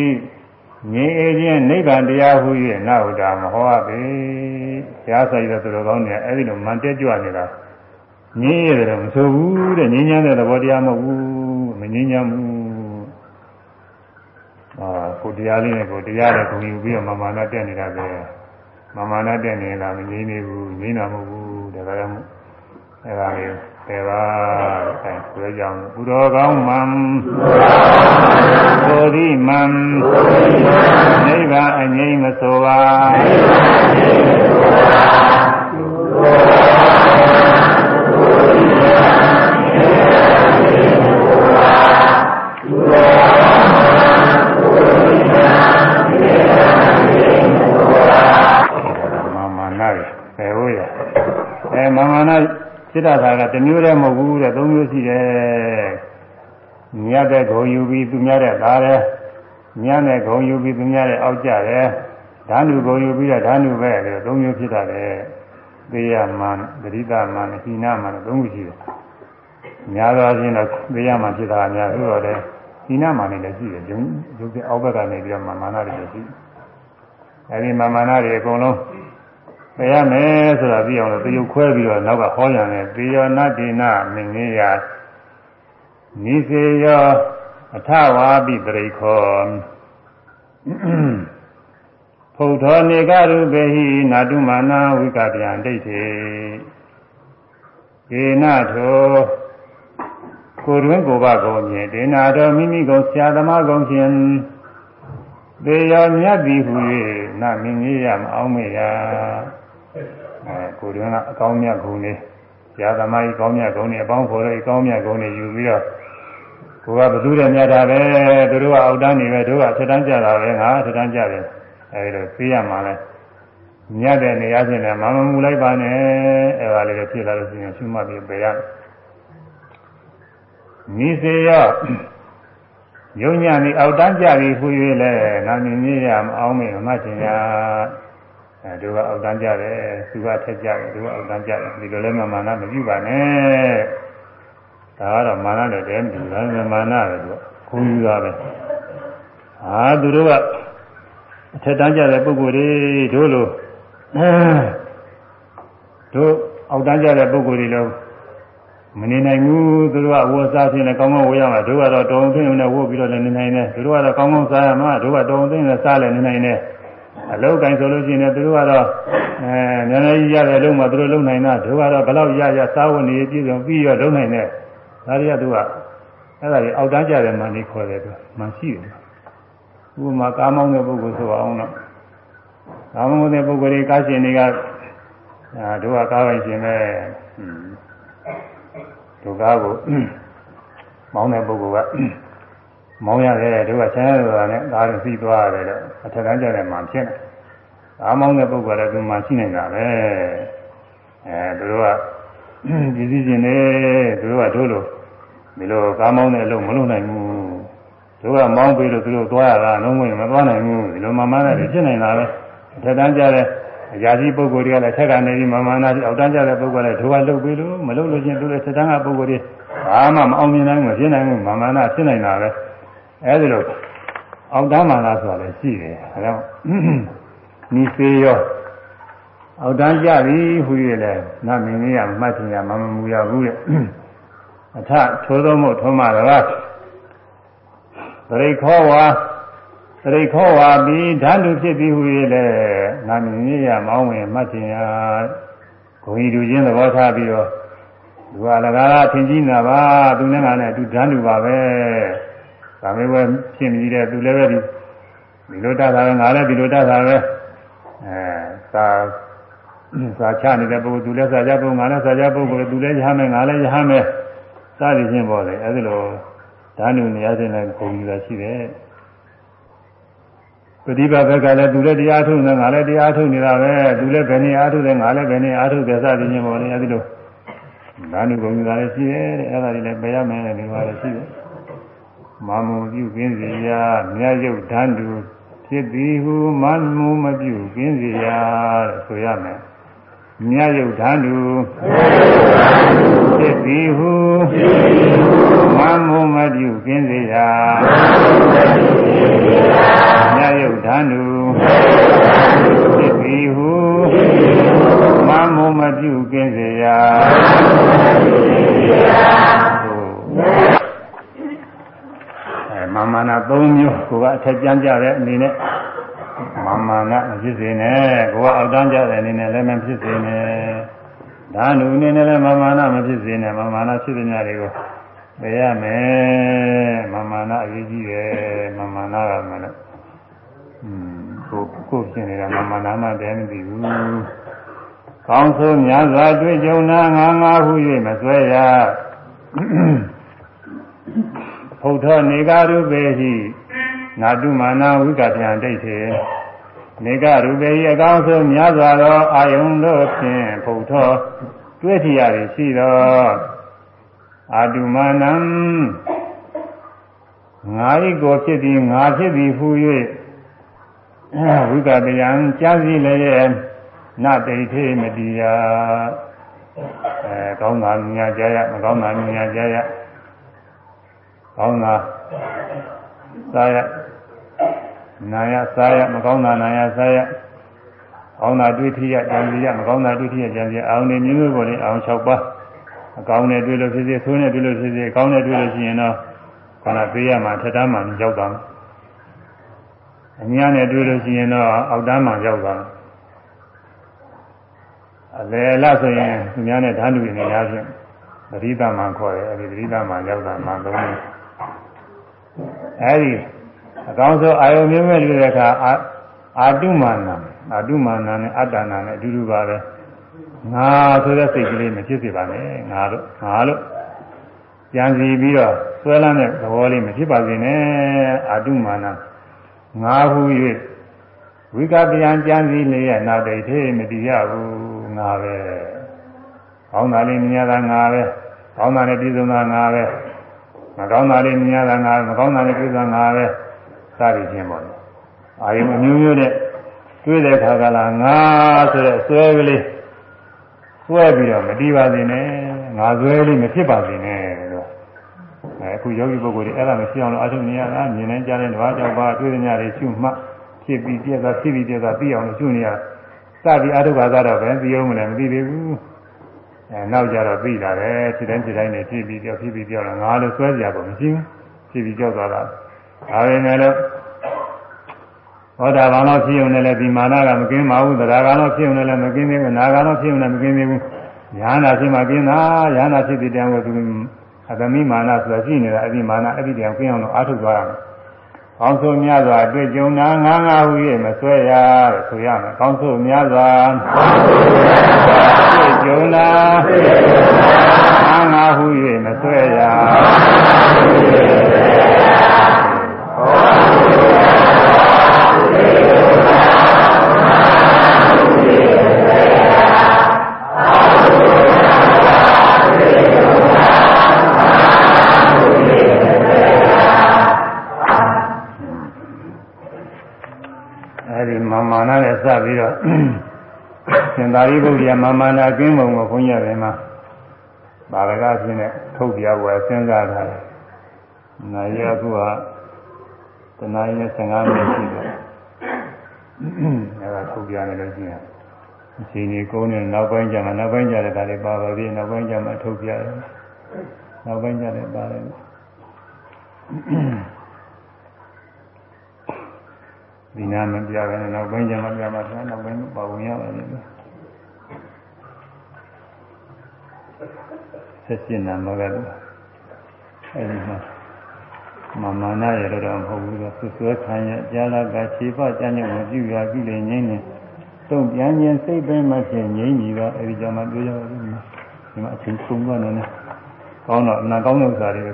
Speaker 1: ငြိအေခြင်းနိဗ္ဗာန်တရားဟူ၍နာဟုတာမဟောအပ်ပေဘုရားဆိုင်တဲ့သူတော်ကောင်းတွေအဲ့ဒီလိုမန်တက်ကြွနေတာငြိရတယ်တော့မဆိုဘူးတဲ့ငြိမ်းချမ်းတဲ့သဘောတရားမဟုတ်ဘူးမငြိမ်းချမ်းဘူးအာကိုတရားလေးနဲ့ကိုတရားနဲ့ကိုယူပြီးတော့မမာနတက်နေတာပဲမမာနတက်နေတာမငြိမ်းနေဘူးငြိမ်းတာမဟုတ်ဘူးဒါကြမ်းအဲ့ဒါလေး ပေပါအဲဆိုကြောင့်ဘုရောကောင်းမံသောတိမံနိဗ္ဗာန်အငြိမ့်မဆိုပါမာ စိတ္တသာကတစ်မျိုးတည်းမဟုတ်ဘူးတဲ့သုံးမျိုးရှိတယ်မြတ်တဲ့ဂုံယူပြီးသူများတဲ့သားတယ်မြတ်တဲ့ဂုံယူပြီးသူများတဲ့အောက်ကြတယ်ဓာနုဂုံယူပြီးတော့ဓာနုပဲတဲ့သုံးမျိုးဖြစ်တာတယ်သေယမန်ပရိသမန်ဟိနမန်သုံးခုရှိတယ်များသောအားဖြင့်တော့သေယမန်ဖြစ်တာအများဆိုတော့လေဟိနမန်လည်းရှိတယ်ဂျုံဂျုံတဲ့အောက်ဘက်ကနေပြီးတော့မာနတွေရှိအဲဒီမာမနာတွေအကုန်လုံး ပယ်ရမယ်ဆိုတာသိအောင်လို့သရုပ်ခွဲပြီးတော့နောက်ကဟောရတယ်သေယောနတိနမင်းကြီးယာနိစေယောအထဝါပိပရိခောဖုထောနေကရုပေဟိနာတုမာနာဝိကဗျံဒိဋ္ဌိေနထောကိုတွင်ကိုဘကုံမြင်ဒေနာတော်မိမိကုံဆရာသမားကုံဖြင့်သေယောမြတ်သည်ဟူ၍နာမင်းကြီးရမအောင်မေရ အဲကိုတွင်ကအကောင်းမြတ်ဂုဏ်လေးဆရာသမားကြီးကောင်းမြတ်ဂုဏ်လေးအပေါင်းဖော်လေးကောင်းမြတ်ဂုဏ်လေးယူပြီးတော့ကိုကဘသူတဲ့မြတ်တာပဲသူတို့ကအောက်တန်းနေပဲတို့ကဆက်တန်းကြတာပဲငါဆက်တန်းကြတယ်အဲဒီတော့သိရမှာလဲမြတ်တဲ့နေရာချင်းလည်းမမမူလိုက်ပါနဲ့အဲပါလေဖြစ်လာလို့ရှိရင်ရှုမှတ်ပြီးပေရတယ်နိစေယယုံညာနေအောက်တန်းကြပြီးဟူ၍လဲနာမည်ကြီးရမအောင်မေမချင်ရ အဲတို့ကအောက်တန်းကြတယ်သူကထက်ကြတယ်တို့ကအောက်တန်းကြတယ်ဒီလိုလဲမမာနမပြုပါနဲ့ဒါကတော့မာနနဲ့တည်းမတူဘူးမာနပဲသူကခုံယူတာပဲဟာသူတို့ကအထက်တန်းကြတဲ့ပုဂ္ဂိုလ်တွေတို့လိုတို့အောက်တန်းကြတဲ့ပုဂ္ဂိုလ်တွေလို့မနေနိုင်ဘူးသူတို့ကဝတ်စားခြင်းနဲ့ကောင်းကောင်းဝတ်ရမှာတို့ကတော့တောင်းသိနေဝတ်ပြီးတော့လည်းနေနိုင်တယ်သူတို့ကတော့ကောင်းကောင်းစားရမှာတို့ကတောင်းသိနေစားလည်းနေနိုင်တယ် အလောက်ကင်ဆိုလို့ရှိရင်သူတို့ကတော့အဲနည်းနည်းကြီးရတယ်လုံးမှသူတို့လုံးနိုင်တာတို့ကတော့ဘယ်လောက်ရရစားဝတ်နေပြည့်စုံပြီးတော့လုံးနိုင်တယ်ဒါတွေကသူကအဲ့ဒါကြီးအောက်တန်းကြတယ်မှနေခေါ်တယ်သူမှရှိတယ်ဥပမာကားမောင်းတဲ့ပုဂ္ဂိုလ်ဆိုအောင်တော့ကားမောင်းတဲ့ပုဂ္ဂိုလ်တွေကားရှင်တွေကအာတို့ကကားပိုင်ရှင်ပဲဒုက္ခကိုမောင်းတဲ့ပုဂ္ဂိုလ်က မောင်းရတယ်တို့ကဆင်းရဲဆိုတာနဲ့ဒါရင်သိသွားရတယ်တော့အထက်တန်းကျတဲ့မှဖြစ်တယ်။ဒါမောင်းတဲ့ပုဂ္ဂိုလ်ကလည်းသူမှရှိနေတာပဲ။အဲတို့ကကြည်စည်းခြင်းနဲ့တို့ကတို့လိုဒီလိုကားမောင်းတဲ့အလုပ်မလုပ်နိုင်ဘူး။တို့ကမောင်းပြီးလို့သူတို့သွားရတာလုံးဝမသွားနိုင်ဘူး။ဒီလိုမမှန်တဲ့ဖြစ်နေတာပဲ။အထက်တန်းကျတဲ့အရာရှိပုဂ္ဂိုလ်တွေကလည်းထက်ကနေပြီးမမာနာအောက်တန်းကျတဲ့ပုဂ္ဂိုလ်လည်းဒုကလုတ်ပြီးလို့မလုတ်လို့ချင်းသူလည်းထက်တန်းကပုဂ္ဂိုလ်တွေဘာမှမအောင်မြင်နိုင်ဘူးမဖြစ်နိုင်ဘူးမာမနာဖြစ်နိုင်တာပဲ အဲဒီလိုအောက်တန်းမာနာဆိုတာလည်းရှိတယ်အဲဒါနီစေရောအောက်တန်းကြပြီဟူ၍လည်းနမင်းကြီးကမှတ်ချင်ရမမမူရဘူးတဲ့အထထိုးသောမို့ထုံးမှာတော့ပရိခောဝါပရိခောဝါပြီးဓာတုဖြစ်ပြီးဟူ၍လည်းနမင်းကြီးကမောင်းဝင်မှတ်ချင်ရဂုံကြီးတူချင်းသဘောထားပြီးတော့သူကလကားထင်ကြီးနာပါသူနဲ့ငါနဲ့အတူဓာတုပါပဲ ဒါမျိုးပဲဖြစ်မြည်တဲ့သူလည်းပဲဒီဒီလိုတတ်တာပဲငါလည်းဒီလိုတတ်တာပဲအဲသာသာချနေတဲ့ပုဂ္ဂိုလ်သူလည်းစာကြပုဂ္ဂိုလ်ငါလည်းစာကြပုဂ္ဂိုလ်သူလည်းရဟမယ်ငါလည်းရဟမယ်စသည်ချင်းပေါ်တယ်အဲဒီလိုဓာနုနေရာချင်းလည်းပုံယူတာရှိတယ်ပฏิပါဘက်ကလည်းသူလည်းတရားထုတ်နေငါလည်းတရားထုတ်နေတာပဲသူလည်းဘယ်နည်းအားထုတ်တယ်ငါလည်းဘယ်နည်းအားထုတ်တယ်စသည်ချင်းပေါ်တယ်အဲဒီလိုဓာနုပုံယူတာလည်းရှိတယ်တဲ့အဲဒါတွေလည်းပယ်ရမယ်တဲ့ဒီလိုလည်းရှိတယ် မာမုံပြုကင်းစီရာမြတ်ရုပ်ဓာတုဖြစ်သည်ဟုမမုံမပြုကင်းစီရာတဲ့ဆိုရမယ်မြတ်ယုတ်ဓာတုဖြစ်သည်ဟုမမုံမပြုကင်းစေရာမြတ်ယုတ်ဓာတုဖြစ်သည်ဟုမမုံမပြုကင်းစေရာအဲ မမနာ၃မျိုးကိုကအထက်ကျမ်းကြတဲ့အနေနဲ့မမာနမဖြစ်စေနဲ့ကိုယ်ကအောက်တန်းကြတဲ့အနေနဲ့လည်းမဖြစ်စေနဲ့ဒါလူအနေနဲ့လည်းမမာနမဖြစ်စေနဲ့မမာနဖြစ်တဲ့ညတွေကိုပယ်ရမယ်မမာနအရေးကြီးတယ်မမာနကမှလည်းอืมကိုကိုဖြစ်နေတာမမာနမှတည်းမသိဘူးကောင်းဆိုးများစွာတွေ့ကြုံနာငါငါဟု၍မဆွဲရ ဘုထောနေကာရုပေဟိနာတုမာနာဝိကဗျံဒိဋ္ဌေနေကရူပေ၏အကောင်းဆုံးများစွာသောအာယုန်တို့ဖြင့်ဖုထောတွေ့ထရသည်ရှိသောအာတုမာနံငါ၏ကိုဖြစ်သည်ငါဖြစ်သည်ဟူ၍ဝိကဗျံကြားစီလည်းနဒိဋ္ဌေမတိယအဲကောင်းတာမြညာကြရမကောင်းတာမြညာကြရ ကောင်းတာသာယနာယစာယမကောင်းတာနာယစာယကောင်းတာတွေ့ထိရကြံစီရမကောင်းတာတွေ့ထိရကြံစီအောင်နေမျိုးမျိုးပေါ်နေအောင်၆ပါးအကောင်းနဲ့တွေ့လို့ဖြစ်ဖြစ်ဆိုးနဲ့တွေ့လို့ဖြစ်ဖြစ်ကောင်းနဲ့တွေ့လို့ရှိရင်တော့ခန္ဓာပေးရမှာထက်တမ်းမှရောက်သွားမယ်အညာနဲ့တွေ့လို့ရှိရင်တော့အောက်တန်းမှရောက်သွားမယ်အလေလဆိုရင်သူများနဲ့ဓာတ်လူတွေနေရချင်းပရိသမန်ခေါ်တယ်အဲဒီပရိသမန်ရောက်တာမှသုံးတယ် အဲဒီအကောင်းဆုံးအာယုံမျိုးမဲ့လူတဲ့အခါအာတုမာနအာတုမာနနဲ့အတ္တနာနဲ့အတူတူပါပဲငါဆိုတဲ့စိတ်ကလေးမဖြစ်စေပါနဲ့ငါတို့ငါလို့ကြံစီပြီးတော့ဆွဲလန်းတဲ့သဘောလေးမဖြစ်ပါစေနဲ့အာတုမာနငါဟု၍ဝိကပယံကြံစီလျက်နာတိတ်သေးမတည်ရဘူးငါပဲကောင်းတာလေးမြင်ရတာငါပဲကောင်းတာနဲ့ပြည်စုံတာငါပဲ မကောင်းတာလေးမြင်ရတာငါမကောင်းတာလေးပြည်စုံငါပဲစသည်ချင်းပေါ့အာယုံအမျိုးမျိုးနဲ့တွေ့တဲ့ခါကလာငါဆိုတဲ့ဆွဲကလေးဆွဲပြီးတော့မတီးပါစေနဲ့ငါဆွဲလေးမဖြစ်ပါစေနဲ့လို့အဲအခုယောဂီပုဂ္ဂိုလ်တွေအဲ့ဒါမရှိအောင်လို့အထုနေရတာမြင်နေကြတဲ့ဓဝါကြောင့်ပါတွေ့တဲ့ညတွေရှုမှတ်ဖြစ်ပြီးပြက်တာဖြစ်ပြီးပြက်တာသိအောင်လို့ရှုနေရစပြီးအထုခါကတော့ပဲသိအောင်မလဲမသိသေးဘူး အဲနောက်ကြတော့သိလာတယ်ဖြစ်တိုင်းဖြစ်တိုင်းနဲ့ဖြစ်ပြီးပြောဖြစ်ပြီးပြောတော့ငါလို့ဆွဲကြပါမရှိဘူးဖြစ်ပြီးကြောက်သွားတာဒါပေမဲ့လို့ဟောတာဘာလို့ဖြစ်ုံနဲ့လဲဒီမာနကမကင်းပါဘူးတရားကလို့ဖြစ်ုံနဲ့လဲမကင်းသေးဘူးနာကလို့ဖြစ်ုံနဲ့မကင်းသေးဘူးညာနာဖြစ်မှကင်းတာညာနာဖြစ်တဲ့တရားကိုသူအသမိမာနဆိုတာရှိနေတာအဲ့ဒီမာနအဲ့ဒီတရားကင်းအောင်လို့အားထုတ်သွားရမယ်။ ကောင်းဆိုများစွာတွေ့ကြုံနာငါးငါးဟု၍မဆွဲရလို့ဆိုရမယ်။ကောင်းဆိုများစွာတွေ့ကြုံနာငါးငါးဟု၍မဆွဲရ စပြီးတော့ရှင်သာရိပုတ္တရာမာမနာကင်းပုံကိုခွန်ရတယ်မှာဘာရကဖြစ်နေထုတ်ပြပွဲစဉ်းစားထားတယ်။နာရီအခုကတနာရီနဲ့15မိနစ်ရှိတယ်။အဲဒါထုတ်ပြနေလို့ရှိရင်အချိန်ကြီးကုန်းနေနောက်ပိုင်းကျမှနောက်ပိုင်းကျတဲ့ဒါတွေပါပါပြီနောက်ပိုင်းကျမှထုတ်ပြတယ်။နောက်ပိုင်းကျတဲ့ပါတယ် ဒီနာမပြဘဲနဲ့နောက်ပိုင်းကျမှပြမှဆိုနောက်ပိုင်းပါဝင်ရပါလိမ့်မယ်ဆက်ရှင်နာမကတော့အဲဒီမှာမမနာရတော့မဟုတ်ဘူးတော့ဆွဆွဲခံရကြာလာကခြေပကြမ်းကြမပြုရပြုလေငင်းနေတုံ့ပြန်ခြင်းစိတ်ပဲမဖြစ်ငြိမ့်ကြီးတော့အဲဒီကြမှာပြောရပါလိမ့်မယ်ဒီမှာအချင်းဆုံးတော့လည်းကောင်းတော့အနာကောင်းတဲ့ဥစ္စာတွေက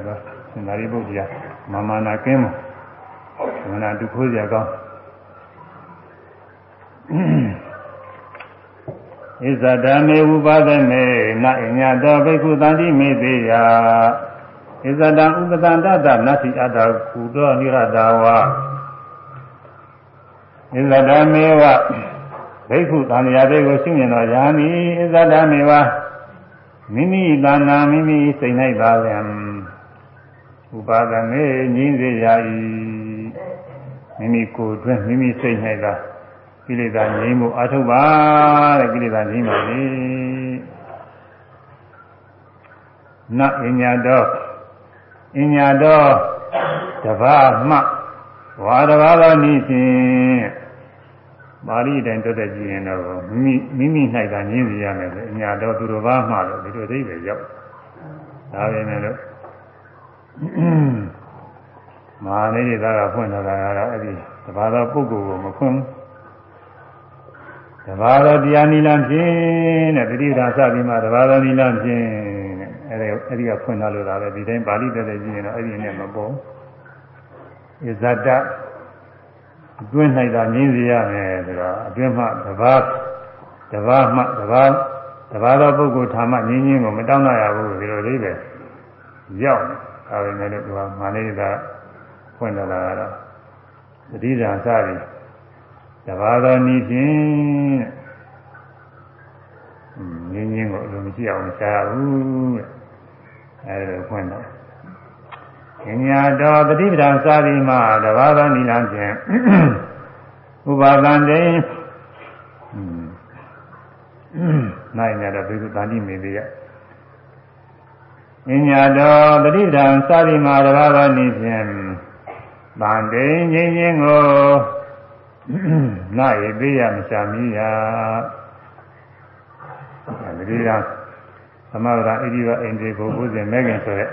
Speaker 1: စင်္သာရိပုတ္တရာမမနာကင်းမှာမနာဒုက္ခစရာကောင်း ဣဇဒာမေဝပါဒမေနအညတောဘိက္ခုတန္တိမေသေးယဣဇဒံဥပဒန္တတနတ္တိအတ္တကုတောနိရတာဝဣဇဒာမေဝဘိက္ခုတန်ရာတွေကိုရှင်းမြင်တော်ယာမိဣဇဒာမေဝမိမိတဏ္ဍာမိမိစိတ်၌ပါလျံဥပါဒမေငြင်းစေရာဤမိမိကိုယ်တွင်မိမိစိတ်၌သာ ကိလေသာငြိမ်းမှုအထုတ်ပါတဲ့ကိလေသာငြိမ်းပါလေနအညာတော်အညာတော်တဘာမှဝါတဘာသောနိဖြင့်ပါဠိတိုင်းတွတ်တဲ့ကြည့်ရင်တော့မိမိမိမိ၌ကငြင်းစီရမယ်ဆိုအညာတော်သူတော်ဘာမှလို့ဒီလိုအိဗယ်ရောက်ဒါပဲနဲ့လို့မာနေရတာကဖွင့်လာတာကတော့အဲ့ဒီတဘာသောပုဂ္ဂိုလ်ကိုမဖွင့်ဘူး တဘာတော်တရားနိလန်းဖြင့်တဲ့တတိဒါစပြီးမှတဘာတော်နိလန်းဖြင့်တဲ့အဲဒီအဲဒီကဖွင့်လာလို့ဒါပဲဒီတိုင်းပါဠိတက်တဲ့ကြည့်ရင်တော့အဲ့ဒီနဲ့မပေါ်ဣဇဒအတွင်း၌သာငင်းစေရမယ်ဆိုတော့အတွင်းမှတဘာတဘာမှတဘာတဘာသောပုဂ္ဂိုလ်ထာမငင်းငင်းကိုမတောင်းရဘူးဒီလိုလေးပဲရောက်ဒါပဲလေသူကမာနေကဖွင့်လာတာကတော့တတိဒါစပြီး တဘာသောနည်းဖြင့်ငင်းငင်းကိုအလိုမရှိအောင်ရှားဘူးတဲ့အဲဒါဖွင့်တော့ဉာဏ်တော်တတိပဒံစာရီမှာတဘာသောနိလဖြင့်ဥပါဒံတေနိုင်ရတော့ဘိက္ခုတန်တိမေသေးရဉာဏ်တော်တတိပဒံစာရီမှာတဘာသောနိဖြင့်ဗန္တေငင်းငင်းကို နာရေသေးရမရှာမီးရအဲဒီကသမဗရာဣတိဝအိန္ဒိဘုဘုဇင်မဲခင်ဆိုတဲ့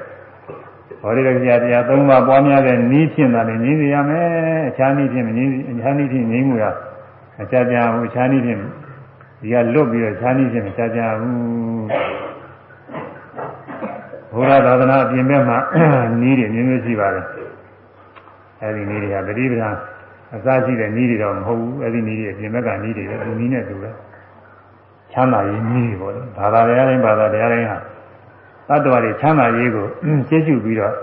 Speaker 1: ဘောဓိရကျတရား၃ပါးပွားများတဲ့နီးဖြင့်သာလည်းငြင်းစေရမယ်အခြားနည်းဖြင့်မငြင်းအခြားနည်းဖြင့်ငြင်းမှုရအခြားကြဘူးအခြားနည်းဖြင့်ဒီကလွတ်ပြီးတော့အခြားနည်းဖြင့်အခြားကြဘူးဘုရားသာသနာအပြင်ဘက်မှာနီးတယ်မျိုးမျိုးရှိပါတယ်အဲဒီနီးတွေကတတိပ္ပံ အစားရှိတဲ့နည်းတွေတော့မဟုတ်ဘူးအဲ့ဒီနည်းတွေပြင်ဘက်ကနည်းတွေလည်းဒီနည်းနဲ့တူတယ်ချမ်းသာရေးနည်းတွေပေါ့လေဘာသာတရားတိုင်းဘာသာတရားတိုင်းဟာသတ္တဝါတွေချမ်းသာရေးကိုကျေးဇူးပြီးတော့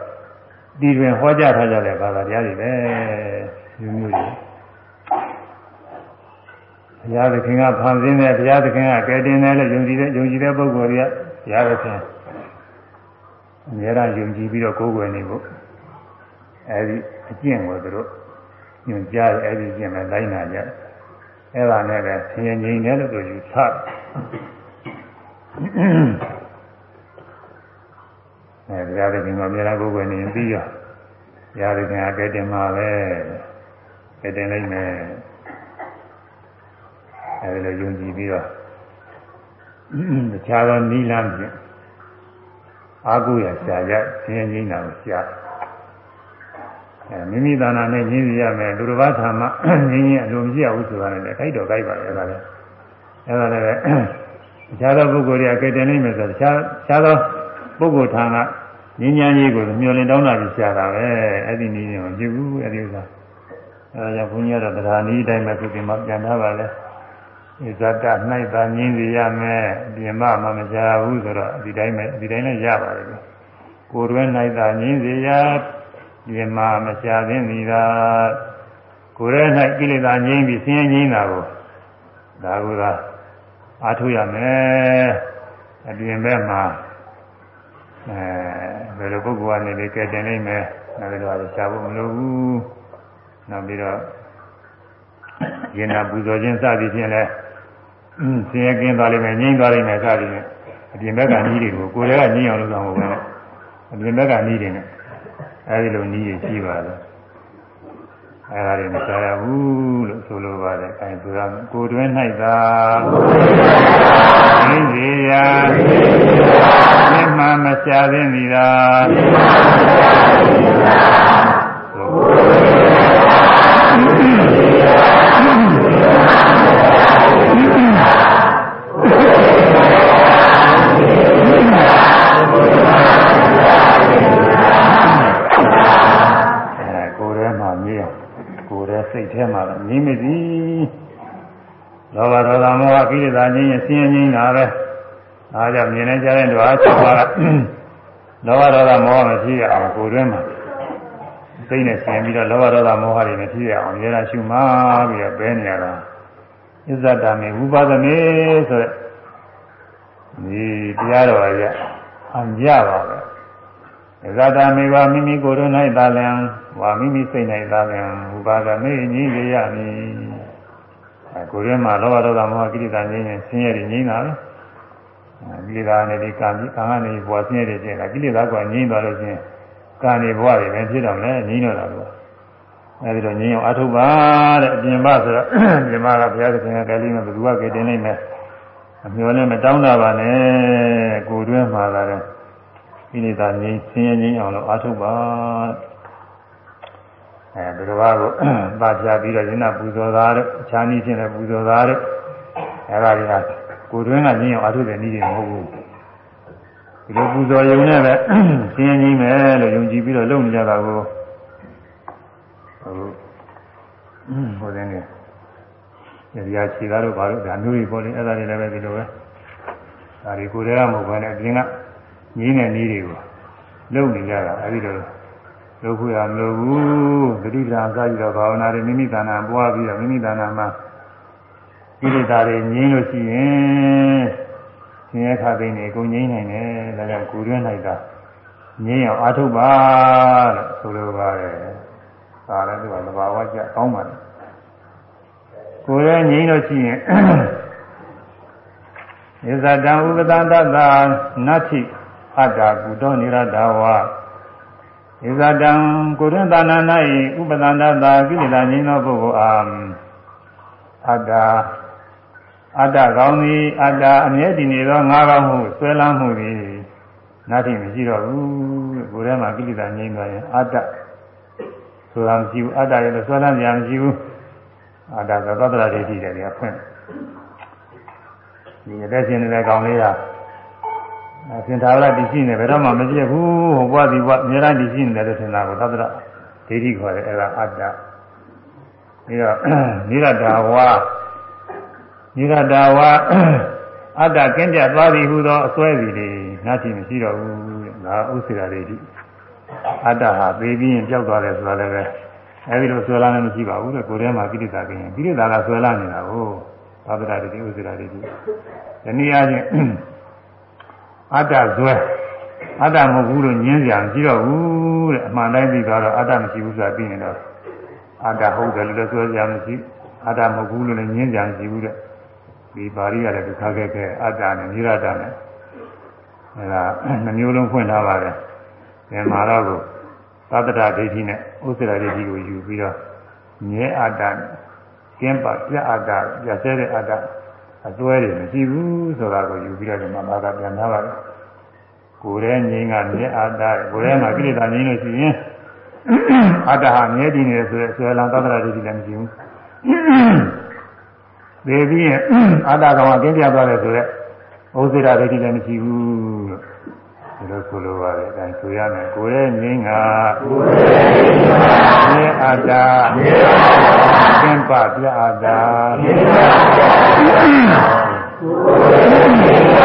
Speaker 1: ဒီတွင်ဟောကြားထားကြတဲ့ဘာသာတရားတွေပဲမျိုးမျိုးတွေဘုရားသခင်ကဖန်ဆင်းတဲ့ဘုရားသခင်ကကယ်တင်တယ်လို့ယုံကြည်တဲ့ယုံကြည်တဲ့ပုဂ္ဂိုလ်တွေကဘုရားသခင်အများအားယုံကြည်ပြီးတော့ကိုးကွယ်နေဖို့အဲဒီအကျင့်ကိုသူတို့ ညွှန်ကြားတယ်အဲ့ဒီကျင့်မဲ့လိုက်နာကြအဲ့ဒါနဲ့ပဲဆင်းရဲငြိမ်းတယ်လို့ပြောယူဆအဲဘုရားသခင်ကမြေလာကိုယ်ကိုနေပြီးရောဘုရားသခင်အကဲတင်မှာပဲကဲတင်လိုက်မယ်အဲဒီလိုယုံကြည်ပြီးတော့တခြားသောနိလန်းဖြင့်အာဟုရဆရာရဆင်းရဲငြိမ်းတာကိုရှား မိမိသာနာနဲ့ရင်းစီရမယ်သူတစ်ပါးသာမှရင်းရင်းအလိုမရှိဘူးဆိုတာလည်းခိုက်တော့ခိုက်ပါလေအဲ့ဒါလည်းအဲ့ဒါလည်းတခြားသောပုဂ္ဂိုလ်တွေကကဲတင်နိုင်မယ်ဆိုတခြားတခြားသောပုဂ္ဂိုလ်ထာကဉာဏ်ဉာဏ်ကြီးကိုမျှော်လင့်တောင်းတာပြီးရှားတာပဲအဲ့ဒီနည်းနဲ့မကြည့်ဘူးအဲ့ဒီဥစ္စာအဲ့ဒါကြောင့်ဘုန်းကြီးကတော့တရားနည်းတိုင်းပဲသူဒီမှာပြန်ထားပါလေဣဇတ၌သာငင်းစီရမယ်ပြင်မမမရှားဘူးဆိုတော့ဒီတိုင်းပဲဒီတိုင်းလည်းရပါတယ်ကိုယ်တွင်၌သာငင်းစီရ ဒီမှာမရှားသင်းသည်သာကိုယ်ရဲ့၌ကိလေသာငြိမ်းပြီးဆင်းရဲငြိမ်းတာကိုဒါကအားထုတ်ရမယ်အပြင်ဘက်မှာအဲဘယ်လိုပုဂ္ဂိုလ်ကနေလေကဲတင်နိုင်မယ်နောက်ပြီးတော့ရှားဖို့မလိုဘူးနောက်ပြီးတော့ရင်နာပူဇော်ခြင်းစသည်ဖြင့်လဲဆင်းရဲကင်းသွားလိမ့်မယ်ငြိမ်းသွားလိမ့်မယ်စသည်ဖြင့်အပြင်ဘက်ကနီးတွေကိုကိုယ်တည်းကငြိမ်းအောင်လုပ်ဆောင်ဖို့ပဲအပြင်ဘက်ကနီးတွေနဲ့ အဲဒီလိုနီးရရှိပါလားအဲဒါတွေမစားရဘူးလို့ဆိုလိုပါတယ်အဲဆိုရမယ်ကိုတွင်၌သာသိစေရာသိမှမရှားသင့်သည်သာထဲ ဟကိလေသာငြိမ့်ရင်ဆင်းရဲငြိမ့်တာပဲအားကြောင့်မြင်နေကြတဲ့ဓဝါ၆ပါးကလောဘဒေါသမောဟမဖြစ်ရအောင်ကိုယ်တွင်းမှာသိနေဆင်ပြီးတော့လောဘဒေါသမောဟတွေမဖြစ်ရအောင်ရဲတာရှုမှပြီးတော့ပဲနေရတာဣဇဒာမေဝိပါဒမေဆိုတဲ့ဒီတရားတော်ရအံကြပါပဲဇာတာမေဝမိမိကိုယ်တွင်၌သာလံဝါမိမိစိတ်၌သာလံဥပါဒမေငြိရရမည်အဲ ကိုယ်တွင်မှာလောဘဒေါသမောဟကိလေသာငြိရင်ဆင်းရဲတွေငြိတာပဲကိလေသာနဲ့ဒီကံကြီးကံကနေဘဝဆင်းရဲတွေကျင်တာကိလေသာကငြိသွားလို့ချင်းကံနေဘဝတွေပဲဖြစ်တော့မယ်ငြိတော့တာလို့အဲဒီတော့ငြိအောင်အထုပ်ပါတဲ့အပြင်မဆိုတော့ပြင်မကဘုရားသခင်ကကလေးနဲ့ဘယ်သူကကတင်နိုင်မယ်အမျောနဲ့မတောင်းတာပါနဲ့ကိုယ်တွင်မှာသာတယ်ကိလေသာငြိမ်းဆင်းရဲငြိမ်းအောင်လို့အားထုတ်ပါ အဲဘုရားကိုပါပြပြီးတော့ရင်းနာပူဇော်တာတို့အခြားနည်းချင်းလည်းပူဇော်တာတို့အဲဒါတွေကကိုယ်တွင်းကငြိမ်းအောင်အားထုတ်တဲ့နည်းတွေမဟုတ်ဘူးဒီလိုပူဇော်ရုံနဲ့ပဲဆင်းရဲငြိမ်းမယ်လို့ယုံကြည်ပြီးတော့လုပ်နေကြတာကိုဟုတ်ဟိုတဲ့နေရည်ရခြေသားတို့ဘာလို့ဒါမျိုးကြီးပေါ်နေအဲ့ဒါတွေလည်းပဲဒီလိုပဲဒါတွေကိုယ်တည်းကမဟုတ်ဘဲနဲ့အပြင်ကငြင်းတဲ့နည်းတွေကိုလုပ်နေကြတာအဲဒီလို လုပ်ခွင့်ရမလို့ဘူးသတိတရားစကြည့်တော့ဘာဝနာတွေမိမိတဏ္ဍာပွားပြီးတော့မိမိတဏ္ဍာမှာကိလေသာတွေငြင်းလို့ရှိရင်ဆင်းရဲခါသိနေကိုငြင်းနိုင်တယ်ဒါကြောင့်ကိုရွန်းလိုက်တာငြင်းအောင်အားထုတ်ပါလို့ဆိုလိုပါတယ်ဒါလည်းသူကသဘာဝကျကောင်းပါတယ်ကိုယ်ရဲ့ငြင်းလို့ရှိရင်ဣဇတံဥပဒန္တသာနတ္ထိအတ္တကုတောနိရတဝါ ဣဇတံကိုရသနာ၌ဥပဒန္တသာကိလေသာငြိမ်းသောပုဂ္ဂိုလ်အားအတ္တအတ္တကောင်းသည်အတ္တအမြဲတည်နေသောငါးကောင်းမှုဆွဲလန်းမှုသည်နာတိမရှိတော့ဘူးကိုယ်ထဲမှာကိလေသာငြိမ်းသွားရင်အတ္တဆိုတာမရှိဘူးအတ္တရဲ့ဆွဲလန်းကြမရှိဘူးအတ္တကသတ္တရာဒိဋ္ဌိတွေကဖွင့်ဒီအသက်ရှင်နေတဲ့ကောင်လေးက အရှင်သာဝရတည်ရှိနေဘယ်တော့မှမပြည့်ဘူးဟိုဘဝဒီဘဝအများကြီးတည်ရှိနေတယ်လို့ထင်တာကိုသတ္တရဒိဋ္ဌိခေါ်တယ်အဲဒါအတ္တပြီးတော့နိရတာဝါနိရတာဝါအတ္တကင်းပြသွားပြီဟူသောအစွဲစီတွေနားချင်မရှိတော့ဘူးဒါဥစ္စေရာဒိဋ္ဌိအတ္တဟာသိပြီးရင်ကြောက်သွားတယ်ဆိုတာလည်းပဲအဲဒီလိုဆွဲလာနေမရှိပါဘူးတဲ့ကိုယ်ထဲမှာကိလေသာကင်းရင်ကိလေသာကဆွဲလာနေတာကိုသဗ္ဗရာဒိဋ္ဌိဥစ္စေရာဒိဋ္ဌိဒီနည်းအားဖြင့် အတ္တဇွဲအတ္တမဟုတ်ဘူးလို့ညင်းကြံကြည့်တော့ဘူးတဲ့အမှန်တိုင်းသိသွားတော့အတ္တမရှိဘူးဆိုတာသိနေတော့အတ္တဟုတ်တယ်လို့လည်းဆိုကြမရှိအတ္တမဟုတ်ဘူးလို့လည်းညင်းကြံကြည့်ဘူးတဲ့ဒီပါဠိရတယ်ဒုက္ခခဲ့ခဲ့အတ္တနဲ့နိရတနဲ့အဲဒါနှမျိုးလုံးဖွင့်ထားပါတယ်ဒီမှာတော့ကိုသတ္တရာဒိဋ္ဌိနဲ့ဥစ္စရာဒိဋ္ဌိကိုယူပြီးတော့မြဲအတ္တကျင်းပါပြအတ္တပြဆဲတဲ့အတ္တ အစွဲတွေမရှိဘူးဆိုတာကိုယူပြီးတော့ဒီမှာဘာသာပြန်ထားပါတယ်ကိုယ်ရဲ့ငြိမ်းကမြဲအတ္တကိုယ်ရဲ့မှာကိလေသာငြိမ်းလို့ရှိရင်အတ္တဟာမြဲတည်နေတယ်ဆိုရဲဆွဲလန်းသတ္တရာဒိဋ္ဌိလည်းမရှိဘူးသေပြီးရင်အတ္တကောင်ကကင်းပြသွားတယ်ဆိုရဲဩဇိရဒိဋ္ဌိလည်းမရှိဘူးလို့ ဒီလိုဆိုလိုပါတယ်အဲဒါဆိုရမယ်ကိုယ်ရဲ့ငြိမ်းကကိုယ်ရဲ့ငြိမ်းကမြဲအတ္တမြဲအတ္တကျင့်ပပြအတ္တမြဲအတ္တကိုယ်ရဲ့ငြိမ်းက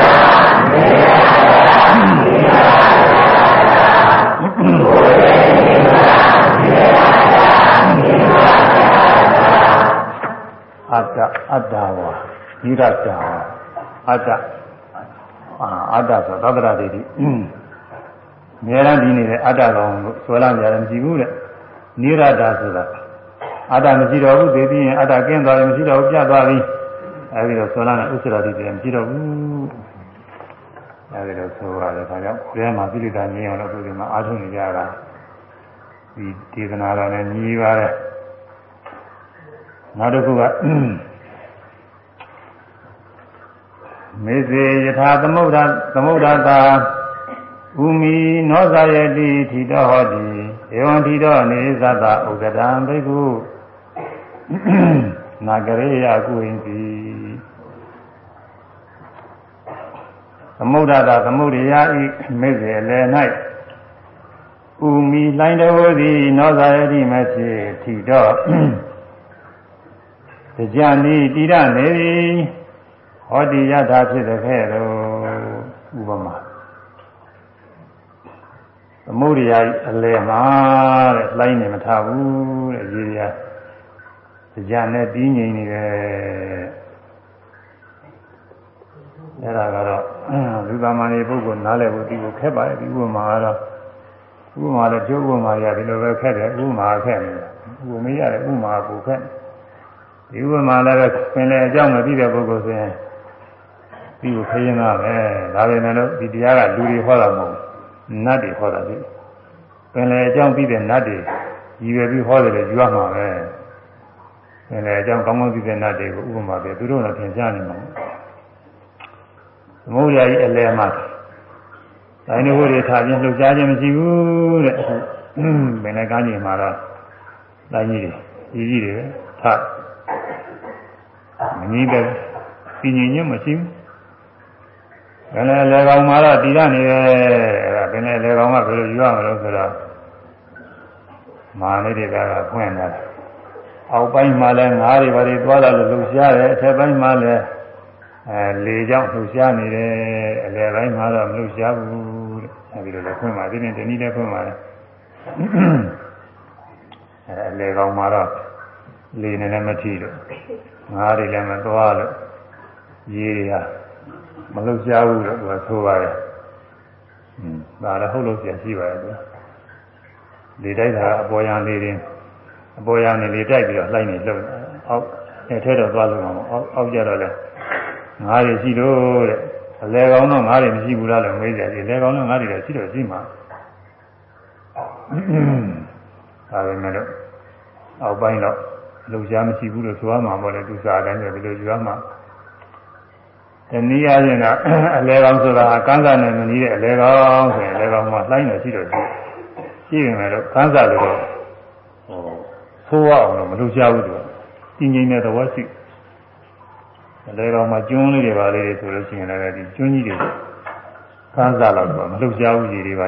Speaker 1: မြဲအတ္တအတ္တဝါနိရတဝါအတ္တအာအတ္တ ဆိုသဗ္ဗရာဒိဋ္ဌိအများအားဒီနေတဲ့အတ္တကောင်ကိုဆွဲလာကြတယ်မရှိဘူးတဲ့နိရတာဆိုတာအတ္တမရှိတော့ဘူးသိပြီးရင်အတ္တကင်းသွားတယ်မရှိတော့ဘူးပြတ်သွားပြီအဲဒီတော့ဆွဲလာတဲ့ဥစ္စရာတိတည်းမရှိတော့ဘူးအဲဒီတော့ဆိုရတယ်ဒါကြောင့်ဘယ်မှာပြိဋ္ဌာန်မြင်အောင်လို့ဒီမှာအားထုတ်နေကြတာဒီဒေသနာတော်နဲ့ညီပါတယ်နောက်တစ်ခုက မေစေယထာသမုဒ္ဒသမုဒ္ဒတာဥမီနောဇာယတိထီတော်ဟောတိဧဝံထီတော်နေသတ္တဥဒတံဘိက္ခုနာဂရေယကုရင်စီသမုဒ္ဒတာသမုဒ္ဒရာဤမေစေလည်း၌ဥမီလိုင်းတော်သည်နောဇာယတိမဖြစ်ထီတော်တရားဤတိရနေသည် ဟောတိယထာဖြစ်တဲ့ခဲ့တော့ဥပမာသမုဒိယအလယ်မှာတဲ့လိုင်းနေမထားဘူးတဲ့ရေရတရားနဲ့ပြီးငြိမ်နေတယ်အဲ့ဒါကတော့လူသမန်တွေပုဂ္ဂိုလ်နားလည်ဖို့ဒီကိုခက်ပါတယ်ဒီဥပမာကတော့ဥပမာလည်းကျိုးဥပမာရဒီလိုပဲခက်တယ်ဥပမာခက်နေတယ်ဥပမေးရတယ်ဥပမာကိုခက်ဒီဥပမာလည်းပဲပင်လေအကြောင်းမသိတဲ့ပုဂ္ဂိုလ်ဆိုရင် ဒီကိုခရင်သားပဲဒါပေမဲ့လို့ဒီတရားကလူတွေဟောတာမဟုတ်နတ်တွေဟောတာလေပင်လေအကြောင်းသိတဲ့နတ်တွေရည်ရွယ်ပြီးဟောတယ်လေယူရမှာပဲပင်လေအကြောင်းကောင်းကောင်းသိတဲ့နတ်တွေကိုဥပမာပြသူတို့တော့သင်ကြားနေမှာသမုဒ္ဒရာကြီးအလယ်မှာတိုင်းတို့တွေထားခြင်းလှုပ်ရှားခြင်းမရှိဘူးတဲ့အခုပင်လေကမ်းကြီးမှာတော့တိုင်းကြီးတွေကြီးကြီးတွေပဲထားမငြိတဲ့ပြင်းညင်မရှိဘူး ဘယ်နဲ့လေကောင်မှာတော့တည်ရနေတယ်အဲ့ဒါဘယ်နဲ့လေကောင်ကဘယ်လိုယူရမလို့ဆိုတော့မာနေတွေကဖွင့်တယ်အောက်ပိုင်းမှာလည်းငါးတွေဘာတွေသွားလာလို့လှုပ်ရှားတယ်အထက်ပိုင်းမှာလည်းအဲလေကြောင့်လှုပ်ရှားနေတယ်အလယ်ပိုင်းမှာတော့မလှုပ်ရှားဘူးတဲ့အဲဒီလိုလည်းဖွင့်ပါဒီနေ့ဒီနည်းလည်းဖွင့်ပါလေအဲအလယ်ကောင်မှာတော့လေနဲ့လည်းမထီလို့ငါးတွေလည်းမသွားလို့ရေတွေက မလှုပ်ရှားဘူးလို့သူကဆိုပါတယ်။อืมဒါလည်းဟုတ်လို့ပြန်ရှိပါတယ်သူ။လေတိုက်တာအပေါ်ရန်လေးတွေအပေါ်ရန်နေလေတိုက်ပြီးတော့လိုက်နေလှုပ်အောက်အဲထဲတော့သွားလို့မှာအောက်အောက်ကြတော့လဲငါးတွေရှိလို့တဲ့အလဲကောင်းတော့ငါးတွေမရှိဘူးလားလို့မေးကြတယ်။လဲကောင်းတော့ငါးတွေလည်းရှိတော့ရှိမှာ။ဒါပဲမဲ့လို့အောက်ပိုင်းတော့လှုပ်ရှားမရှိဘူးလို့ဆိုရမှာပေါ့လေသူစားတိုင်းပဲဒီလိုယူရမှာ။ တနည်းအားဖြင့်ကအလဲကောင်းဆိုတာကန်းစာနဲ့မနီးတဲ့အလဲကောင်းဆိုရင်အလဲကောင်းမှလှိုင်းတယ်ရှိတော့ရှိရှိရင်လည်းကန်းစာလို့တော့ဟိုဆိုးအောင်တော့မလုပ်ကြဘူးသူကကြီးငိမ့်တဲ့သဘောရှိအလဲကောင်းမှကျွန်းလေးတွေပါလေးတွေဆိုလို့ရှိရင်လည်းဒီကျွန်းကြီးတွေကန်းစာလောက်တော့မလုပ်ကြဘူးကြီးတွေပါ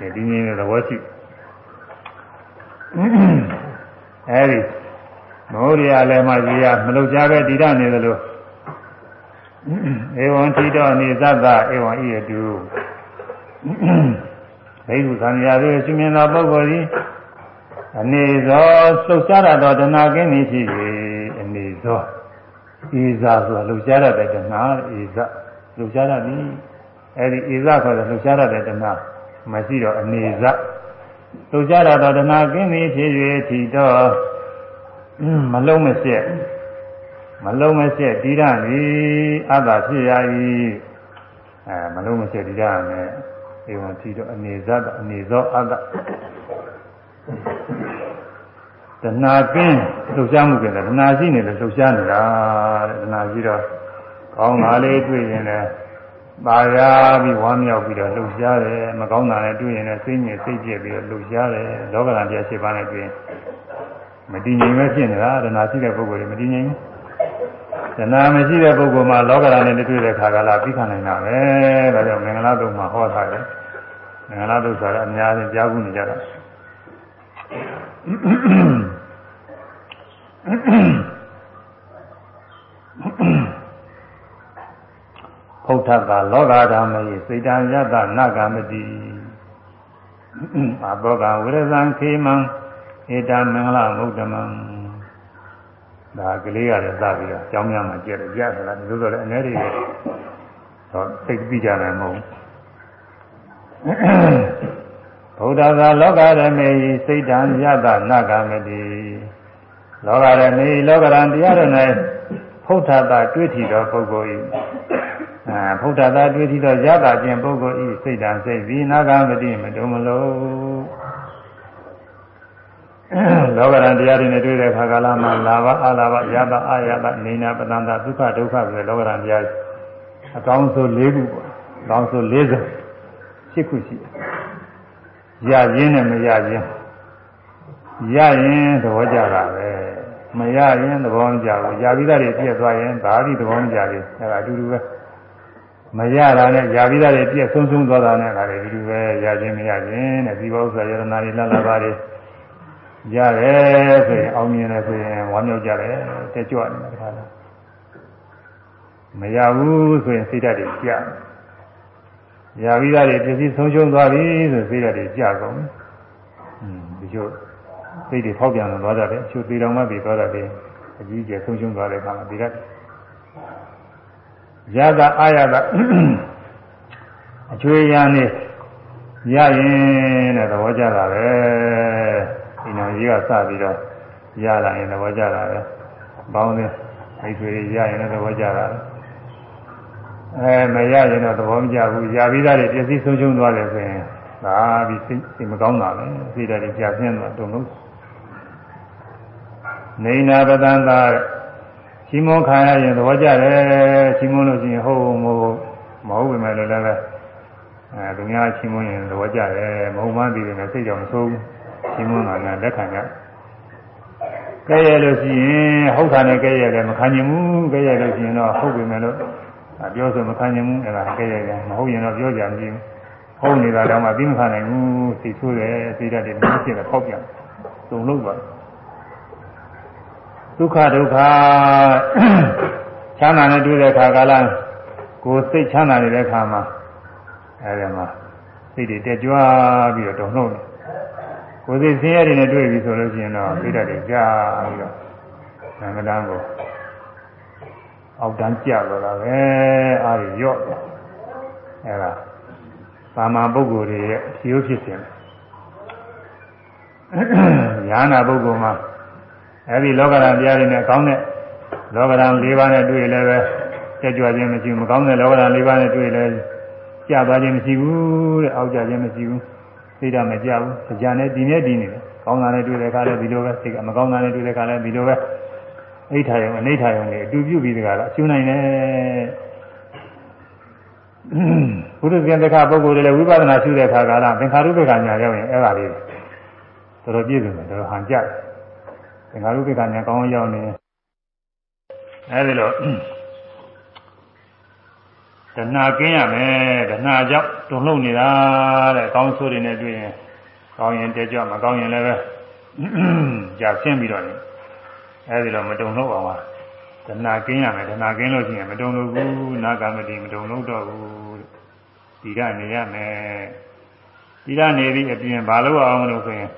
Speaker 1: လေဒီငိမ့်တဲ့သဘောရှိအဲဒီမောရိယလည်းမှကြီးရမလုပ်ကြပဲတည်ရနေသလို ဧဝံတိတော်နေသတ္တဧဝံဤတုဘိက္ခုသံဃာတို့ရှင်မြင်သောပုဂ္ဂိုလ်သည်အနေသောလှုပ်ရှားရသောတဏှာကင်းသည်ဖြစ်၍အနေသောဤသာဆိုလှုပ်ရှားရတဲ့တဏှာဤသာလှုပ်ရှားရသည်အဲဒီဤသာဆိုတဲ့လှုပ်ရှားရတဲ့တဏှာမရှိတော့အနေသာလှုပ်ရှားရသောတဏှာကင်းသည်ဖြစ်၍ထီတော်မလုံးမစက် မလုံးမဆက်တည်ရမည်အတ္တဖြစ်ရ၏အဲမလုံးမဆက်တည်ရမယ်ဧဝံတိတော့အနေဇတ်အနေဇောအတ္တတဏှာကင်းလှုပ်ရှားမှုကလည်းတဏှာရှိနေတယ်လှုပ်ရှားနေတာတဲ့တဏှာရှိတော့ကောင်းတာလေးတွေ့ရင်လည်းပါရပြီးဝမ်းမြောက်ပြီးတော့လှုပ်ရှားတယ်မကောင်းတာလည်းတွေ့ရင်လည်းစိတ်ညစ်စိတ်ကြက်ပြီးတော့လှုပ်ရှားတယ်လောကဓာတ်တရားရှိပါနဲ့တွေ့ရင်မတည်ငြိမ်ပဲဖြစ်နေတာတဏှာရှိတဲ့ပုဂ္ဂိုလ်တွေမတည်ငြိမ်ဘူး တဏှာမရှိတဲ့ပုဂ္ဂိုလ်မှာလောကဓာတ်နဲ့တွေ့တဲ့ခါကလာပြီးခံနိုင်တာပဲဒါကြောင့်မင်္ဂလာတုံမှာဟောထားတယ်မင်္ဂလာတုံဆိုတာအများကြီးကြားဘူးနေကြတာဖုဋ္ဌကလောကဓမ္မယေစေတံယတနာဂမတိအဘောကဝိရဇံခေမံဧတမင်္ဂလမုဒ္ဓမံ ဒါကလေးရတယ်စပြီးတော့ကျောင်းများမှာကျက်တယ်ကြားတယ်လားဒီလိုတော့လည်းအနေတွေတော့သိပြီးကြတယ်မဟုတ်ဗုဒ္ဓသာလောကရမေစိတ်တံယတနာဂမတိလောကရမေလောကရန်တရားတော်၌ဖုဒ္ဓတာတွေ့ထီသောပုဂ္ဂိုလ်၏အာဖုဒ္ဓတာတွေ့ထီသောယတခြင်းပုဂ္ဂိုလ်၏စိတ်တံစိတ်ပြီးနာဂမတိမတုံမလို့ လောကရန်တရားတွေနဲ့တွေ့တဲ့အခါကာလမှာလာဘအလာဘယတအာယတနေနာပတန္တဒုက္ခဒုက္ခဆိုတဲ့လောကရန်တရားအကောင်းဆုံး၄ခုပေါ့အကောင်းဆုံး၄စုံ၈ခုရှိတယ်ရရင်နဲ့မရရင်ရရင်သဘောကြတာပဲမရရင်သဘောမကြဘူးယာပြီးသားတွေပြည့်သွားရင်ဒါပြီးသဘောမကြဘူးအဲဒါအတူတူပဲမရတာနဲ့ယာပြီးသားတွေပြည့်ဆုံးဆုံးသွားတာနဲ့ဒါတွေအတူတူပဲရခြင်းမရခြင်းတဲ့ဒီဘောဥစ္စာယရနာတွေလှလှပါတွေ ရတယ်ဆိုရင်အောင်မြင်တယ်ဆိုရင်ဝမ်းမြောက်ကြတယ်တက်ကြွနေတယ်ခါလားမရဘူးဆိုရင်စိတ်ဓာတ်တွေကြာရပြီးသားတွေပစ္စည်းဆုံးရှုံးသွားပြီဆိုစိတ်ဓာတ်တွေကြာကုန်ပြီอืมဒီလိုစိတ်တွေဖောက်ပြန်သွားကြတယ်အချို့သေးတော်မှပြီးသွားကြတယ်အကြီးကျယ်ဆုံးရှုံးသွားတဲ့အခါမှာဒီကရတာအာရတာအချွေရန်နေရရင်တဲ့သဘောကြတာပဲ ဒီနာကြီးကစပြီးတော့ရလာရင်သဘောကျတာပဲဘောင်းသေးမိတ်ဆွေတွေရရင်လည်းသဘောကျတာအဲမရရင်တော့သဘောမကျဘူးရပြီးသားတွေပျက်စီးဆုံးရှုံးသွားတယ်ဆိုရင်ဒါပြီးစိတ်မကောင်းတာပဲစိတ်ဓာတ်တွေကြာပြင်းသွားတုံလို့နေနာပဒံသာရှင်းမခံရရင်သဘောကျတယ်ရှင်းမလို့ရှိရင်ဟုတ်မဟုတ်မဟုတ်ပဲမဲ့လည်းလည်းအဲသူများရှင်းမရင်သဘောကျတယ်မဟုတ်မှပြီးတယ်စိတ်ကြောင့်မဆိုးဘူး ရှင်းမွန်းတာကလက်ခံကြကဲရလို့ရှိရင်ဟုတ်တာနဲ့ကဲရတယ်မခံနိုင်ဘူးကဲရလို့ရှိရင်တော့ဟုတ်ပြီမယ်လို့ပြောဆိုမခံနိုင်ဘူးအဲ့ဒါကဲရတယ်မဟုတ်ရင်တော့ပြောကြမရှိဘူးဟုတ်နေတာတော့မှပြီးမခံနိုင်ဘူးစိတ်ဆိုးတယ်စိတ်ဓာတ်တွေမျိုးဖြစ်တယ်ပေါက်ပြန်တုံလို့ပါဒုက္ခဒုက္ခချမ်းသာနဲ့တွေ့တဲ့အခါကာလကိုယ်စိတ်ချမ်းသာနေတဲ့အခါမှာအဲဒီမှာစိတ်တွေတက်ကြွပြီးတော့တုံ့နှုတ်တယ် ကိုယ်စိတ်ဆင်းရဲတွေနဲ့တွေ့ပြီဆိုလို့ရှိရင်တော့သိတတ်တယ်ကြာပြီးတော့သံဃာကိုအောက်တန်းကြတော့တာပဲအားရရော့အဲဒါသာမန်ပုဂ္ဂိုလ်တွေရဲ့ဖြိုးဖြစ်ခြင်းညာနာပုဂ္ဂိုလ်မှာအဲဒီလောကဓာတ်တရားတွေနဲ့ကောင်းတဲ့လောကဓာတ်၄ပါးနဲ့တွေ့လည်းပဲကြကြွခြင်းမရှိဘူးမကောင်းတဲ့လောကဓာတ်၄ပါးနဲ့တွေ့လည်းကြာသွားခြင်းမရှိဘူးတဲ့အောက်ကြခြင်းမရှိဘူး စိတ်ဓာတ်မကြဘူးကြာနဲ့ဒီနဲ့ဒီနေတယ်ကောင်းတာနဲ့တွေ့တဲ့အခါလည်းဒီလိုပဲစိတ်ကမကောင်းတာနဲ့တွေ့တဲ့အခါလည်းဒီလိုပဲအိဋ္ဌာယုံအနိဋ္ဌာယုံတွေအတူပြုပြီးတကားလားအကျိုးနိုင်တယ်ဘုရားပြန်တဲ့ခါပုဂ္ဂိုလ်တွေလည်းဝိပဿနာရှုတဲ့အခါကလားသင်္ခါရုပ္ပကညာရောက်ရင်အဲ့ဒါလေးတော်တော်ပြည့်စုံတယ်တော်တော်ဟန်ကြတယ်သင်္ခါရုပ္ပကညာကောင်းရောက်နေအဲဒီလို တဏှာကင်းရမယ်တဏှာကြောင့်တုံ့လုံနေတာတဲ့ကောင်းဆိုးတွေနဲ့တွေ့ရင်ကောင်းရင်တဲကြမကောင်းရင်လည်းပဲကြာဆင်းပြီးတော့နေအဲဒီတော့မတုံ့လုံအောင်ပါတဏှာကင်းရမယ်တဏှာကင်းလို့ရှိရင်မတုံ့လုံဘူးနာဂမတိမတုံ့လုံတော့ဘူးဒီကနေရမယ်ဒီကနေပြီးအပြင်ဘာလို့အောင်လို့ဆိုရင်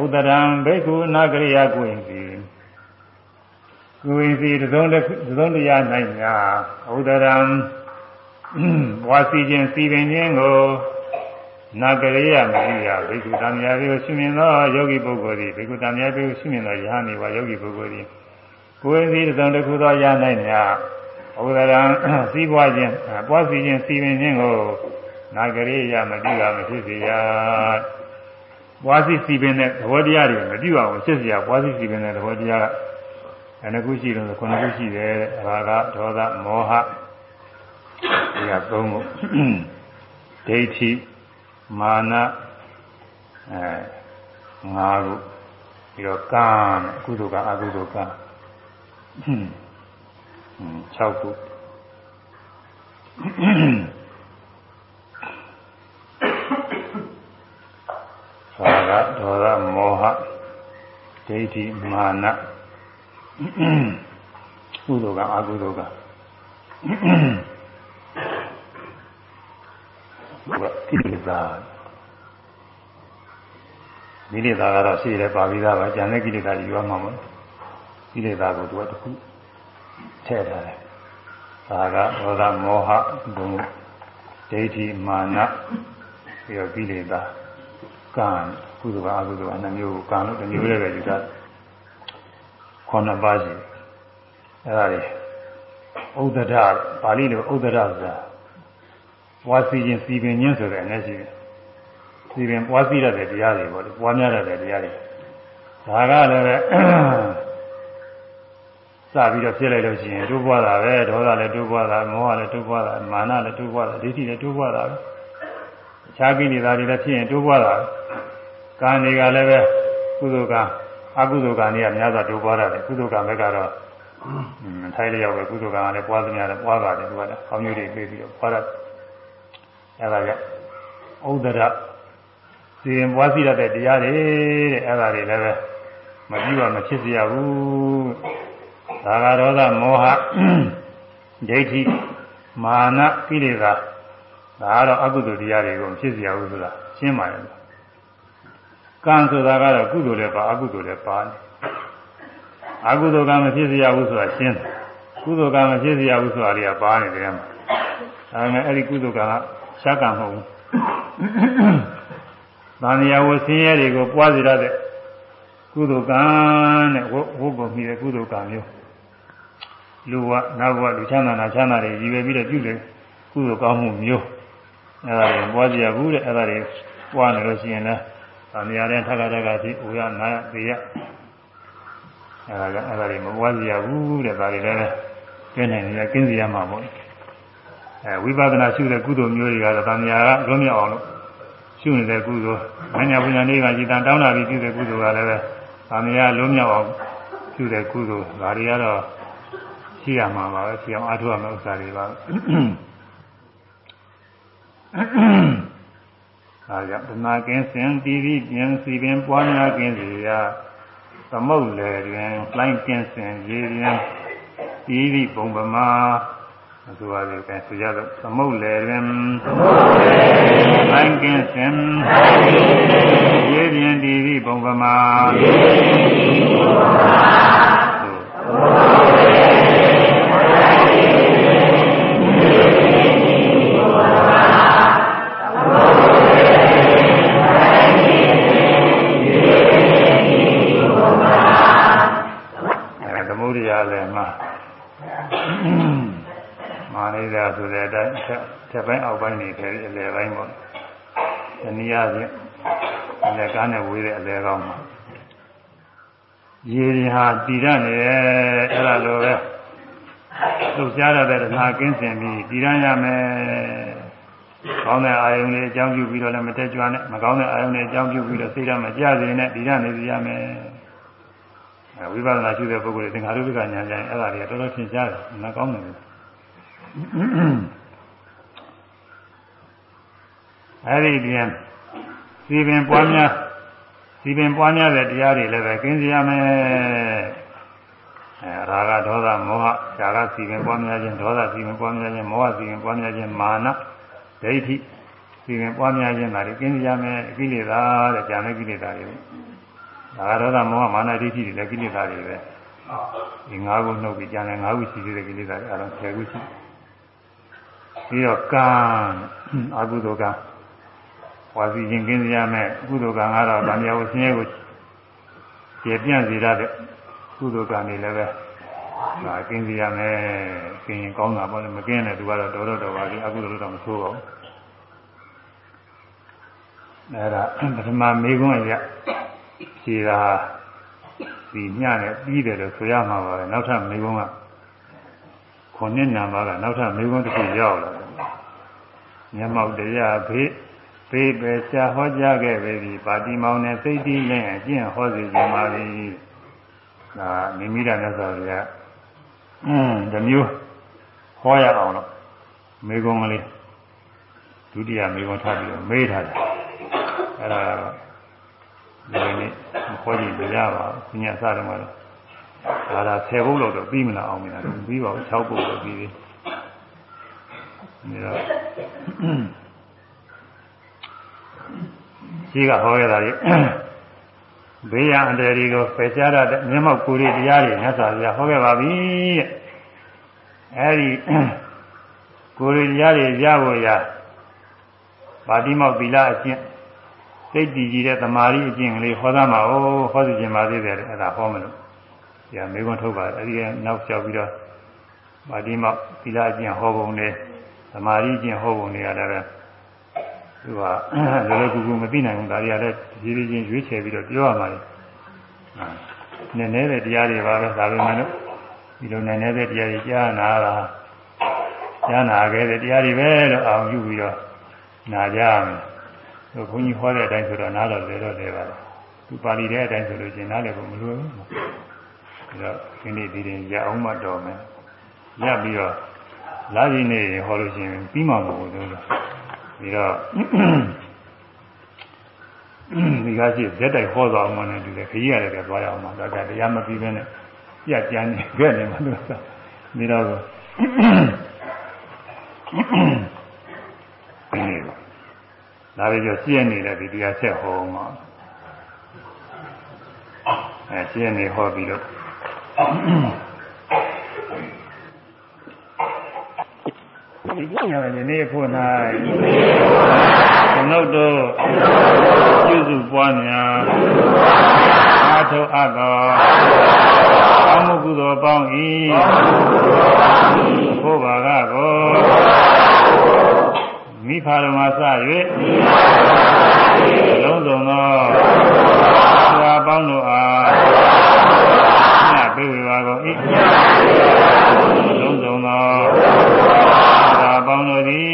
Speaker 1: ဥဒရံဘိက္ခုနာဂရိယကိုရင်စီ ကိုယ်စီသုံးလက်သုံးလျာနိုင်ညာဥဒရံဝါစီခြင်းစီပင်ခြင်းကိုနာကရိယာမရှိရဘိက္ခုတံမြာတွေကိုရှင်းမြင်သောယောဂီပုဂ္ဂိုလ်သည်ဘိက္ခုတံမြာတွေကိုရှင်းမြင်သောယဟန်ဤဝါယောဂီပုဂ္ဂိုလ်သည်ကိုယ်စီသုံးတစ်ခုသောရနိုင်ညာဥဒရံစီးပွားခြင်းပွားစီခြင်းစီပင်ခြင်းကိုနာကရိယာမပြုရမဖြစ်စေရပွားစီစီပင်တဲ့သဘောတရားတွေမပြုအောင်ဖြစ်စေရပွားစီစီပင်တဲ့သဘောတရားက ဘယ်နှခုရှိလို့ခုနှစ်ခုရှိတယ်ရာဂဒေါသမောဟဒီကသုံးခုဒိဋ္ဌိမာနအဲငါးခုပြီးတော့ကာမအကုသိုလ်ကအကုသိုလ်ကဟွန်း6ခုရာဂဒေါသမောဟဒိဋ္ဌိမာန ကုသိုလ်ကအကုသိုလ်ကဘာကိလေသာမိလေသာကတော့ရှိတယ်ပါပြီးသားပါကြံတဲ့ကိလေသာတွေယူရမှာမဟုတ်ကိလေသာကိုသူကတခုထည့်ထားတယ်ဒါကဒေါသမောဟဒုဒိဋ္ဌိမာနပြီးတော့ကိလေသာကံကုသိုလ်ကအကုသိုလ်အနှမျိုးကိုကံလို့တစ်မျိုးလည်းပဲယူတာတယ် 9ပါးရှိအဲ့ဒါတွေဥဒ္ဒရပါဠိလိုဥဒ္ဒရဆိုတာပွားစီခြင်းစီပင်ခြင်းဆိုတဲ့အနည်းရှိတယ်စီပင်ပွားစီရတဲ့တရားတွေပေါ့ပွားများတဲ့တရားတွေဒါကလည်းပဲစပြီးတော့ဖြစ်လိုက်လို့ရှိရင်တိုးပွားတာပဲဒေါသလည်းတိုးပွားတာမောဟလည်းတိုးပွားတာမာနလည်းတိုးပွားတာဒိဋ္ဌိလည်းတိုးပွားတာပဲအခြားကိလေသာတွေလည်းဖြစ်ရင်တိုးပွားတာကံတွေကလည်းပဲကုသိုလ်ကံ အကုသိုလ်ကံတွေကများစွာတိုးပွားတာတယ်ကုသိုလ်ကံဘက်ကတော့ထိုင်လျောက်ပဲကုသိုလ်ကံကလည်းပွားသမျှလည်းပွားပါတယ်သူကလည်းကောင်းကျိုးတွေပြေးပြီးတော့ပွားတတ်အဲဒါကြောင့်ဥဒ္ဒရစီရင်ပွားစီရတဲ့တရားတွေတဲ့အဲဒါတွေလည်းပဲမပြုတ်မဖြစ်စေရဘူးသာဂဒေါသမောဟဒိဋ္ဌိမာနကိလေသာဒါကတော့အကုသိုလ်တရားတွေကိုဖြစ်စေရဘူးဆိုတာရှင်းပါရဲ့ ကံဆိုတာကတော့ကုသိုလ်လည်းပါအကုသိုလ်လည်းပါနေအကုသိုလ်ကမဖြစ်စေရဘူးဆိုတာရှင်းတယ်ကုသိုလ်ကမဖြစ်စေရဘူးဆိုတာလေးကပါနေတယ်မှာဒါပေမဲ့အဲ့ဒီကုသိုလ်ကရှားကံမဟုတ်ဘူး။ဗာဏယဝဆင်းရဲတွေကိုပွားစေရတဲ့ကုသိုလ်ကံတဲ့ဝုတ်ကိုမိတဲ့ကုသိုလ်ကံမျိုးလူဝနောက်ဘဝလူချမ်းသာနာချမ်းသာတွေရည်ရွယ်ပြီးတော့ပြုတယ်ကုသိုလ်ကောင်းမှုမျိုးအဲ့ဒါတွေပွားကြရဘူးတဲ့အဲ့ဒါတွေပွားနေလို့ရှိရင်လည်း ဗာဏယတဲ့ထက်ကထက်ကဖြစ်ဥရနာရသေရအဲ့ဒါကအဲ့ဒါတွေမပွားကြရဘူးတဲ့ဒါတွေလည်းကျင်းနိုင်တယ်ကျင်းစီရမှာပေါ့အဲဝိပဿနာရှုတဲ့ကုသိုလ်မျိုးတွေကတော့တဏှာကလွတ်မြောက်အောင်လို့ရှုနေတဲ့ကုသိုလ်မညာပညာလေးကจิตတန်တောင်းလာပြီးပြုတဲ့ကုသိုလ်ကလည်းပဲတဏှာလွတ်မြောက်အောင်ရှုတဲ့ကုသိုလ်ဒါတွေကတော့ရှိရမှာပါပဲရှိအောင်အားထုတ်ရမယ့်ဥစ္စာတွေပါ ဒါကြောင့်တဏှာကင်းစင်တည်ပြီးပြင်စီပင်ပွားများကင်းစီရာသမုတ်လေတွင်လိုင်းကင်းစင်ရေပြန်ဤသည့်ပုံပမာအဆိုပါလေကဲဆိုကြတော့သမုတ်လေတွင်လိုင်းကင်းစင်ရေပြန်တည်သည့်ပုံပမာရေပြန်တည်သည့်ပုံပမာ နေတာဆိုတဲ့အတိုင်းထက်ပိုင်းအောက်ပိုင်းနေတယ်အလယ်ပိုင်းပေါ့။တနည်းအားဖြင့်အလယ်ကားနဲ့ဝေးတဲ့အလယ်ကောင်းမှာရေရင်ဟာတည်ရနေတယ်အဲ့ဒါလိုပဲလှုပ်ရှားရတဲ့ဓနာကင်းစင်ပြီးတည်ရရမယ်။ကောင်းတဲ့အာယုန်လေးအကြောင်းပြုပြီးတော့လည်းမတက်ကြွနဲ့မကောင်းတဲ့အာယုန်လေးအကြောင်းပြုပြီးတော့စိတ်ဓာတ်မကြစေနဲ့တည်ရနေစီရမယ်။ဝိပဿနာရှိတဲ့ပုဂ္ဂိုလ်တွေသင်္ခါရုပ္ပကဉာဏ်ကြရင်အဲ့ဒါတွေကတော်တော်ထင်ရှားတယ်။နားကောင်းတယ် အဲဒီပြန်စီပင်ပွားများစီပင်ပွားများတဲ့တရားတွေလည်းပဲကျင်းစီရမယ်အဲရာဂဒေါသမောဟဇာကစီပင်ပွားများခြင်းဒေါသစီပင်ပွားများခြင်းမောဟစီပင်ပွားများခြင်းမာနဒိဋ္ဌိစီပင်ပွားများခြင်းဒါတွေကျင်းစီရမယ်ကိလေသာတဲ့ဉာဏ်နဲ့ကိလေသာတွေဒါကဒေါသမောဟမာနဒိဋ္ဌိတွေလည်းကိလေသာတွေပဲဒီ၅ခုနှုတ်ပြီးဉာဏ်နဲ့၅ခုရှိသေးတဲ့ကိလေသာတွေအဲဒါ10ခုရှိတယ် ပြီးတော့ကံအကုသိုလ်ကံဝါစီရင်ကင်းရမယ်အကုသိုလ်ကံကတော့ဗာမယဝဆင်းရဲကိုကျေပြန့်စေရတဲ့ကုသိုလ်ကံတွေလည်းပဲဒါကင်းစေရမယ်ကင်းရင်ကောင်းတာပေါ့လေမကင်းတဲ့သူကတော့တော်တော်တော်ပါပြီအကုသိုလ်တော့မဆိုးပါဘူးအဲ့ဒါပထမမေခွန်းရခြေတာဒီညနဲ့ပြီးတယ်လို့ဆိုရမှာပါပဲနောက်ထပ်မေခွန်းက ခုနှစ်နံပါတ်ကနောက်ထပ်မေခွန်းတစ်ခုရောက်လာတယ်မျက်မှောက်တရားဘေးဘေးပဲရှာဟောကြားခဲ့ပြီပါတိမောင်နဲ့စိတ်တည်လင်းအကျင့်ဟောစီခြင်းပါလေဒါမိမိတာမြတ်စွာဘုရားอืมဒီမျိုးဟောရအောင်လို့မေကုံကလေးဒုတိယမေကုံထားပြီးတော့မေးထားတယ်အဲ့ဒါကတော့ဒီနေ့ခေါ်ကြည့်ကြပါဘူးညစတယ်မှာတော့ ဒါသာ10ဘုတ်လောက်တော့ပြီးမလားအောင်မလားပြီးပါဘူး6ဘုတ်တော့ပြီးပြီဒါရှိကဟောရတာလေဘေးရန်အန္တရာယ်တွေကိုပယ်ချရတဲ့မျက်မှောက်ကိုယ်ရတရားတွေမြတ်စွာဘုရားဟောခဲ့ပါပြီတဲ့အဲဒီကိုယ်ရတရားတွေရဖို့ရပါတိမောက်သီလအကျင့်စိတ်တည်ကြည်တဲ့သမာဓိအကျင့်ကလေးဟောသားမှာဟောဟောစီခြင်းပါသေးတယ်အဲ့ဒါဟောမလို့ ဒီကမေခွန်းထုတ်ပါအဲ့ဒီကနောက်ကြောက်ပြီးတော့ပါတိမောက်သီလအကျင့်ဟောပုံနဲ့သမာဓိအကျင့်ဟောပုံတွေကလည်းပဲသူကလောလောကူကူမသိနိုင်ဘူးဒါတွေကလည်းဒီလိုချင်းရွေးချယ်ပြီးတော့ပြောရမှာလေနည်းနည်းတဲ့တရားတွေပါပဲဒါပေမဲ့လို့ဒီလိုနည်းနည်းတဲ့တရားတွေကြားနာတာကြားနာခဲ့တဲ့တရားတွေပဲလို့အောင်ယူပြီးတော့နာကြရမယ်။တို့ဘုန်းကြီးဟောတဲ့အတိုင်းဆိုတော့နားတော့လေတော့လေပါလား။သူပါဠိတဲ့အတိုင်းဆိုလို့ချင်းနားလည်းကိုမလွယ်ဘူး။ဒါ တော့ဒီနေ့ဒီရင်ရအောင်မတော်မယ်။ရပြီးတော့လာပြီနေဟောလို့ချင်းပြီးမှမဟုတ်ဘူးလို့ဒီတော့ဒီကားရှိဇက်တိုက်ဟောသွားအောင်မနဲ့တူတယ်ခကြီးရတယ်ပဲသွားရအောင်မှာဒါကတရားမပြီးဘဲနဲ့ပြတ်ကြမ်းနေကြနေမှလို့ဆိုဒီတော့ဒါပဲကြောရှင်းနေတယ်ဒီတရားဆက်ဟောမှာအဲရှင်းနေဟောပြီးတော့ ဒီညရယ်နေ့ခု၌သမုတ်တို့ပြုစုပွားများအာထုအပ်သောကောင်းမှုကုသိုလ်ပေါင်း၏ဘုရားကကိုမိဖတော်မှာစ၍လုံးစုံသောသာပေါင်းတို့အား ပေးဝေပါကုန်၏သုံးဆုံးသောသာပေါင်းတို့သည်